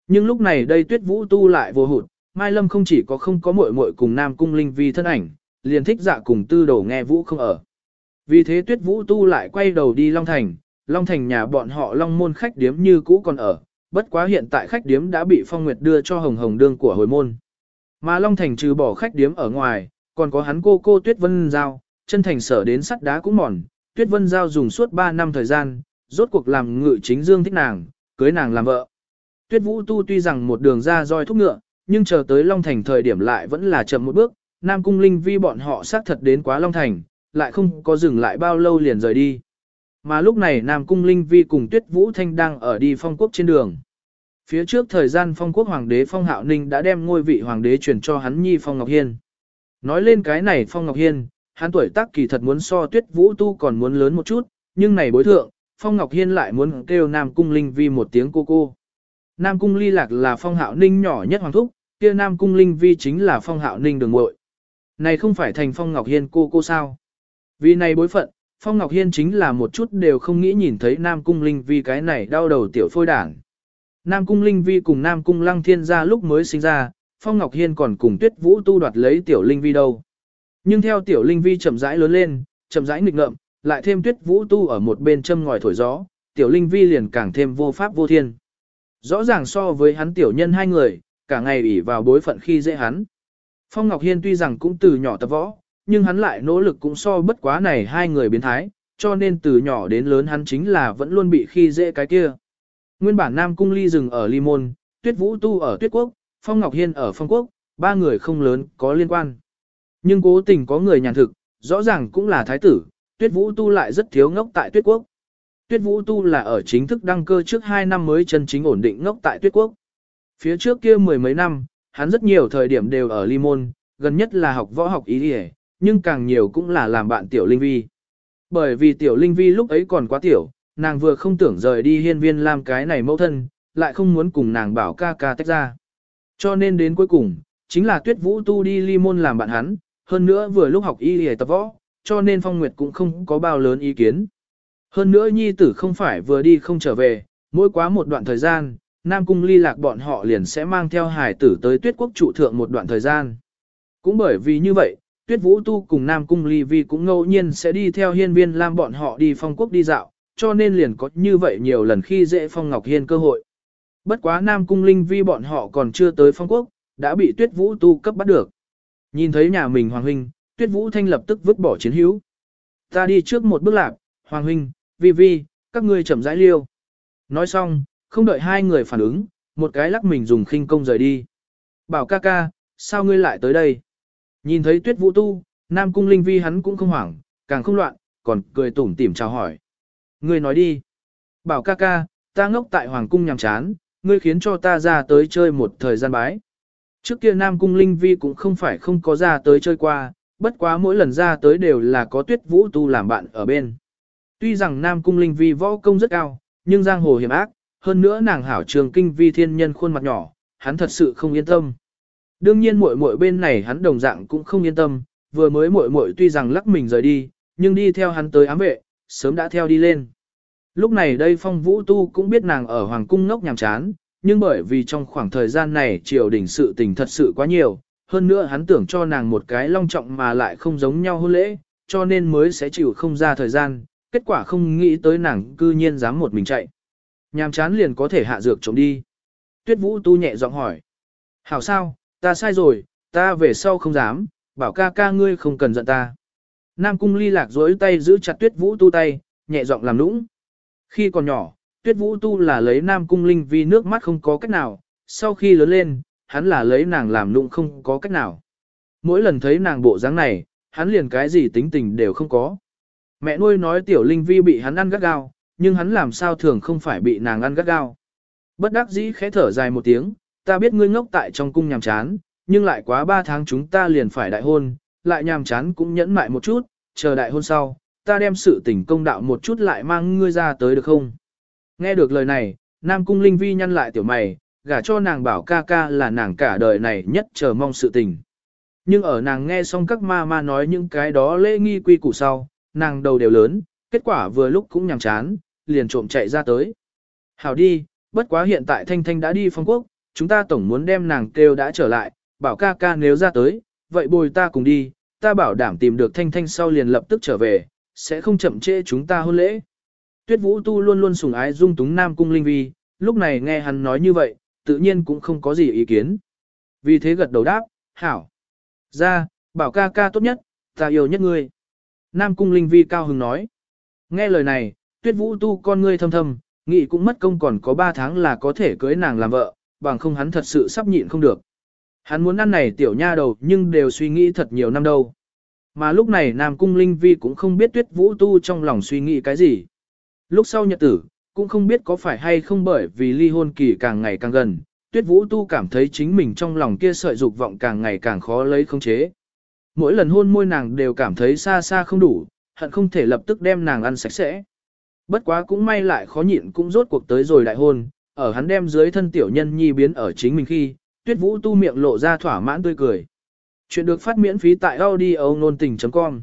[SPEAKER 1] Nhưng lúc này đây tuyết vũ tu lại vô hụt, Mai Lâm không chỉ có không có muội muội cùng Nam Cung Linh Vi thân ảnh, liền thích dạ cùng tư Đồ nghe vũ không ở. Vì thế tuyết vũ tu lại quay đầu đi Long Thành, Long Thành nhà bọn họ Long môn khách điếm như cũ còn ở, bất quá hiện tại khách điếm đã bị Phong Nguyệt đưa cho Hồng Hồng đương của hồi môn. Mà Long Thành trừ bỏ khách điếm ở ngoài, còn có hắn cô cô Tuyết Vân Giao, chân thành sở đến sắt đá cũng mòn, Tuyết Vân Giao dùng suốt 3 năm thời gian, rốt cuộc làm ngự chính dương thích nàng, cưới nàng làm vợ. Tuyết Vũ Tu tuy rằng một đường ra roi thúc ngựa, nhưng chờ tới Long Thành thời điểm lại vẫn là chậm một bước, Nam Cung Linh Vi bọn họ xác thật đến quá Long Thành, lại không có dừng lại bao lâu liền rời đi. Mà lúc này Nam Cung Linh Vi cùng Tuyết Vũ Thanh đang ở đi phong quốc trên đường. Phía trước thời gian phong quốc hoàng đế Phong Hạo Ninh đã đem ngôi vị hoàng đế truyền cho hắn nhi Phong Ngọc Hiên. Nói lên cái này Phong Ngọc Hiên, hắn tuổi tác kỳ thật muốn so Tuyết Vũ Tu còn muốn lớn một chút, nhưng này bối thượng, Phong Ngọc Hiên lại muốn kêu Nam Cung Linh Vi một tiếng cô cô. Nam Cung Ly Lạc là Phong Hạo Ninh nhỏ nhất hoàng thúc, kia Nam Cung Linh Vi chính là Phong Hạo Ninh đường muội. Này không phải thành Phong Ngọc Hiên cô cô sao? Vì này bối phận, Phong Ngọc Hiên chính là một chút đều không nghĩ nhìn thấy Nam Cung Linh Vi cái này đau đầu tiểu phôi đảng. Nam Cung Linh Vi cùng Nam Cung Lăng Thiên gia lúc mới sinh ra, Phong Ngọc Hiên còn cùng Tuyết Vũ tu đoạt lấy tiểu Linh Vi đâu. Nhưng theo tiểu Linh Vi chậm rãi lớn lên, chậm rãi nghịch ngợm, lại thêm Tuyết Vũ tu ở một bên châm ngòi thổi gió, tiểu Linh Vi liền càng thêm vô pháp vô thiên. Rõ ràng so với hắn tiểu nhân hai người, cả ngày ủy vào bối phận khi dễ hắn. Phong Ngọc Hiên tuy rằng cũng từ nhỏ tập võ, nhưng hắn lại nỗ lực cũng so bất quá này hai người biến thái, cho nên từ nhỏ đến lớn hắn chính là vẫn luôn bị khi dễ cái kia. Nguyên bản Nam Cung Ly dừng ở Ly Môn, Tuyết Vũ Tu ở Tuyết Quốc, Phong Ngọc Hiên ở Phong Quốc, ba người không lớn có liên quan. Nhưng cố tình có người nhàn thực, rõ ràng cũng là thái tử, Tuyết Vũ Tu lại rất thiếu ngốc tại Tuyết Quốc. Tuyết Vũ Tu là ở chính thức đăng cơ trước 2 năm mới chân chính ổn định ngốc tại Tuyết Quốc. Phía trước kia mười mấy năm, hắn rất nhiều thời điểm đều ở Limon gần nhất là học võ học ý địa, nhưng càng nhiều cũng là làm bạn Tiểu Linh Vi. Bởi vì Tiểu Linh Vi lúc ấy còn quá tiểu, nàng vừa không tưởng rời đi hiên viên làm cái này mẫu thân, lại không muốn cùng nàng bảo ca ca tách ra. Cho nên đến cuối cùng, chính là tuyết vũ tu đi ly môn làm bạn hắn, hơn nữa vừa lúc học y y tập võ, cho nên Phong Nguyệt cũng không có bao lớn ý kiến. Hơn nữa nhi tử không phải vừa đi không trở về, mỗi quá một đoạn thời gian, Nam Cung ly lạc bọn họ liền sẽ mang theo hải tử tới tuyết quốc trụ thượng một đoạn thời gian. Cũng bởi vì như vậy, tuyết vũ tu cùng Nam Cung ly vi cũng ngẫu nhiên sẽ đi theo hiên viên lam bọn họ đi phong quốc đi dạo, cho nên liền có như vậy nhiều lần khi dễ phong ngọc hiên cơ hội. Bất quá Nam Cung Linh Vi bọn họ còn chưa tới phong quốc, đã bị Tuyết Vũ tu cấp bắt được. Nhìn thấy nhà mình Hoàng Huynh, Tuyết Vũ Thanh lập tức vứt bỏ chiến hữu. Ta đi trước một bước lạc, Hoàng Huynh, Vi Vi, các ngươi chậm rãi liêu. Nói xong, không đợi hai người phản ứng, một cái lắc mình dùng khinh công rời đi. Bảo ca ca, sao ngươi lại tới đây? Nhìn thấy Tuyết Vũ tu, Nam Cung Linh Vi hắn cũng không hoảng, càng không loạn, còn cười tủm tỉm chào hỏi. Ngươi nói đi. Bảo ca ca, ta ngốc tại Hoàng Cung nhằm chán, ngươi khiến cho ta ra tới chơi một thời gian bái. Trước kia Nam Cung Linh Vi cũng không phải không có ra tới chơi qua, bất quá mỗi lần ra tới đều là có tuyết vũ tu làm bạn ở bên. Tuy rằng Nam Cung Linh Vi võ công rất cao, nhưng giang hồ hiểm ác, hơn nữa nàng hảo trường kinh vi thiên nhân khuôn mặt nhỏ, hắn thật sự không yên tâm. Đương nhiên muội muội bên này hắn đồng dạng cũng không yên tâm, vừa mới muội muội tuy rằng lắc mình rời đi, nhưng đi theo hắn tới ám vệ, sớm đã theo đi lên. Lúc này đây phong vũ tu cũng biết nàng ở hoàng cung ngốc nhàm chán, nhưng bởi vì trong khoảng thời gian này triều đình sự tình thật sự quá nhiều, hơn nữa hắn tưởng cho nàng một cái long trọng mà lại không giống nhau hôn lễ, cho nên mới sẽ chịu không ra thời gian, kết quả không nghĩ tới nàng cư nhiên dám một mình chạy. Nhàm chán liền có thể hạ dược trộm đi. Tuyết vũ tu nhẹ giọng hỏi. Hảo sao, ta sai rồi, ta về sau không dám, bảo ca ca ngươi không cần giận ta. Nam cung ly lạc dối tay giữ chặt tuyết vũ tu tay, nhẹ giọng làm nũng. Khi còn nhỏ, tuyết vũ tu là lấy nam cung linh vì nước mắt không có cách nào, sau khi lớn lên, hắn là lấy nàng làm nụng không có cách nào. Mỗi lần thấy nàng bộ dáng này, hắn liền cái gì tính tình đều không có. Mẹ nuôi nói tiểu linh vi bị hắn ăn gắt gao, nhưng hắn làm sao thường không phải bị nàng ăn gắt gao. Bất đắc dĩ khẽ thở dài một tiếng, ta biết ngươi ngốc tại trong cung nhàm chán, nhưng lại quá ba tháng chúng ta liền phải đại hôn, lại nhàm chán cũng nhẫn mại một chút, chờ đại hôn sau, ta đem sự tình công đạo một chút lại mang ngươi ra tới được không? Nghe được lời này, Nam Cung Linh Vi nhăn lại tiểu mày, gả cho nàng bảo ca ca là nàng cả đời này nhất chờ mong sự tình. Nhưng ở nàng nghe xong các ma ma nói những cái đó lễ nghi quy củ sau, nàng đầu đều lớn, kết quả vừa lúc cũng nhằm chán, liền trộm chạy ra tới. Hảo đi, bất quá hiện tại Thanh Thanh đã đi phong quốc, chúng ta tổng muốn đem nàng kêu đã trở lại, bảo ca ca nếu ra tới, vậy bồi ta cùng đi, ta bảo đảm tìm được Thanh Thanh sau liền lập tức trở về, sẽ không chậm trễ chúng ta hôn lễ. Tuyết Vũ Tu luôn luôn sủng ái dung túng Nam Cung Linh Vi, lúc này nghe hắn nói như vậy, tự nhiên cũng không có gì ý kiến. Vì thế gật đầu đáp, hảo. Ra, bảo ca ca tốt nhất, ta yêu nhất ngươi. Nam Cung Linh Vi cao hứng nói. Nghe lời này, Tuyết Vũ Tu con ngươi thâm thâm, nghĩ cũng mất công còn có 3 tháng là có thể cưới nàng làm vợ, bằng không hắn thật sự sắp nhịn không được. Hắn muốn ăn này tiểu nha đầu nhưng đều suy nghĩ thật nhiều năm đâu. Mà lúc này Nam Cung Linh Vi cũng không biết Tuyết Vũ Tu trong lòng suy nghĩ cái gì. Lúc sau nhật tử, cũng không biết có phải hay không bởi vì ly hôn kỳ càng ngày càng gần, Tuyết Vũ Tu cảm thấy chính mình trong lòng kia sợi dục vọng càng ngày càng khó lấy khống chế. Mỗi lần hôn môi nàng đều cảm thấy xa xa không đủ, hận không thể lập tức đem nàng ăn sạch sẽ. Bất quá cũng may lại khó nhịn cũng rốt cuộc tới rồi đại hôn, ở hắn đem dưới thân tiểu nhân nhi biến ở chính mình khi, Tuyết Vũ Tu miệng lộ ra thỏa mãn tươi cười. Chuyện được phát miễn phí tại audio nôn tình.com